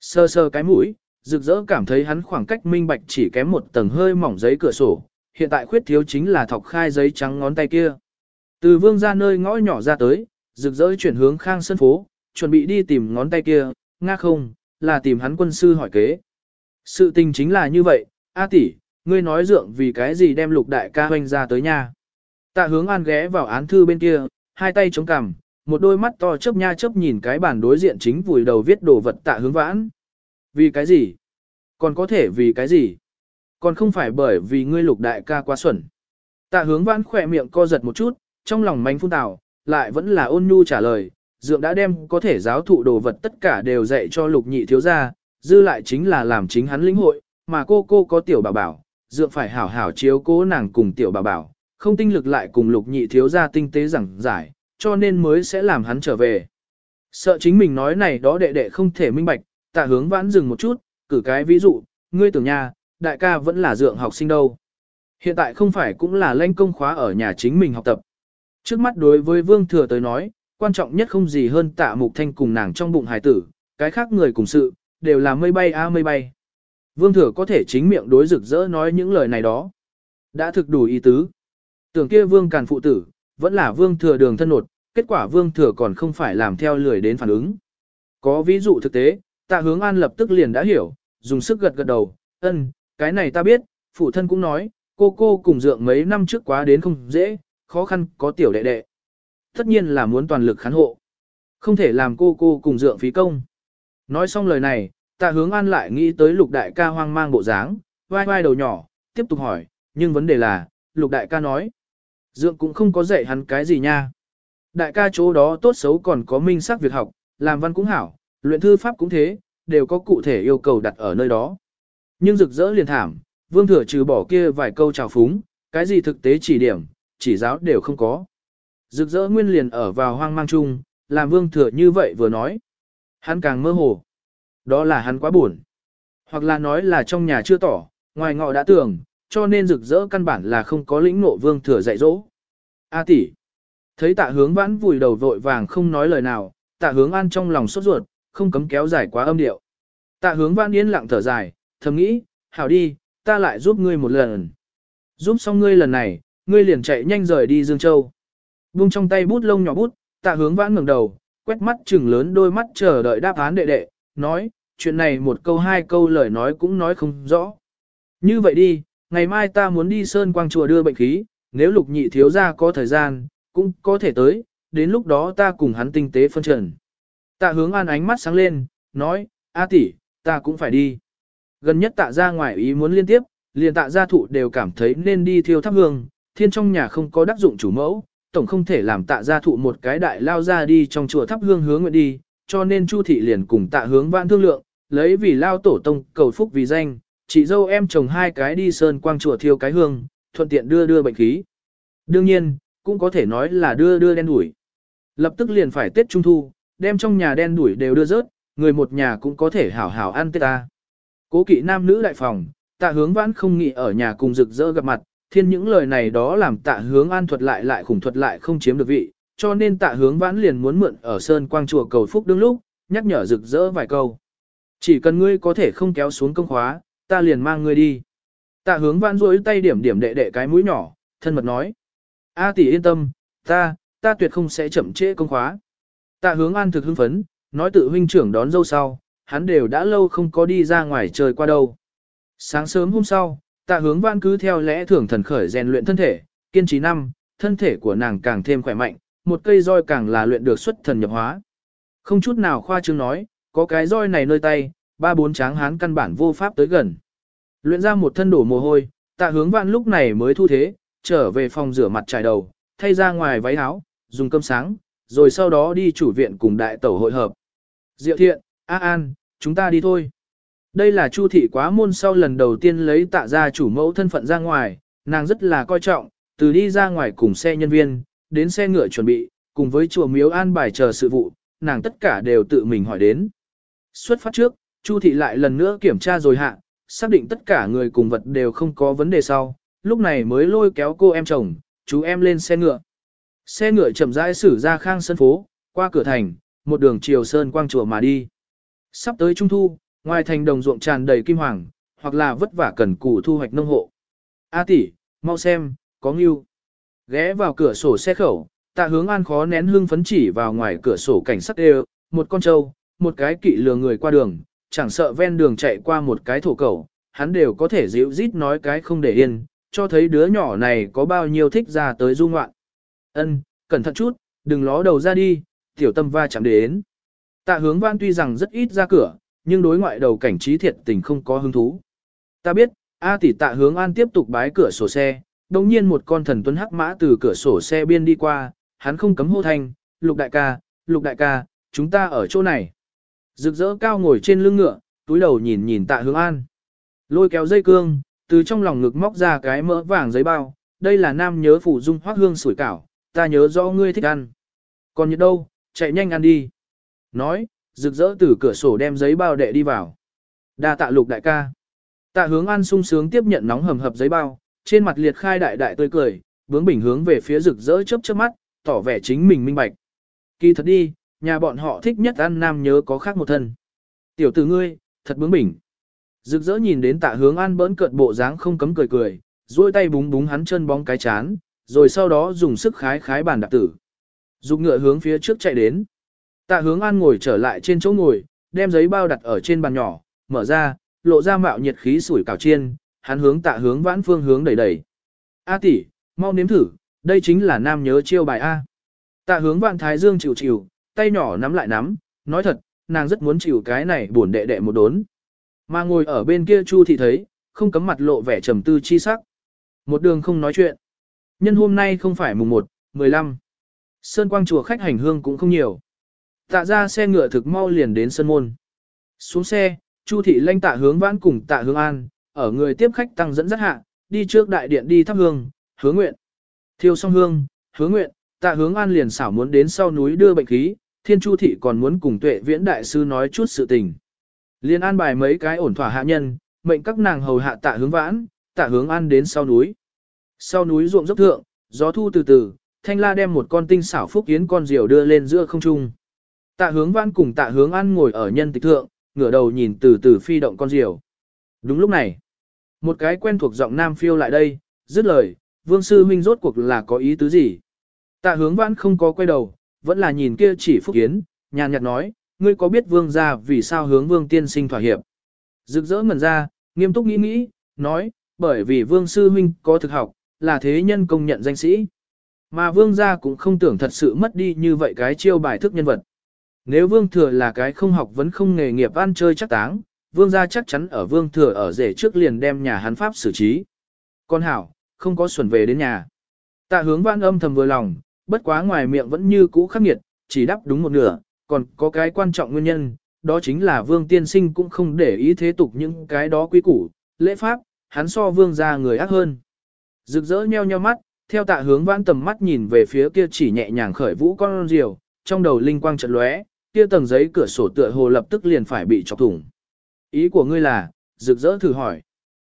Sơ sơ cái mũi, rực rỡ cảm thấy hắn khoảng cách minh bạch chỉ kém một tầng hơi mỏng giấy cửa sổ, hiện tại khuyết thiếu chính là thọc khai giấy trắng ngón tay kia. Từ vương ra nơi ngõ nhỏ ra tới, rực rỡ chuyển hướng khang sân phố, chuẩn bị đi tìm ngón tay kia, nga không, là tìm hắn quân sư hỏi kế. Sự tình chính là như vậy, A tỷ, ngươi nói dượng vì cái gì đem lục đại ca hoanh ra tới nhà. Tạ hướng an ghé vào án thư bên kia, hai tay chống cằm, một đôi mắt to chớp nha chớp nhìn cái bản đối diện chính vùi đầu viết đồ vật tạ hướng vãn. Vì cái gì? Còn có thể vì cái gì? Còn không phải bởi vì ngươi lục đại ca quá xuẩn. Tạ hướng vãn khỏe miệng co giật một chút, trong lòng mánh phun tào, lại vẫn là ôn nhu trả lời, dượng đã đem có thể giáo thụ đồ vật tất cả đều dạy cho lục nhị thiếu gia, dư lại chính là làm chính hắn lĩnh hội, mà cô cô có tiểu bảo bảo, dượng phải hảo hảo chiếu cố nàng cùng tiểu bảo bảo, không tinh lực lại cùng lục nhị thiếu gia tinh tế giảng giải, cho nên mới sẽ làm hắn trở về. Sợ chính mình nói này đó đệ đệ không thể minh bạch, tạ hướng vãn dừng một chút, cử cái ví dụ, ngươi tưởng nha, đại ca vẫn là dượng học sinh đâu. Hiện tại không phải cũng là lãnh công khóa ở nhà chính mình học tập. Trước mắt đối với vương thừa tới nói, quan trọng nhất không gì hơn tạ mục thanh cùng nàng trong bụng hải tử, cái khác người cùng sự, đều là mây bay a mây bay. Vương thừa có thể chính miệng đối rực rỡ nói những lời này đó. Đã thực đủ ý tứ. Tưởng kia vương càn phụ tử, vẫn là vương thừa đường thân nột, kết quả vương thừa còn không phải làm theo lười đến phản ứng. Có ví dụ thực tế, tạ hướng an lập tức liền đã hiểu, dùng sức gật gật đầu, ân, cái này ta biết, phụ thân cũng nói, cô cô cùng dượng mấy năm trước quá đến không dễ, khó khăn có tiểu đệ đệ. Tất nhiên là muốn toàn lực khán hộ. Không thể làm cô cô cùng dượng phí công. Nói xong lời này, tạ hướng an lại nghĩ tới lục đại ca hoang mang bộ dáng, vai vai đầu nhỏ, tiếp tục hỏi, nhưng vấn đề là, lục đại ca nói. Dượng cũng không có dạy hắn cái gì nha. Đại ca chỗ đó tốt xấu còn có minh sắc việc học, làm văn cũng hảo, luyện thư pháp cũng thế, đều có cụ thể yêu cầu đặt ở nơi đó. Nhưng rực rỡ liền thảm, vương thừa trừ bỏ kia vài câu trào phúng, cái gì thực tế chỉ điểm, chỉ giáo đều không có. Rực rỡ nguyên liền ở vào hoang mang chung, làm vương thừa như vậy vừa nói. Hắn càng mơ hồ. Đó là hắn quá buồn. Hoặc là nói là trong nhà chưa tỏ, ngoài ngọ đã tưởng, cho nên rực rỡ căn bản là không có lĩnh nộ vương thừa dạy dỗ. A tỷ. Thấy tạ hướng vãn vùi đầu vội vàng không nói lời nào, tạ hướng an trong lòng sốt ruột, không cấm kéo dài quá âm điệu. Tạ hướng vãn yên lặng thở dài, thầm nghĩ, hảo đi, ta lại giúp ngươi một lần. Giúp xong ngươi lần này, ngươi liền chạy nhanh rời đi Dương Châu. Bung trong tay bút lông nhỏ bút, tạ hướng vãn ngẩng đầu, quét mắt chừng lớn đôi mắt chờ đợi đáp án đệ đệ, nói, chuyện này một câu hai câu lời nói cũng nói không rõ. Như vậy đi, ngày mai ta muốn đi Sơn Quang Chùa đưa bệnh khí, nếu lục nhị thiếu ra có thời gian, cũng có thể tới, đến lúc đó ta cùng hắn tinh tế phân trần. Tạ hướng an ánh mắt sáng lên, nói, A tỷ, ta cũng phải đi. Gần nhất tạ ra ngoài ý muốn liên tiếp, liền tạ gia thụ đều cảm thấy nên đi thiêu thắp hương, thiên trong nhà không có đắc dụng chủ mẫu, tổng không thể làm tạ gia thụ một cái đại lao ra đi trong chùa thắp hương hướng nguyện đi, cho nên Chu thị liền cùng tạ hướng vãn thương lượng, lấy vì lao tổ tông cầu phúc vì danh, chị dâu em chồng hai cái đi sơn quang chùa thiêu cái hương, thuận tiện đưa đưa bệnh khí. Đương nhiên, cũng có thể nói là đưa đưa đen đuổi. Lập tức liền phải Tết Trung Thu, đem trong nhà đen đuổi đều đưa rớt, người một nhà cũng có thể hảo hảo ăn Tết ta. Cố kỵ nam nữ đại phòng, tạ hướng vãn không nghĩ ở nhà cùng rực rỡ gặp mặt, thiên những lời này đó làm tạ hướng an thuật lại lại khủng thuật lại không chiếm được vị, cho nên tạ hướng vãn liền muốn mượn ở sơn quang chùa cầu phúc đương lúc, nhắc nhở rực rỡ vài câu. Chỉ cần ngươi có thể không kéo xuống công khóa, ta liền mang ngươi đi. Tạ hướng vãn rối tay điểm điểm đệ đệ cái mũi nhỏ, thân mật nói. A tỷ yên tâm, ta, ta tuyệt không sẽ chậm trễ công khóa. Tạ hướng an thực hưng phấn, nói tự huynh trưởng đón dâu sau, hắn đều đã lâu không có đi ra ngoài trời qua đâu. Sáng sớm hôm sau, tạ hướng văn cứ theo lẽ thường thần khởi rèn luyện thân thể, kiên trì năm, thân thể của nàng càng thêm khỏe mạnh, một cây roi càng là luyện được xuất thần nhập hóa. Không chút nào khoa trương nói, có cái roi này nơi tay, ba bốn tráng hán căn bản vô pháp tới gần. Luyện ra một thân đổ mồ hôi, tạ hướng vạn lúc này mới thu thế, trở về phòng rửa mặt trải đầu, thay ra ngoài váy áo, dùng cơm sáng, rồi sau đó đi chủ viện cùng đại tẩu hội hợp. Diệu thiện, A An, chúng ta đi thôi. Đây là Chu thị quá môn sau lần đầu tiên lấy tạ ra chủ mẫu thân phận ra ngoài, nàng rất là coi trọng, từ đi ra ngoài cùng xe nhân viên, đến xe ngựa chuẩn bị, cùng với chùa miếu an bài chờ sự vụ, nàng tất cả đều tự mình hỏi đến. Xuất phát trước, Chu thị lại lần nữa kiểm tra rồi hạ, xác định tất cả người cùng vật đều không có vấn đề sau, lúc này mới lôi kéo cô em chồng, chú em lên xe ngựa. Xe ngựa chậm rãi xử ra khang sân phố, qua cửa thành, một đường chiều sơn quang chùa mà đi. Sắp tới trung thu, ngoài thành đồng ruộng tràn đầy kim hoàng, hoặc là vất vả cần cù thu hoạch nông hộ. A tỷ, mau xem, có ngưu. Ghé vào cửa sổ xe khẩu, tạ hướng an khó nén hương phấn chỉ vào ngoài cửa sổ cảnh sắc đều, một con trâu, một cái kỵ lừa người qua đường, chẳng sợ ven đường chạy qua một cái thổ cẩu, hắn đều có thể dịu rít nói cái không để yên, cho thấy đứa nhỏ này có bao nhiêu thích ra tới du ngoạn. Ân, cẩn thận chút, đừng ló đầu ra đi, tiểu tâm va chạm đến. Tạ hướng văn tuy rằng rất ít ra cửa, nhưng đối ngoại đầu cảnh trí thiệt tình không có hứng thú. Ta biết, A tỷ tạ hướng an tiếp tục bái cửa sổ xe, đồng nhiên một con thần tuấn hắc mã từ cửa sổ xe biên đi qua, hắn không cấm hô thanh, lục đại ca, lục đại ca, chúng ta ở chỗ này. Rực rỡ cao ngồi trên lưng ngựa, túi đầu nhìn nhìn tạ hướng an. Lôi kéo dây cương, từ trong lòng ngực móc ra cái mỡ vàng giấy bao, đây là nam nhớ phủ dung hoác hương sủi cảo, ta nhớ rõ ngươi thích ăn. Còn nhiệt đâu, chạy nhanh ăn đi. Nói, rực rỡ từ cửa sổ đem giấy bao đệ đi vào. Đa tạ lục đại ca. Tạ hướng an sung sướng tiếp nhận nóng hầm hập giấy bao, trên mặt liệt khai đại đại tươi cười, bướng bình hướng về phía rực rỡ chớp chớp mắt, tỏ vẻ chính mình minh bạch. Kỳ thật đi, nhà bọn họ thích nhất ăn nam nhớ có khác một thân. Tiểu tử ngươi, thật bướng bỉnh. Rực rỡ nhìn đến tạ hướng an bỡn cợt bộ dáng không cấm cười cười, duỗi tay búng búng hắn chân bóng cái chán, rồi sau đó dùng sức khái khái bàn đạp tử. Dục ngựa hướng phía trước chạy đến. Tạ hướng an ngồi trở lại trên chỗ ngồi, đem giấy bao đặt ở trên bàn nhỏ, mở ra, lộ ra mạo nhiệt khí sủi cảo chiên, hắn hướng tạ hướng vãn phương hướng đẩy đẩy. A tỷ, mau nếm thử, đây chính là nam nhớ chiêu bài A. Tạ hướng vạn thái dương chịu chịu, tay nhỏ nắm lại nắm, nói thật, nàng rất muốn chịu cái này buồn đệ đệ một đốn. Mà ngồi ở bên kia Chu thì thấy, không cấm mặt lộ vẻ trầm tư chi sắc. Một đường không nói chuyện. Nhân hôm nay không phải mùng 1, 15. Sơn quang chùa khách hành hương cũng không nhiều. Tạ ra xe ngựa thực mau liền đến sân môn. Xuống xe, Chu thị lanh tạ hướng vãn cùng tạ hướng an, ở người tiếp khách tăng dẫn dắt hạ, đi trước đại điện đi thắp hương, hứa nguyện. Thiêu xong hương, hứa nguyện, tạ hướng an liền xảo muốn đến sau núi đưa bệnh khí, thiên chu thị còn muốn cùng tuệ viễn đại sư nói chút sự tình. Liên an bài mấy cái ổn thỏa hạ nhân, mệnh các nàng hầu hạ tạ hướng vãn, tạ hướng an đến sau núi. Sau núi ruộng dốc thượng, gió thu từ từ, thanh la đem một con tinh xảo phúc yến con diều đưa lên giữa không trung. Tạ hướng vãn cùng tạ hướng an ngồi ở nhân tịch thượng, ngửa đầu nhìn từ từ phi động con diều. Đúng lúc này, một cái quen thuộc giọng nam phiêu lại đây, dứt lời, vương sư huynh rốt cuộc là có ý tứ gì. Tạ hướng vãn không có quay đầu, vẫn là nhìn kia chỉ phúc yến, nhàn nhạt nói, ngươi có biết vương gia vì sao hướng vương tiên sinh thỏa hiệp. Rực rỡ ngẩn ra, nghiêm túc nghĩ nghĩ, nói, bởi vì vương sư huynh có thực học, là thế nhân công nhận danh sĩ. Mà vương gia cũng không tưởng thật sự mất đi như vậy cái chiêu bài thức nhân vật. Nếu vương thừa là cái không học vẫn không nghề nghiệp ăn chơi chắc táng, vương gia chắc chắn ở vương thừa ở rể trước liền đem nhà hắn pháp xử trí. Con hảo, không có xuẩn về đến nhà. Tạ hướng văn âm thầm vừa lòng, bất quá ngoài miệng vẫn như cũ khắc nghiệt, chỉ đáp đúng một nửa, còn có cái quan trọng nguyên nhân, đó chính là vương tiên sinh cũng không để ý thế tục những cái đó quý củ, lễ pháp, hắn so vương gia người ác hơn. Rực rỡ nheo nheo mắt, theo tạ hướng vãn tầm mắt nhìn về phía kia chỉ nhẹ nhàng khởi vũ con diều, trong đầu linh quang trận lóe, kia tầng giấy cửa sổ tựa hồ lập tức liền phải bị chọc thủng. Ý của ngươi là, rực rỡ thử hỏi.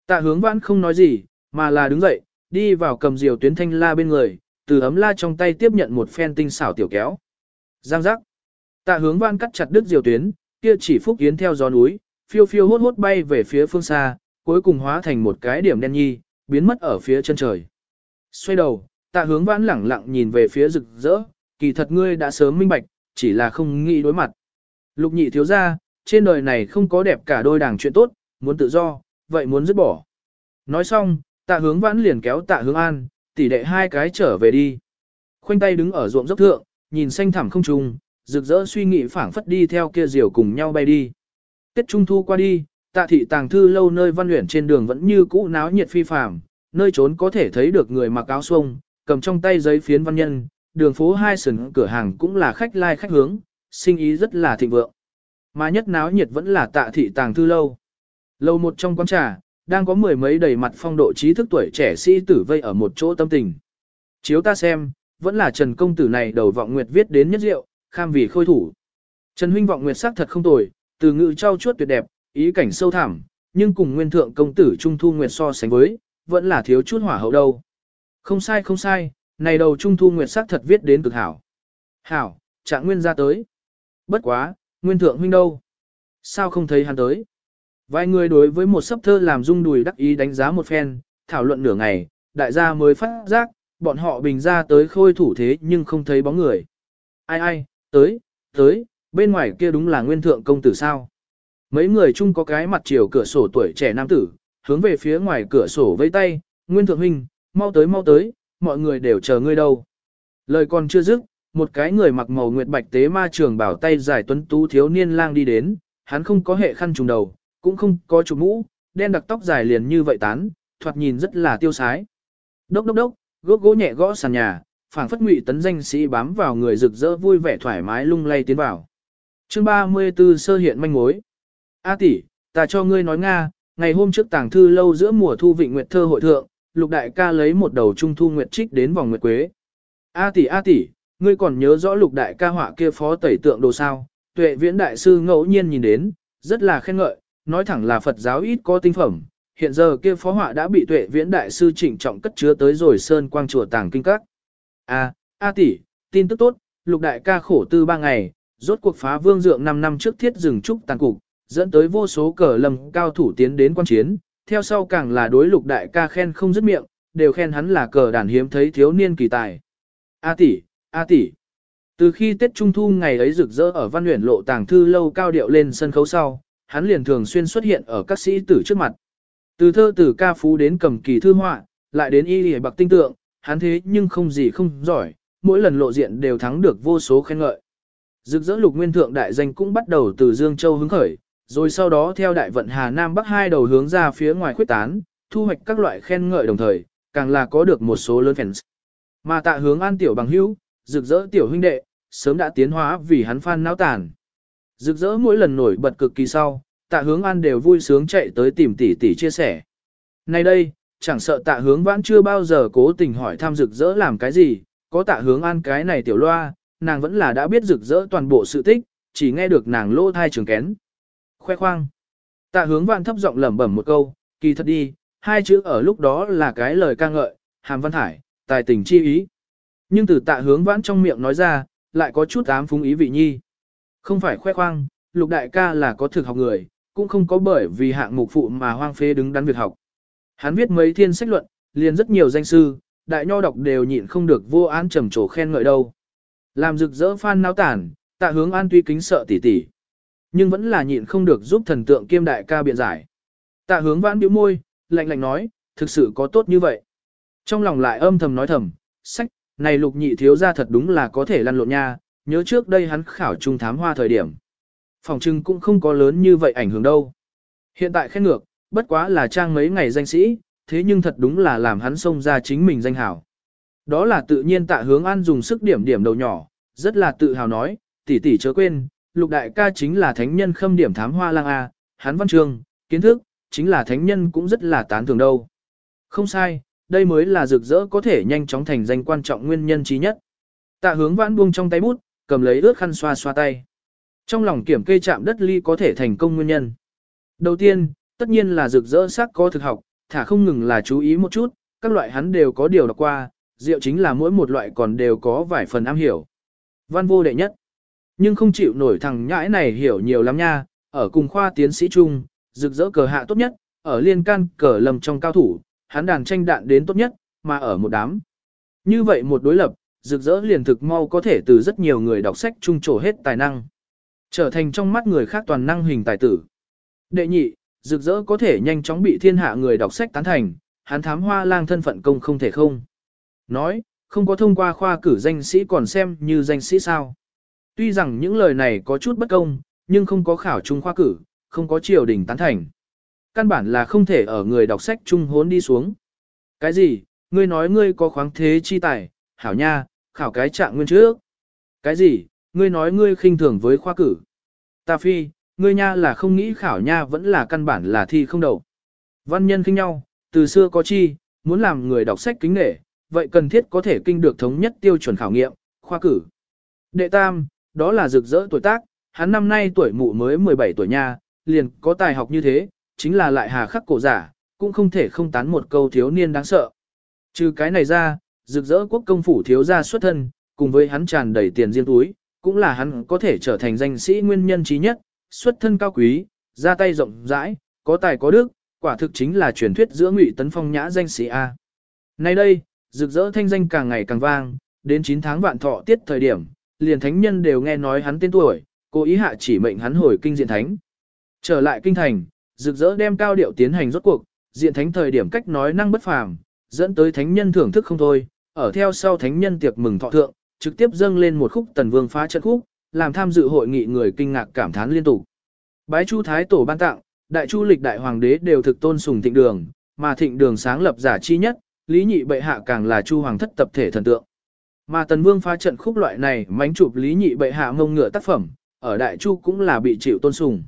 Tạ hướng vãn không nói gì, mà là đứng dậy, đi vào cầm diều tuyến thanh la bên người, từ ấm la trong tay tiếp nhận một phen tinh xảo tiểu kéo. Giang giác. Tạ hướng vãn cắt chặt đứt diều tuyến, kia chỉ phúc yến theo gió núi, phiêu phiêu hốt hốt bay về phía phương xa, cuối cùng hóa thành một cái điểm đen nhi, biến mất ở phía chân trời. Xoay đầu, tạ hướng vãn lẳng lặng nhìn về phía rực rỡ, kỳ thật ngươi đã sớm minh bạch, chỉ là không nghĩ đối mặt. Lục nhị thiếu ra, trên đời này không có đẹp cả đôi đảng chuyện tốt, muốn tự do, vậy muốn dứt bỏ. Nói xong, tạ hướng vãn liền kéo tạ hướng an, tỉ đệ hai cái trở về đi. Khoanh tay đứng ở ruộng dốc thượng, nhìn xanh thẳm không trùng, rực rỡ suy nghĩ phảng phất đi theo kia diều cùng nhau bay đi. Tết Trung Thu qua đi, tạ thị tàng thư lâu nơi văn luyện trên đường vẫn như cũ náo nhiệt phi phàm, nơi trốn có thể thấy được người mặc áo xuông, cầm trong tay giấy phiến văn nhân, đường phố hai sừng cửa hàng cũng là khách lai like khách hướng, sinh ý rất là thịnh vượng. Mà nhất náo nhiệt vẫn là tạ thị tàng thư lâu. Lâu một trong quán trà, đang có mười mấy đầy mặt phong độ trí thức tuổi trẻ sĩ tử vây ở một chỗ tâm tình. Chiếu ta xem, vẫn là Trần Công Tử này đầu vọng nguyệt viết đến nhất diệu, kham vì khôi thủ. Trần Huynh vọng nguyệt sắc thật không tồi, từ ngữ trao chuốt tuyệt đẹp, ý cảnh sâu thẳm, nhưng cùng nguyên thượng công tử Trung Thu Nguyệt so sánh với, vẫn là thiếu chút hỏa hậu đâu. Không sai không sai, này đầu Trung Thu Nguyệt sắc thật viết đến cực hảo. Hảo, trạng nguyên ra tới. Bất quá, nguyên thượng huynh đâu? Sao không thấy hắn tới? Vài người đối với một sấp thơ làm rung đùi đắc ý đánh giá một phen, thảo luận nửa ngày, đại gia mới phát giác, bọn họ bình ra tới khôi thủ thế nhưng không thấy bóng người. Ai ai, tới, tới, bên ngoài kia đúng là nguyên thượng công tử sao. Mấy người chung có cái mặt chiều cửa sổ tuổi trẻ nam tử, hướng về phía ngoài cửa sổ vây tay, nguyên thượng huynh, mau tới mau tới, mọi người đều chờ ngươi đâu. Lời còn chưa dứt, một cái người mặc màu nguyệt bạch tế ma trường bảo tay giải tuấn tú thiếu niên lang đi đến, hắn không có hệ khăn trùng đầu, cũng không có chụp mũ, đen đặc tóc dài liền như vậy tán, thoạt nhìn rất là tiêu sái. Đốc đốc đốc, gốc gỗ nhẹ gõ sàn nhà, phảng phất ngụy tấn danh sĩ bám vào người rực rỡ vui vẻ thoải mái lung lay tiến vào. Chương 34 sơ hiện manh mối. A tỷ, ta cho ngươi nói Nga, ngày hôm trước tàng thư lâu giữa mùa thu vịnh nguyệt thơ hội thượng, lục đại ca lấy một đầu trung thu nguyệt trích đến vòng nguyệt quế. A tỷ a tỷ, ngươi còn nhớ rõ lục đại ca họa kia phó tẩy tượng đồ sao? Tuệ viễn đại sư ngẫu nhiên nhìn đến, rất là khen ngợi, nói thẳng là Phật giáo ít có tinh phẩm. Hiện giờ kia phó họa đã bị tuệ viễn đại sư chỉnh trọng cất chứa tới rồi sơn quang chùa tàng kinh các. A, A tỷ, tin tức tốt, lục đại ca khổ tư ba ngày, rốt cuộc phá vương dượng 5 năm trước thiết rừng trúc tàn cục, dẫn tới vô số cờ lầm cao thủ tiến đến quan chiến, theo sau càng là đối lục đại ca khen không dứt miệng, đều khen hắn là cờ đàn hiếm thấy thiếu niên kỳ tài. A tỷ, A tỷ. Từ khi Tết Trung Thu ngày ấy rực rỡ ở văn luyện lộ tàng thư lâu cao điệu lên sân khấu sau, hắn liền thường xuyên xuất hiện ở các sĩ tử trước mặt. Từ thơ từ ca phú đến cầm kỳ thư họa, lại đến y lìa bạc tinh tượng, hắn thế nhưng không gì không giỏi, mỗi lần lộ diện đều thắng được vô số khen ngợi. Rực rỡ lục nguyên thượng đại danh cũng bắt đầu từ Dương Châu hứng khởi, rồi sau đó theo đại vận Hà Nam Bắc hai đầu hướng ra phía ngoài khuyết tán, thu hoạch các loại khen ngợi đồng thời, càng là có được một số lớn fans. Mà tạ hướng an tiểu bằng hữu, rực rỡ tiểu huynh đệ, sớm đã tiến hóa vì hắn phan náo tàn. Rực rỡ mỗi lần nổi bật cực kỳ sau, tạ hướng an đều vui sướng chạy tới tìm tỷ tỷ chia sẻ. Nay đây, chẳng sợ tạ hướng vãn chưa bao giờ cố tình hỏi thăm rực rỡ làm cái gì, có tạ hướng an cái này tiểu loa, nàng vẫn là đã biết rực rỡ toàn bộ sự tích, chỉ nghe được nàng lô thai trường kén. Khoe khoang. Tạ hướng vạn thấp giọng lẩm bẩm một câu, kỳ thật đi, hai chữ ở lúc đó là cái lời ca ngợi, hàm văn hải, tài tình chi ý. Nhưng từ tạ hướng vãn trong miệng nói ra, lại có chút ám phúng ý vị nhi. Không phải khoe khoang, lục đại ca là có thực học người, cũng không có bởi vì hạng mục phụ mà hoang phế đứng đắn việc học. Hắn viết mấy thiên sách luận, liền rất nhiều danh sư, đại nho đọc đều nhịn không được vô án trầm trồ khen ngợi đâu. Làm rực rỡ phan náo tản, tạ hướng an tuy kính sợ tỉ tỉ. Nhưng vẫn là nhịn không được giúp thần tượng kiêm đại ca biện giải. Tạ hướng vãn biểu môi, lạnh lạnh nói, thực sự có tốt như vậy. Trong lòng lại âm thầm nói thầm, sách, này lục nhị thiếu ra thật đúng là có thể lăn lộn nha, nhớ trước đây hắn khảo trung thám hoa thời điểm. Phòng trưng cũng không có lớn như vậy ảnh hưởng đâu. Hiện tại khen ngược, bất quá là trang mấy ngày danh sĩ, thế nhưng thật đúng là làm hắn xông ra chính mình danh hảo. Đó là tự nhiên tạ hướng an dùng sức điểm điểm đầu nhỏ, rất là tự hào nói, tỷ tỷ chớ quên, lục đại ca chính là thánh nhân khâm điểm thám hoa lang A, Hán văn Trường kiến thức, chính là thánh nhân cũng rất là tán thường đâu. Không sai, đây mới là rực rỡ có thể nhanh chóng thành danh quan trọng nguyên nhân trí nhất. Tạ hướng vãn buông trong tay bút, cầm lấy ướt khăn xoa xoa tay. Trong lòng kiểm kê chạm đất ly có thể thành công nguyên nhân. Đầu tiên, tất nhiên là rực rỡ sắc có thực học, thả không ngừng là chú ý một chút, các loại hắn đều có điều đọc qua, rượu chính là mỗi một loại còn đều có vài phần am hiểu. Văn vô đệ nhất. Nhưng không chịu nổi thằng nhãi này hiểu nhiều lắm nha, ở cùng khoa tiến sĩ chung, rực rỡ cờ hạ tốt nhất, ở liên can cờ lầm trong cao thủ, hắn đàn tranh đạn đến tốt nhất, mà ở một đám. Như vậy một đối lập, rực rỡ liền thực mau có thể từ rất nhiều người đọc sách trung trổ hết tài năng. Trở thành trong mắt người khác toàn năng hình tài tử. Đệ nhị, rực rỡ có thể nhanh chóng bị thiên hạ người đọc sách tán thành, hắn thám hoa lang thân phận công không thể không. Nói, không có thông qua khoa cử danh sĩ còn xem như danh sĩ sao. Tuy rằng những lời này có chút bất công, nhưng không có khảo trung khoa cử, không có triều đình tán thành. Căn bản là không thể ở người đọc sách trung hốn đi xuống. Cái gì, ngươi nói ngươi có khoáng thế chi tài, hảo nha, khảo cái trạng nguyên trước. Cái gì, ngươi nói ngươi khinh thường với khoa cử. Ta phi, ngươi nha là không nghĩ khảo nha vẫn là căn bản là thi không đầu. Văn nhân khinh nhau, từ xưa có chi, muốn làm người đọc sách kính nể, vậy cần thiết có thể kinh được thống nhất tiêu chuẩn khảo nghiệm, khoa cử. Đệ tam, đó là rực rỡ tuổi tác, hắn năm nay tuổi mụ mới 17 tuổi nha, liền có tài học như thế, chính là lại hà khắc cổ giả, cũng không thể không tán một câu thiếu niên đáng sợ. Trừ cái này ra, rực rỡ quốc công phủ thiếu gia xuất thân, cùng với hắn tràn đầy tiền riêng túi, cũng là hắn có thể trở thành danh sĩ nguyên nhân trí nhất, xuất thân cao quý, ra tay rộng rãi, có tài có đức, quả thực chính là truyền thuyết giữa ngụy tấn phong nhã danh sĩ A. Nay đây, rực rỡ thanh danh càng ngày càng vang, đến 9 tháng vạn thọ tiết thời điểm, liền thánh nhân đều nghe nói hắn tên tuổi, cố ý hạ chỉ mệnh hắn hồi kinh diện thánh. Trở lại kinh thành, rực rỡ đem cao điệu tiến hành rốt cuộc, diện thánh thời điểm cách nói năng bất phàm, dẫn tới thánh nhân thưởng thức không thôi, ở theo sau thánh nhân tiệc mừng thọ thượng, trực tiếp dâng lên một khúc tần vương phá trận khúc, làm tham dự hội nghị người kinh ngạc cảm thán liên tục. Bái Chu Thái Tổ ban tặng, đại chu lịch đại hoàng đế đều thực tôn sùng thịnh đường, mà thịnh đường sáng lập giả chi nhất, lý nhị bệ hạ càng là chu hoàng thất tập thể thần tượng. Mà tần vương phá trận khúc loại này mánh chụp lý nhị bệ hạ ngông ngựa tác phẩm, ở đại chu cũng là bị chịu tôn sùng.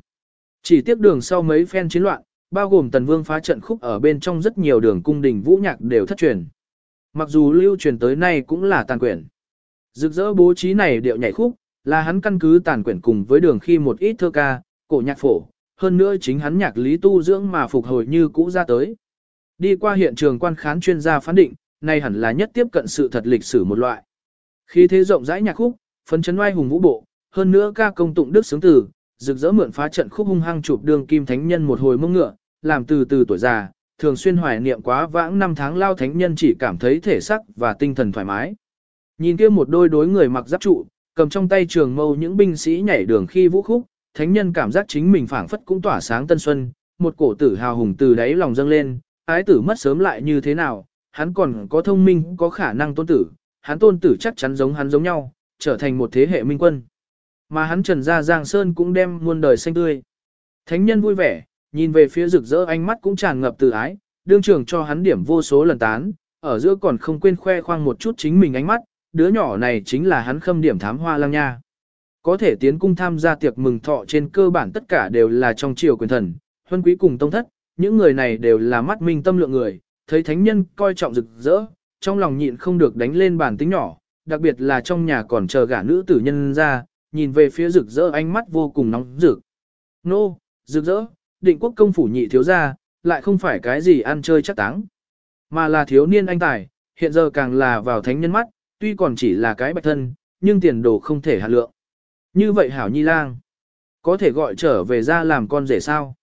Chỉ tiếc đường sau mấy phen chiến loạn, bao gồm tần vương phá trận khúc ở bên trong rất nhiều đường cung đình vũ nhạc đều thất truyền. Mặc dù lưu truyền tới nay cũng là tàn quyển. Rực rỡ bố trí này điệu nhảy khúc, là hắn căn cứ tàn quyển cùng với đường khi một ít thơ ca, cổ nhạc phổ, hơn nữa chính hắn nhạc lý tu dưỡng mà phục hồi như cũ ra tới. Đi qua hiện trường quan khán chuyên gia phán định, nay hẳn là nhất tiếp cận sự thật lịch sử một loại. Khi thế rộng rãi nhạc khúc, phấn chấn oai hùng vũ bộ, hơn nữa ca công tụng đức sướng từ, rực rỡ mượn phá trận khúc hung hăng chụp đường kim thánh nhân một hồi mông ngựa, làm từ từ tuổi già, thường xuyên hoài niệm quá vãng năm tháng lao thánh nhân chỉ cảm thấy thể sắc và tinh thần thoải mái. Nhìn kia một đôi đối người mặc giáp trụ, cầm trong tay trường mâu những binh sĩ nhảy đường khi vũ khúc, thánh nhân cảm giác chính mình phảng phất cũng tỏa sáng tân xuân, một cổ tử hào hùng từ đáy lòng dâng lên, ái tử mất sớm lại như thế nào, hắn còn có thông minh, có khả năng tôn tử, hắn tôn tử chắc chắn giống hắn giống nhau, trở thành một thế hệ minh quân. Mà hắn trần ra Giang Sơn cũng đem muôn đời xanh tươi. Thánh nhân vui vẻ, nhìn về phía rực rỡ ánh mắt cũng tràn ngập từ ái, đương trưởng cho hắn điểm vô số lần tán, ở giữa còn không quên khoe khoang một chút chính mình ánh mắt, đứa nhỏ này chính là hắn khâm điểm thám hoa lang nha. Có thể tiến cung tham gia tiệc mừng thọ trên cơ bản tất cả đều là trong triều quyền thần, huân quý cùng tông thất, những người này đều là mắt minh tâm lượng người, thấy thánh nhân coi trọng rực rỡ, trong lòng nhịn không được đánh lên bàn tính nhỏ, đặc biệt là trong nhà còn chờ gả nữ tử nhân ra, nhìn về phía rực rỡ ánh mắt vô cùng nóng rực. Nô, rực rỡ, định quốc công phủ nhị thiếu gia, lại không phải cái gì ăn chơi chắc táng, mà là thiếu niên anh tài, hiện giờ càng là vào thánh nhân mắt, tuy còn chỉ là cái bạch thân, nhưng tiền đồ không thể hạ lượng. Như vậy hảo nhi lang, có thể gọi trở về ra làm con rể sao?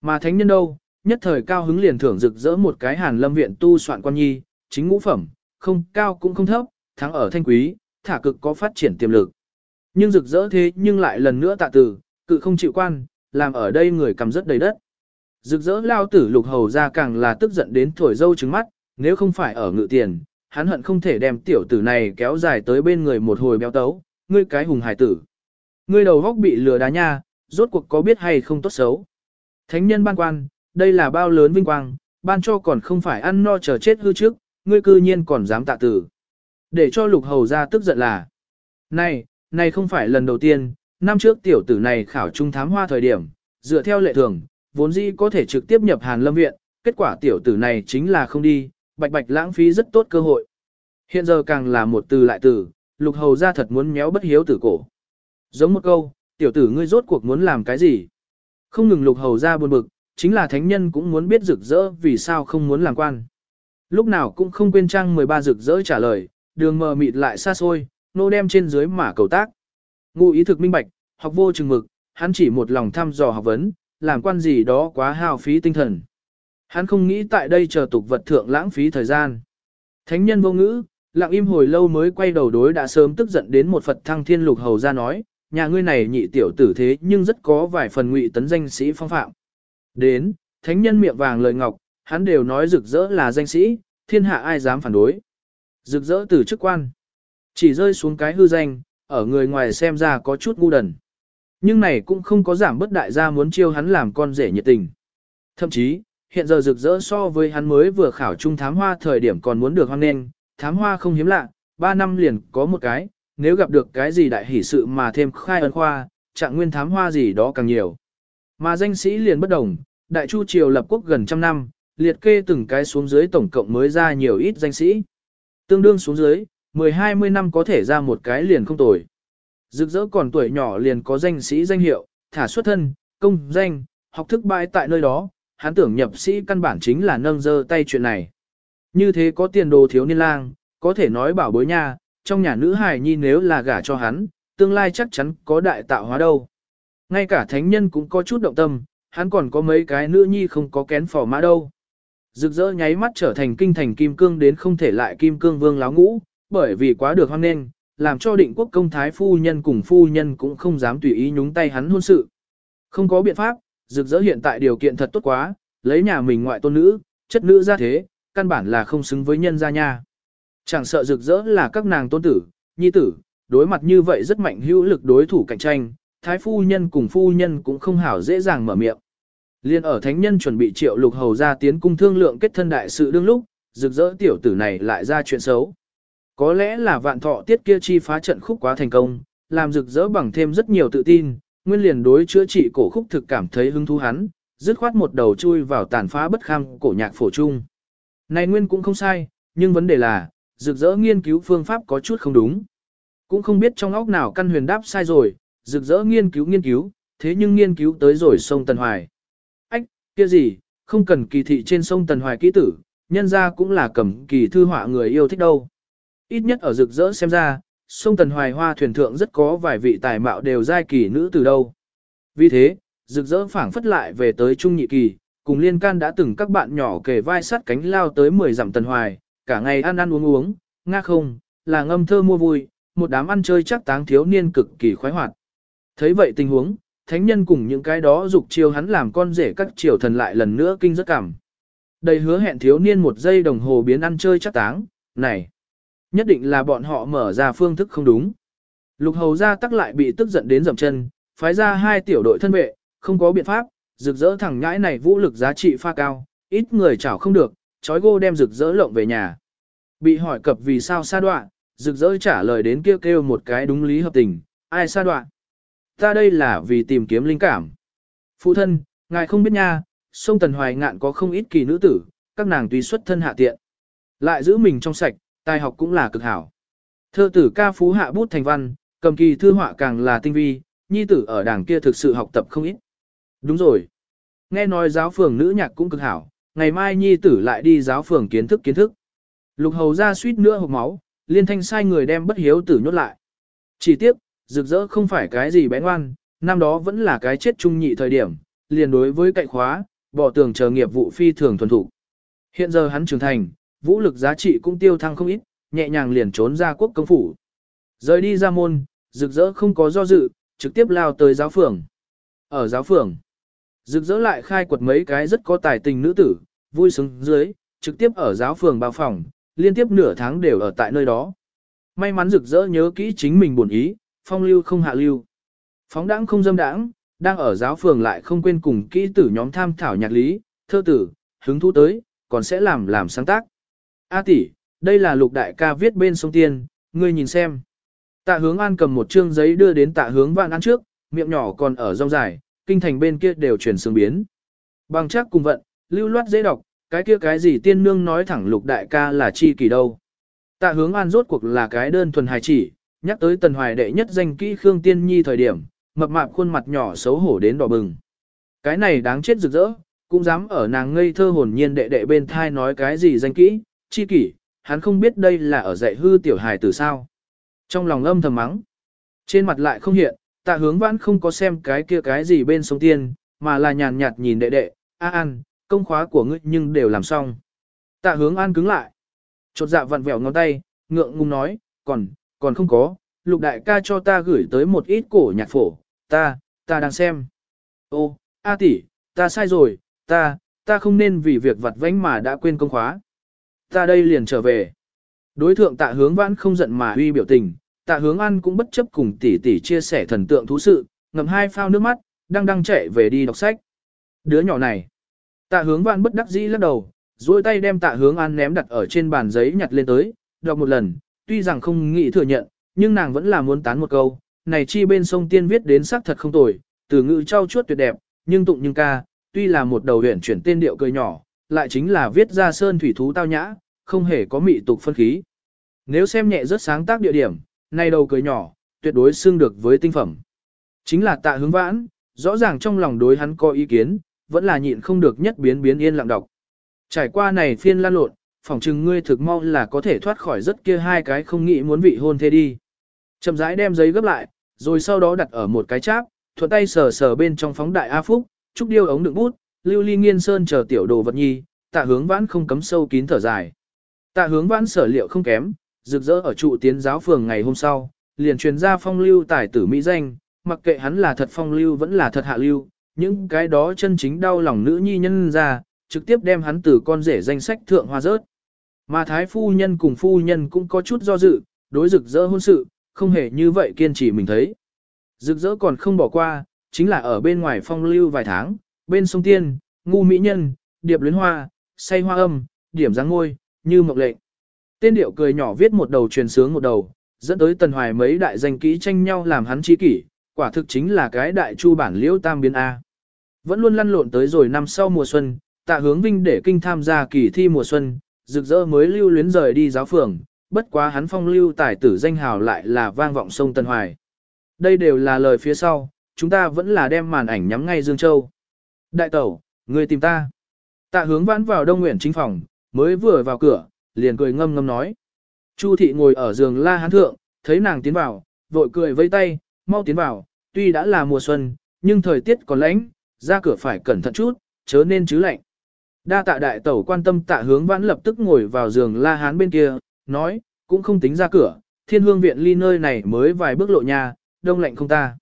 Mà thánh nhân đâu, nhất thời cao hứng liền thưởng rực rỡ một cái hàn lâm viện tu soạn quan nhi, chính ngũ phẩm, không cao cũng không thấp, thắng ở thanh quý, thả cực có phát triển tiềm lực. Nhưng rực rỡ thế nhưng lại lần nữa tạ tử, cự không chịu quan, làm ở đây người cầm rất đầy đất. Rực rỡ lao tử lục hầu ra càng là tức giận đến thổi dâu trứng mắt, nếu không phải ở ngự tiền, hắn hận không thể đem tiểu tử này kéo dài tới bên người một hồi béo tấu, ngươi cái hùng hải tử. Ngươi đầu góc bị lừa đá nha, rốt cuộc có biết hay không tốt xấu. Thánh nhân ban quan, đây là bao lớn vinh quang, ban cho còn không phải ăn no chờ chết hư trước, ngươi cư nhiên còn dám tạ tử. Để cho lục hầu ra tức giận là, này, này không phải lần đầu tiên, năm trước tiểu tử này khảo trung thám hoa thời điểm, dựa theo lệ thường, vốn dĩ có thể trực tiếp nhập Hàn Lâm Viện, kết quả tiểu tử này chính là không đi, bạch bạch lãng phí rất tốt cơ hội. Hiện giờ càng là một từ lại từ, lục hầu ra thật muốn méo bất hiếu tử cổ. Giống một câu, tiểu tử ngươi rốt cuộc muốn làm cái gì? Không ngừng lục hầu ra buồn bực, chính là thánh nhân cũng muốn biết rực rỡ vì sao không muốn làm quan. Lúc nào cũng không quên trang 13 rực rỡ trả lời, đường mờ mịt lại xa xôi, nô đem trên dưới mà cầu tác. Ngụ ý thực minh bạch, học vô chừng mực, hắn chỉ một lòng thăm dò học vấn, làm quan gì đó quá hao phí tinh thần. Hắn không nghĩ tại đây chờ tục vật thượng lãng phí thời gian. Thánh nhân vô ngữ, lặng im hồi lâu mới quay đầu đối đã sớm tức giận đến một Phật thăng thiên lục hầu ra nói, nhà ngươi này nhị tiểu tử thế nhưng rất có vài phần ngụy tấn danh sĩ phong phạm. Đến, thánh nhân miệng vàng lời ngọc, hắn đều nói rực rỡ là danh sĩ, thiên hạ ai dám phản đối. Rực rỡ từ chức quan, chỉ rơi xuống cái hư danh, ở người ngoài xem ra có chút ngu đần. Nhưng này cũng không có giảm bất đại gia muốn chiêu hắn làm con rể nhiệt tình. Thậm chí, hiện giờ rực rỡ so với hắn mới vừa khảo trung thám hoa thời điểm còn muốn được hoan nên, thám hoa không hiếm lạ, 3 năm liền có một cái, nếu gặp được cái gì đại hỷ sự mà thêm khai ân khoa, trạng nguyên thám hoa gì đó càng nhiều. Mà danh sĩ liền bất đồng, đại chu triều lập quốc gần trăm năm, liệt kê từng cái xuống dưới tổng cộng mới ra nhiều ít danh sĩ. Tương đương xuống dưới, 10-20 năm có thể ra một cái liền không tồi. Rực rỡ còn tuổi nhỏ liền có danh sĩ danh hiệu, thả xuất thân, công danh, học thức bại tại nơi đó, hắn tưởng nhập sĩ căn bản chính là nâng dơ tay chuyện này. Như thế có tiền đồ thiếu niên lang, có thể nói bảo bối nha, trong nhà nữ hài nhi nếu là gả cho hắn, tương lai chắc chắn có đại tạo hóa đâu. Ngay cả thánh nhân cũng có chút động tâm, hắn còn có mấy cái nữ nhi không có kén phò mã đâu. Rực rỡ nháy mắt trở thành kinh thành kim cương đến không thể lại kim cương vương láo ngũ, bởi vì quá được hoan nghênh, làm cho định quốc công thái phu nhân cùng phu nhân cũng không dám tùy ý nhúng tay hắn hôn sự. Không có biện pháp, rực rỡ hiện tại điều kiện thật tốt quá, lấy nhà mình ngoại tôn nữ, chất nữ ra thế, căn bản là không xứng với nhân gia nha. Chẳng sợ rực rỡ là các nàng tôn tử, nhi tử, đối mặt như vậy rất mạnh hữu lực đối thủ cạnh tranh, thái phu nhân cùng phu nhân cũng không hảo dễ dàng mở miệng. Liên ở thánh nhân chuẩn bị triệu lục hầu ra tiến cung thương lượng kết thân đại sự đương lúc, rực rỡ tiểu tử này lại ra chuyện xấu. Có lẽ là vạn thọ tiết kia chi phá trận khúc quá thành công, làm rực rỡ bằng thêm rất nhiều tự tin, nguyên liền đối chữa trị cổ khúc thực cảm thấy hứng thú hắn, dứt khoát một đầu chui vào tàn phá bất kham cổ nhạc phổ trung. Này nguyên cũng không sai, nhưng vấn đề là, rực rỡ nghiên cứu phương pháp có chút không đúng. Cũng không biết trong óc nào căn huyền đáp sai rồi, rực rỡ nghiên cứu nghiên cứu, thế nhưng nghiên cứu tới rồi sông Tần Hoài. Ách, kia gì, không cần kỳ thị trên sông Tần Hoài kỹ tử, nhân ra cũng là cầm kỳ thư họa người yêu thích đâu. Ít nhất ở rực rỡ xem ra, sông Tần Hoài Hoa thuyền thượng rất có vài vị tài mạo đều giai kỳ nữ từ đâu. Vì thế, rực rỡ phảng phất lại về tới Trung Nhị Kỳ, cùng liên can đã từng các bạn nhỏ kề vai sát cánh lao tới 10 dặm Tần Hoài, cả ngày ăn ăn uống uống, nga không, là ngâm thơ mua vui, một đám ăn chơi chắc táng thiếu niên cực kỳ khoái hoạt. Thấy vậy tình huống, thánh nhân cùng những cái đó dục chiêu hắn làm con rể các triều thần lại lần nữa kinh rất cảm. Đầy hứa hẹn thiếu niên một giây đồng hồ biến ăn chơi chắc táng, này. Nhất định là bọn họ mở ra phương thức không đúng. Lục hầu ra tắc lại bị tức giận đến dầm chân, phái ra hai tiểu đội thân vệ, không có biện pháp, rực rỡ thẳng nhãi này vũ lực giá trị pha cao, ít người chảo không được, chói gô đem rực rỡ lộng về nhà. Bị hỏi cập vì sao sa đoạn, rực rỡ trả lời đến kêu kêu một cái đúng lý hợp tình, ai sa đoạn. Ta đây là vì tìm kiếm linh cảm. Phụ thân, ngài không biết nha, sông Tần Hoài ngạn có không ít kỳ nữ tử, các nàng tùy xuất thân hạ tiện. Lại giữ mình trong sạch, tài học cũng là cực hảo. Thơ tử ca phú hạ bút thành văn, cầm kỳ thư họa càng là tinh vi, nhi tử ở đảng kia thực sự học tập không ít. Đúng rồi. Nghe nói giáo phường nữ nhạc cũng cực hảo, ngày mai nhi tử lại đi giáo phường kiến thức kiến thức. Lục hầu ra suýt nữa hộp máu, liên thanh sai người đem bất hiếu tử nhốt lại. Chỉ tiếc, rực rỡ không phải cái gì bé ngoan, năm đó vẫn là cái chết trung nhị thời điểm, liền đối với cậy khóa, bỏ tường chờ nghiệp vụ phi thường thuần thủ. Hiện giờ hắn trưởng thành, vũ lực giá trị cũng tiêu thăng không ít, nhẹ nhàng liền trốn ra quốc công phủ. Rời đi ra môn, rực rỡ không có do dự, trực tiếp lao tới giáo phường. Ở giáo phường, rực rỡ lại khai quật mấy cái rất có tài tình nữ tử, vui sướng dưới, trực tiếp ở giáo phường bao phòng, liên tiếp nửa tháng đều ở tại nơi đó. May mắn rực rỡ nhớ kỹ chính mình buồn ý, phong lưu không hạ lưu. Phóng đãng không dâm đãng, đang ở giáo phường lại không quên cùng kỹ tử nhóm tham thảo nhạc lý, thơ tử, hứng thú tới, còn sẽ làm làm sáng tác. A tỷ, đây là lục đại ca viết bên sông Tiên, ngươi nhìn xem. Tạ hướng an cầm một chương giấy đưa đến tạ hướng vạn ăn trước, miệng nhỏ còn ở rong dài, kinh thành bên kia đều chuyển xương biến. Bằng chắc cùng vận, lưu loát dễ đọc, cái kia cái gì tiên nương nói thẳng lục đại ca là chi kỳ đâu. Tạ hướng an rốt cuộc là cái đơn thuần hài chỉ, nhắc tới tần hoài đệ nhất danh kỹ Khương Tiên Nhi thời điểm, mập mạp khuôn mặt nhỏ xấu hổ đến đỏ bừng. Cái này đáng chết rực rỡ, cũng dám ở nàng ngây thơ hồn nhiên đệ đệ bên thai nói cái gì danh kỹ, chi kỷ, hắn không biết đây là ở dạy hư tiểu hài từ sao. Trong lòng âm thầm mắng, trên mặt lại không hiện, tạ hướng vãn không có xem cái kia cái gì bên sông tiên, mà là nhàn nhạt nhìn đệ đệ, a an, công khóa của ngươi nhưng đều làm xong. Tạ hướng an cứng lại, chột dạ vặn vẹo ngón tay, ngượng ngùng nói, còn, còn không có, lục đại ca cho ta gửi tới một ít cổ nhạc phổ, ta, ta đang xem. Ô, A tỷ, ta sai rồi, ta, ta không nên vì việc vặt vãnh mà đã quên công khóa. Ta đây liền trở về. Đối thượng tạ hướng vãn không giận mà huy biểu tình, tạ hướng ăn cũng bất chấp cùng tỷ tỷ chia sẻ thần tượng thú sự, ngầm hai phao nước mắt, đang đang chạy về đi đọc sách. Đứa nhỏ này. Tạ hướng vãn bất đắc dĩ lắc đầu, duỗi tay đem tạ hướng ăn ném đặt ở trên bàn giấy nhặt lên tới, đọc một lần, tuy rằng không nghĩ thừa nhận, nhưng nàng vẫn là muốn tán một câu, này chi bên sông tiên viết đến sắc thật không tồi, từ ngữ trau chuốt tuyệt đẹp, nhưng tụng nhưng ca, tuy là một đầu huyền chuyển tên điệu cười nhỏ, lại chính là viết ra sơn thủy thú tao nhã, không hề có mị tục phân khí. Nếu xem nhẹ rất sáng tác địa điểm, này đầu cười nhỏ, tuyệt đối xưng được với tinh phẩm. Chính là tạ hướng vãn, rõ ràng trong lòng đối hắn có ý kiến, vẫn là nhịn không được nhất biến biến yên lặng đọc. Trải qua này phiên lan lộn, phỏng chừng ngươi thực mau là có thể thoát khỏi rất kia hai cái không nghĩ muốn vị hôn thế đi. Chậm rãi đem giấy gấp lại, rồi sau đó đặt ở một cái cháp, thuận tay sờ sờ bên trong phóng đại A Phúc, trúc điêu ống đựng bút, lưu ly nghiên sơn chờ tiểu đồ vật nhi, tạ hướng vãn không cấm sâu kín thở dài. Tạ hướng vãn sở liệu không kém, rực rỡ ở trụ tiến giáo phường ngày hôm sau, liền truyền ra phong lưu tài tử mỹ danh, mặc kệ hắn là thật phong lưu vẫn là thật hạ lưu, những cái đó chân chính đau lòng nữ nhi nhân ra, trực tiếp đem hắn từ con rể danh sách thượng hoa rớt. Mà thái phu nhân cùng phu nhân cũng có chút do dự, đối rực rỡ hôn sự, không hề như vậy kiên trì mình thấy. Rực rỡ còn không bỏ qua, chính là ở bên ngoài phong lưu vài tháng, bên sông Tiên, ngu mỹ nhân, điệp luyến hoa, say hoa âm, điểm dáng ngôi, như mộng lệnh. Tên điệu cười nhỏ viết một đầu truyền sướng một đầu, dẫn tới tần hoài mấy đại danh kỹ tranh nhau làm hắn trí kỷ, quả thực chính là cái đại chu bản liễu tam biến A. Vẫn luôn lăn lộn tới rồi năm sau mùa xuân, tạ hướng vinh để kinh tham gia kỳ thi mùa xuân, rực rỡ mới lưu luyến rời đi giáo phường, bất quá hắn phong lưu tài tử danh hào lại là vang vọng sông Tân Hoài. Đây đều là lời phía sau, chúng ta vẫn là đem màn ảnh nhắm ngay Dương Châu. Đại tẩu, người tìm ta. Tạ hướng vãn vào đông nguyện chính phòng, mới vừa vào cửa, liền cười ngâm ngâm nói. Chu thị ngồi ở giường la hán thượng, thấy nàng tiến vào, vội cười vây tay, mau tiến vào, tuy đã là mùa xuân, nhưng thời tiết còn lạnh, ra cửa phải cẩn thận chút, chớ nên chứ lạnh. Đa tạ đại tẩu quan tâm tạ hướng vãn lập tức ngồi vào giường la hán bên kia, nói, cũng không tính ra cửa, thiên hương viện ly nơi này mới vài bước lộ nhà, đông lạnh không ta.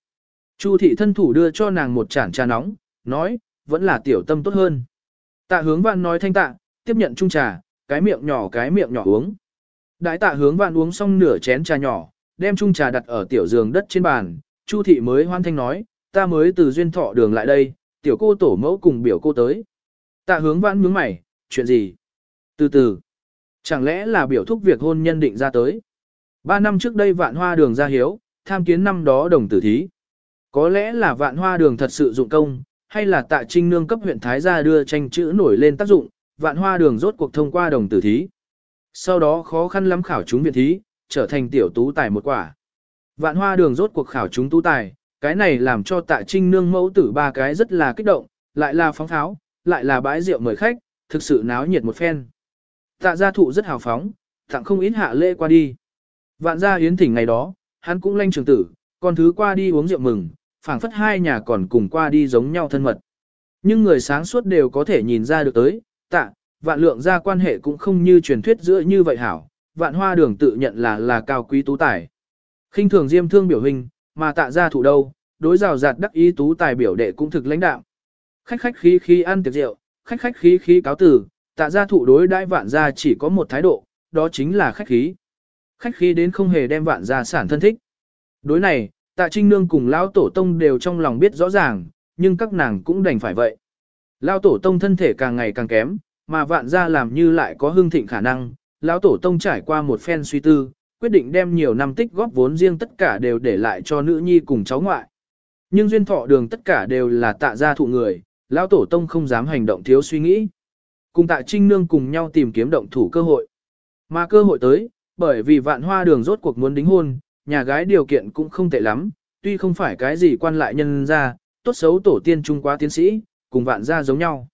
Chu thị thân thủ đưa cho nàng một chản trà nóng, nói, vẫn là tiểu tâm tốt hơn. Tạ hướng vạn nói thanh tạ, tiếp nhận chung trà, cái miệng nhỏ cái miệng nhỏ uống. Đại tạ hướng vạn uống xong nửa chén trà nhỏ, đem chung trà đặt ở tiểu giường đất trên bàn, Chu thị mới hoan thanh nói, ta mới từ duyên thọ đường lại đây, tiểu cô tổ mẫu cùng biểu cô tới. Tạ hướng vãn nhướng mày, chuyện gì? Từ từ. Chẳng lẽ là biểu thúc việc hôn nhân định ra tới? Ba năm trước đây vạn hoa đường ra hiếu, tham kiến năm đó đồng tử thí. Có lẽ là vạn hoa đường thật sự dụng công, hay là tạ trinh nương cấp huyện Thái gia đưa tranh chữ nổi lên tác dụng, vạn hoa đường rốt cuộc thông qua đồng tử thí. Sau đó khó khăn lắm khảo chúng viện thí, trở thành tiểu tú tài một quả. Vạn hoa đường rốt cuộc khảo chúng tú tài, cái này làm cho tạ trinh nương mẫu tử ba cái rất là kích động, lại là phóng tháo, lại là bãi rượu mời khách, thực sự náo nhiệt một phen. Tạ gia thụ rất hào phóng, tặng không ít hạ lễ qua đi. Vạn gia hiến thỉnh ngày đó, hắn cũng lanh trường tử, còn thứ qua đi uống rượu mừng, phảng phất hai nhà còn cùng qua đi giống nhau thân mật. Nhưng người sáng suốt đều có thể nhìn ra được tới, tạ, vạn lượng gia quan hệ cũng không như truyền thuyết giữa như vậy hảo, vạn hoa đường tự nhận là là cao quý tú tài. khinh thường diêm thương biểu hình, mà tạ gia thủ đâu, đối rào rạt đắc ý tú tài biểu đệ cũng thực lãnh đạo. Khách khách khí khí ăn tiệc rượu, khách khách khí khí cáo tử, tạ gia thụ đối đãi vạn gia chỉ có một thái độ, đó chính là khách khí. Khách khí đến không hề đem vạn gia sản thân thích. Đối này, tạ trinh nương cùng lão tổ tông đều trong lòng biết rõ ràng, nhưng các nàng cũng đành phải vậy. Lão tổ tông thân thể càng ngày càng kém, mà vạn gia làm như lại có hương thịnh khả năng, lão tổ tông trải qua một phen suy tư, quyết định đem nhiều năm tích góp vốn riêng tất cả đều để lại cho nữ nhi cùng cháu ngoại. Nhưng duyên thọ đường tất cả đều là tạ gia thụ người, lão tổ tông không dám hành động thiếu suy nghĩ. Cùng tạ trinh nương cùng nhau tìm kiếm động thủ cơ hội. Mà cơ hội tới, bởi vì vạn hoa đường rốt cuộc muốn đính hôn, nhà gái điều kiện cũng không tệ lắm, tuy không phải cái gì quan lại nhân ra, tốt xấu tổ tiên trung quá tiến sĩ, cùng vạn gia giống nhau.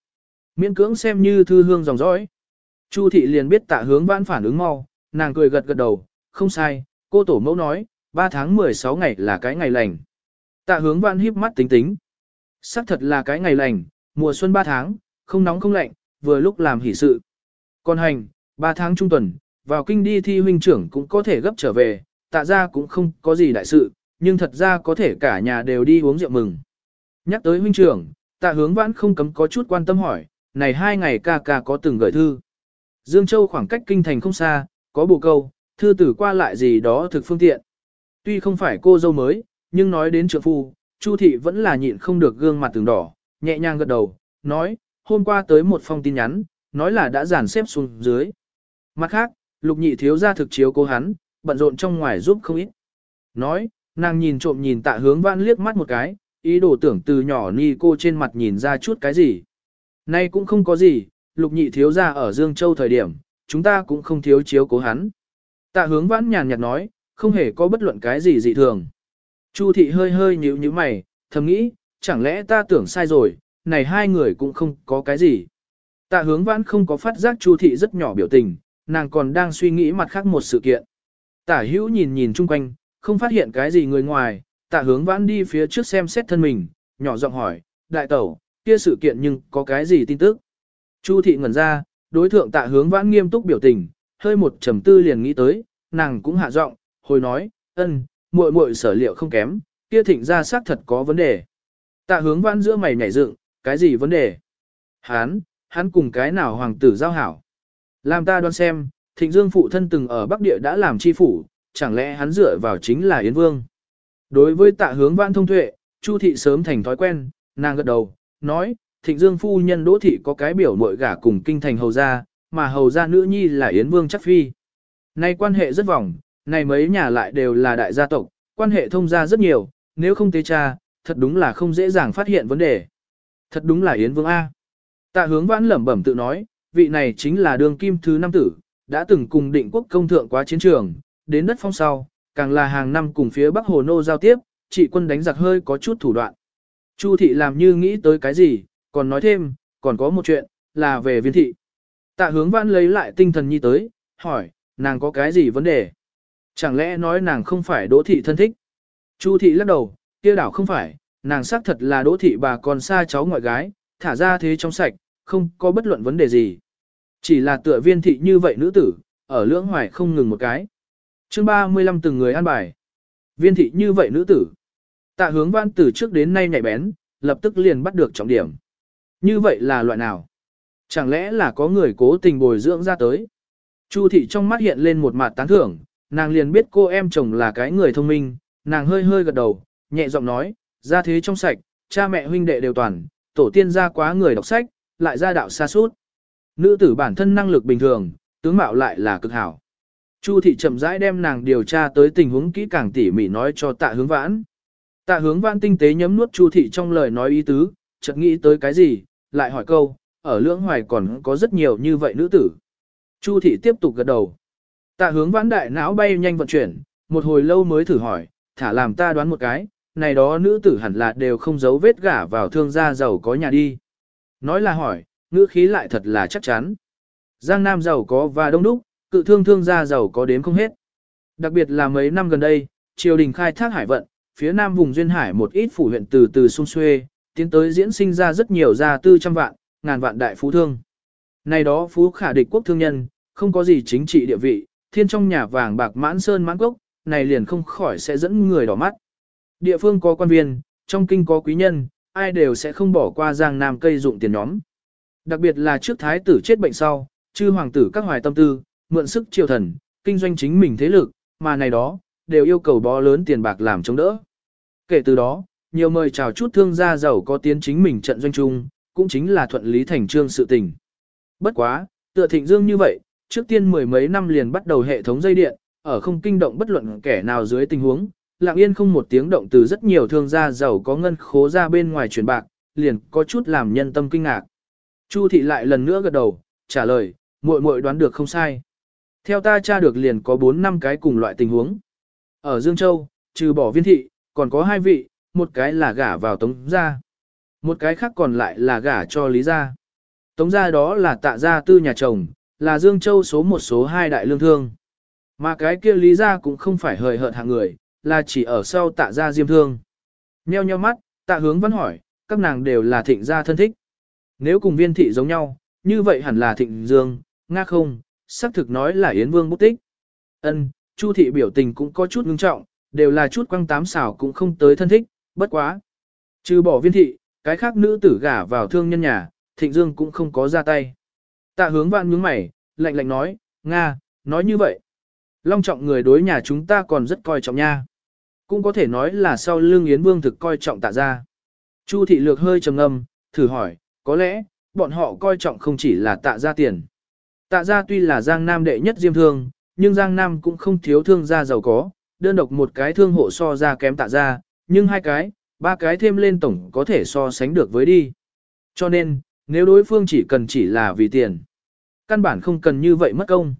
Miễn cưỡng xem như thư hương dòng dõi. Chu thị liền biết tạ hướng vãn phản ứng mau, nàng cười gật gật đầu, không sai, cô tổ mẫu nói, 3 tháng 16 ngày là cái ngày lành. Tạ hướng vãn híp mắt tính tính xác thật là cái ngày lành, mùa xuân 3 tháng, không nóng không lạnh, vừa lúc làm hỷ sự. Còn hành, 3 tháng trung tuần, vào kinh đi thi huynh trưởng cũng có thể gấp trở về, tạ ra cũng không có gì đại sự, nhưng thật ra có thể cả nhà đều đi uống rượu mừng. Nhắc tới huynh trưởng, tạ hướng vãn không cấm có chút quan tâm hỏi, này hai ngày ca ca có từng gửi thư. Dương Châu khoảng cách kinh thành không xa, có bộ câu, thư tử qua lại gì đó thực phương tiện. Tuy không phải cô dâu mới, nhưng nói đến trượng phu, Chu thị vẫn là nhịn không được gương mặt từng đỏ, nhẹ nhàng gật đầu, nói, hôm qua tới một phong tin nhắn, nói là đã dàn xếp xuống dưới. Mặt khác, lục nhị thiếu ra thực chiếu cố hắn, bận rộn trong ngoài giúp không ít. Nói, nàng nhìn trộm nhìn tạ hướng vãn liếc mắt một cái, ý đồ tưởng từ nhỏ ni cô trên mặt nhìn ra chút cái gì. Nay cũng không có gì, lục nhị thiếu ra ở Dương Châu thời điểm, chúng ta cũng không thiếu chiếu cố hắn. Tạ hướng vãn nhàn nhạt nói, không hề có bất luận cái gì dị thường. Chu thị hơi hơi nhíu nhíu mày, thầm nghĩ, chẳng lẽ ta tưởng sai rồi, này hai người cũng không có cái gì. Tạ hướng vãn không có phát giác Chu thị rất nhỏ biểu tình, nàng còn đang suy nghĩ mặt khác một sự kiện. Tả hữu nhìn nhìn chung quanh, không phát hiện cái gì người ngoài, tạ hướng vãn đi phía trước xem xét thân mình, nhỏ giọng hỏi, đại tẩu, kia sự kiện nhưng có cái gì tin tức. Chu thị ngẩn ra, đối thượng tạ hướng vãn nghiêm túc biểu tình, hơi một trầm tư liền nghĩ tới, nàng cũng hạ giọng, hồi nói, ân, muội muội sở liệu không kém, kia thịnh ra xác thật có vấn đề. Tạ hướng vãn giữa mày nhảy dựng, cái gì vấn đề? Hán, hắn cùng cái nào hoàng tử giao hảo? Làm ta đoán xem, thịnh dương phụ thân từng ở Bắc Địa đã làm chi phủ, chẳng lẽ hắn dựa vào chính là Yến Vương? Đối với tạ hướng vãn thông tuệ, Chu thị sớm thành thói quen, nàng gật đầu, nói, thịnh dương phu nhân đỗ thị có cái biểu mội gả cùng kinh thành hầu gia, mà hầu gia nữ nhi là Yến Vương chắc phi. Nay quan hệ rất vòng, này mấy nhà lại đều là đại gia tộc, quan hệ thông gia rất nhiều, nếu không tế cha, thật đúng là không dễ dàng phát hiện vấn đề. Thật đúng là Yến Vương A. Tạ hướng vãn lẩm bẩm tự nói, vị này chính là đường kim thứ năm tử, đã từng cùng định quốc công thượng quá chiến trường, đến đất phong sau, càng là hàng năm cùng phía Bắc Hồ Nô giao tiếp, trị quân đánh giặc hơi có chút thủ đoạn. Chu thị làm như nghĩ tới cái gì, còn nói thêm, còn có một chuyện, là về viên thị. Tạ hướng vãn lấy lại tinh thần nhi tới, hỏi, nàng có cái gì vấn đề? Chẳng lẽ nói nàng không phải đỗ thị thân thích? Chu thị lắc đầu, kia đảo không phải, nàng xác thật là đỗ thị bà còn xa cháu ngoại gái, thả ra thế trong sạch, không có bất luận vấn đề gì. Chỉ là tựa viên thị như vậy nữ tử, ở lưỡng hoài không ngừng một cái. chương 35 từng người an bài. Viên thị như vậy nữ tử. Tạ hướng văn từ trước đến nay nhạy bén, lập tức liền bắt được trọng điểm. Như vậy là loại nào? Chẳng lẽ là có người cố tình bồi dưỡng ra tới? Chu thị trong mắt hiện lên một mặt tán thưởng, nàng liền biết cô em chồng là cái người thông minh, nàng hơi hơi gật đầu, nhẹ giọng nói, ra thế trong sạch, cha mẹ huynh đệ đều toàn, tổ tiên ra quá người đọc sách, lại ra đạo xa suốt. Nữ tử bản thân năng lực bình thường, tướng mạo lại là cực hảo. Chu thị chậm rãi đem nàng điều tra tới tình huống kỹ càng tỉ mỉ nói cho tạ hướng vãn. Tạ hướng vãn tinh tế nhấm nuốt chu thị trong lời nói ý tứ, chợt nghĩ tới cái gì, lại hỏi câu, ở lưỡng hoài còn có rất nhiều như vậy nữ tử. Chu thị tiếp tục gật đầu. Tạ hướng vãn đại não bay nhanh vận chuyển, một hồi lâu mới thử hỏi, thả làm ta đoán một cái, này đó nữ tử hẳn là đều không giấu vết gả vào thương gia giàu có nhà đi. Nói là hỏi, ngữ khí lại thật là chắc chắn. Giang Nam giàu có và đông đúc, cự thương thương gia giàu có đếm không hết. Đặc biệt là mấy năm gần đây, triều đình khai thác hải vận, phía nam vùng duyên hải một ít phủ huyện từ từ sung xuê, tiến tới diễn sinh ra rất nhiều gia tư trăm vạn, ngàn vạn đại phú thương. Này đó phú khả địch quốc thương nhân, không có gì chính trị địa vị, thiên trong nhà vàng bạc mãn sơn mãn gốc, này liền không khỏi sẽ dẫn người đỏ mắt. Địa phương có quan viên, trong kinh có quý nhân, ai đều sẽ không bỏ qua giang nam cây dụng tiền nhóm. Đặc biệt là trước thái tử chết bệnh sau, chư hoàng tử các hoài tâm tư, mượn sức triều thần, kinh doanh chính mình thế lực, mà này đó, đều yêu cầu bó lớn tiền bạc làm chống đỡ. Kể từ đó, nhiều mời chào chút thương gia giàu có tiến chính mình trận doanh chung, cũng chính là thuận lý thành trương sự tình. Bất quá, tựa thịnh dương như vậy, trước tiên mười mấy năm liền bắt đầu hệ thống dây điện, ở không kinh động bất luận kẻ nào dưới tình huống, lặng yên không một tiếng động từ rất nhiều thương gia giàu có ngân khố ra bên ngoài chuyển bạc, liền có chút làm nhân tâm kinh ngạc. Chu thị lại lần nữa gật đầu, trả lời, muội muội đoán được không sai. Theo ta tra được liền có 4 năm cái cùng loại tình huống. Ở Dương Châu, trừ bỏ viên thị, còn có hai vị, một cái là gả vào tống gia. Một cái khác còn lại là gả cho lý gia. Tống gia đó là tạ gia tư nhà chồng, là Dương Châu số một số hai đại lương thương. Mà cái kia lý gia cũng không phải hời hợt hạng người, là chỉ ở sau tạ gia diêm thương. Nheo nheo mắt, tạ hướng vẫn hỏi, các nàng đều là thịnh gia thân thích. Nếu cùng viên thị giống nhau, như vậy hẳn là thịnh dương, nga không, xác thực nói là Yến Vương bút tích. Ân, Chu thị biểu tình cũng có chút ngưng trọng, đều là chút quăng tám xảo cũng không tới thân thích, bất quá. Trừ bỏ viên thị, cái khác nữ tử gả vào thương nhân nhà, thịnh dương cũng không có ra tay. Tạ hướng vạn nhướng mày, lạnh lạnh nói, Nga, nói như vậy. Long trọng người đối nhà chúng ta còn rất coi trọng nha. Cũng có thể nói là sau lưng Yến Vương thực coi trọng tạ ra. Chu thị lược hơi trầm ngâm, thử hỏi, có lẽ, bọn họ coi trọng không chỉ là tạ ra tiền. Tạ ra tuy là Giang Nam đệ nhất diêm thương, nhưng Giang Nam cũng không thiếu thương gia giàu có, đơn độc một cái thương hộ so ra kém tạ ra, nhưng hai cái, ba cái thêm lên tổng có thể so sánh được với đi. Cho nên, nếu đối phương chỉ cần chỉ là vì tiền, căn bản không cần như vậy mất công.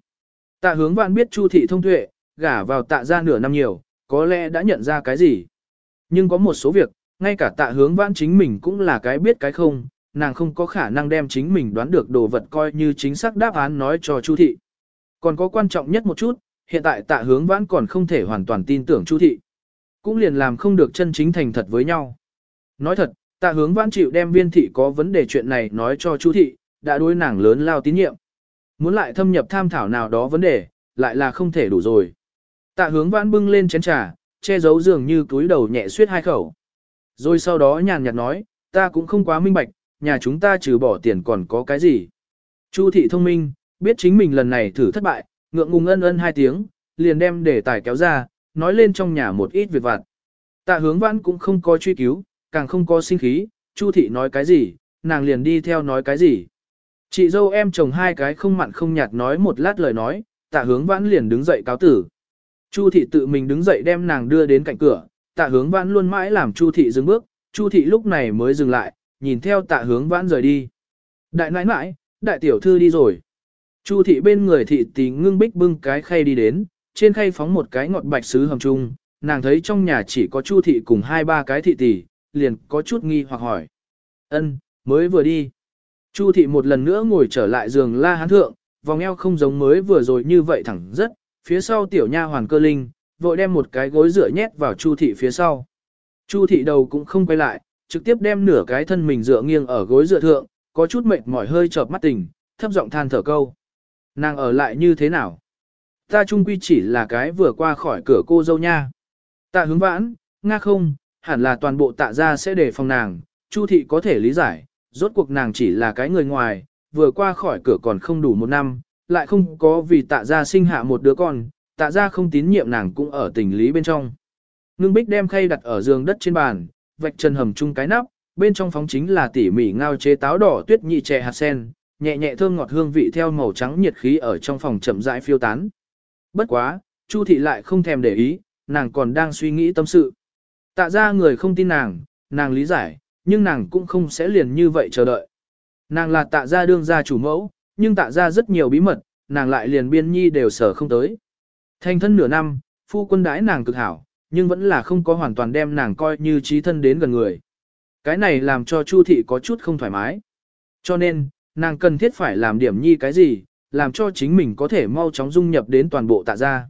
Tạ hướng vạn biết Chu thị thông tuệ, gả vào tạ ra nửa năm nhiều, có lẽ đã nhận ra cái gì. Nhưng có một số việc, ngay cả tạ hướng vãn chính mình cũng là cái biết cái không, nàng không có khả năng đem chính mình đoán được đồ vật coi như chính xác đáp án nói cho Chu thị. Còn có quan trọng nhất một chút, hiện tại tạ hướng vãn còn không thể hoàn toàn tin tưởng Chu thị. Cũng liền làm không được chân chính thành thật với nhau. Nói thật, tạ hướng vãn chịu đem viên thị có vấn đề chuyện này nói cho Chu thị, đã đối nàng lớn lao tín nhiệm. Muốn lại thâm nhập tham thảo nào đó vấn đề, lại là không thể đủ rồi. Tạ hướng vãn bưng lên chén trà, che giấu dường như túi đầu nhẹ suyết hai khẩu. Rồi sau đó nhàn nhạt nói, ta cũng không quá minh bạch, nhà chúng ta trừ bỏ tiền còn có cái gì. Chu thị thông minh, biết chính mình lần này thử thất bại, ngượng ngùng ân ân hai tiếng, liền đem đề tài kéo ra, nói lên trong nhà một ít việc vặt. Tạ hướng vãn cũng không có truy cứu, càng không có sinh khí, Chu thị nói cái gì, nàng liền đi theo nói cái gì. Chị dâu em chồng hai cái không mặn không nhạt nói một lát lời nói, tạ hướng vãn liền đứng dậy cáo tử. Chu thị tự mình đứng dậy đem nàng đưa đến cạnh cửa, tạ hướng vãn luôn mãi làm Chu thị dừng bước, Chu thị lúc này mới dừng lại, nhìn theo tạ hướng vãn rời đi. Đại nãi nãi, đại tiểu thư đi rồi. Chu thị bên người thị tí ngưng bích bưng cái khay đi đến, trên khay phóng một cái ngọt bạch sứ hầm trung, nàng thấy trong nhà chỉ có Chu thị cùng hai ba cái thị tỷ, liền có chút nghi hoặc hỏi. Ân, mới vừa đi. Chu thị một lần nữa ngồi trở lại giường la hán thượng, vòng eo không giống mới vừa rồi như vậy thẳng rất, phía sau tiểu nha hoàn cơ linh, vội đem một cái gối rửa nhét vào Chu thị phía sau. Chu thị đầu cũng không quay lại, trực tiếp đem nửa cái thân mình dựa nghiêng ở gối dựa thượng, có chút mệt mỏi hơi chợp mắt tỉnh thấp giọng than thở câu. Nàng ở lại như thế nào? Ta trung quy chỉ là cái vừa qua khỏi cửa cô dâu nha. ta hướng vãn, nga không, hẳn là toàn bộ tạ gia sẽ đề phòng nàng, Chu thị có thể lý giải, rốt cuộc nàng chỉ là cái người ngoài, vừa qua khỏi cửa còn không đủ một năm, lại không có vì tạ gia sinh hạ một đứa con, tạ gia không tín nhiệm nàng cũng ở tình lý bên trong. Ngưng bích đem khay đặt ở giường đất trên bàn, vạch chân hầm chung cái nắp, bên trong phóng chính là tỉ mỉ ngao chế táo đỏ tuyết nhị chè hạt sen, nhẹ nhẹ thơm ngọt hương vị theo màu trắng nhiệt khí ở trong phòng chậm rãi phiêu tán. Bất quá, Chu thị lại không thèm để ý, nàng còn đang suy nghĩ tâm sự. Tạ ra người không tin nàng, nàng lý giải, nhưng nàng cũng không sẽ liền như vậy chờ đợi. Nàng là tạ gia đương gia chủ mẫu, nhưng tạ gia rất nhiều bí mật, nàng lại liền biên nhi đều sở không tới. Thành thân nửa năm, phu quân đãi nàng cực hảo, nhưng vẫn là không có hoàn toàn đem nàng coi như trí thân đến gần người. Cái này làm cho Chu thị có chút không thoải mái. Cho nên, nàng cần thiết phải làm điểm nhi cái gì, làm cho chính mình có thể mau chóng dung nhập đến toàn bộ tạ gia.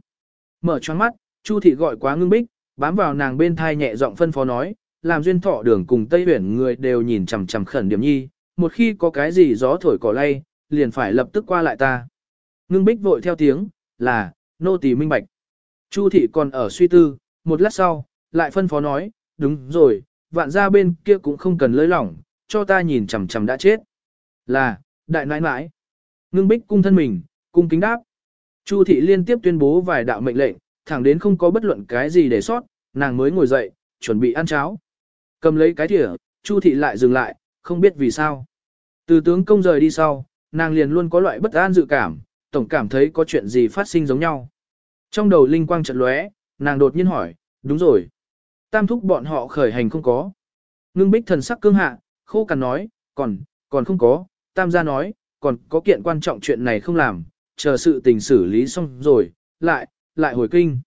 Mở choáng mắt, Chu thị gọi quá ngưng bích, bám vào nàng bên thai nhẹ giọng phân phó nói, làm duyên thọ đường cùng Tây Huyển người đều nhìn chằm chằm khẩn điểm nhi, một khi có cái gì gió thổi cỏ lay, liền phải lập tức qua lại ta. Ngưng bích vội theo tiếng, là, nô tỳ minh bạch. Chu thị còn ở suy tư, một lát sau, lại phân phó nói, đúng rồi, vạn gia bên kia cũng không cần lơi lỏng, cho ta nhìn chằm chằm đã chết. Là, đại nãi nãi. Ngưng bích cung thân mình, cung kính đáp. Chu thị liên tiếp tuyên bố vài đạo mệnh lệnh, thẳng đến không có bất luận cái gì để sót, nàng mới ngồi dậy, chuẩn bị ăn cháo. Cầm lấy cái thìa, Chu thị lại dừng lại, không biết vì sao. Từ tướng công rời đi sau, nàng liền luôn có loại bất an dự cảm, tổng cảm thấy có chuyện gì phát sinh giống nhau. Trong đầu linh quang chợt lóe, nàng đột nhiên hỏi, đúng rồi. Tam thúc bọn họ khởi hành không có. Ngưng bích thần sắc cương hạ, khô cằn nói, còn, còn không có, tam gia nói, còn có kiện quan trọng chuyện này không làm, chờ sự tình xử lý xong rồi, lại, lại hồi kinh.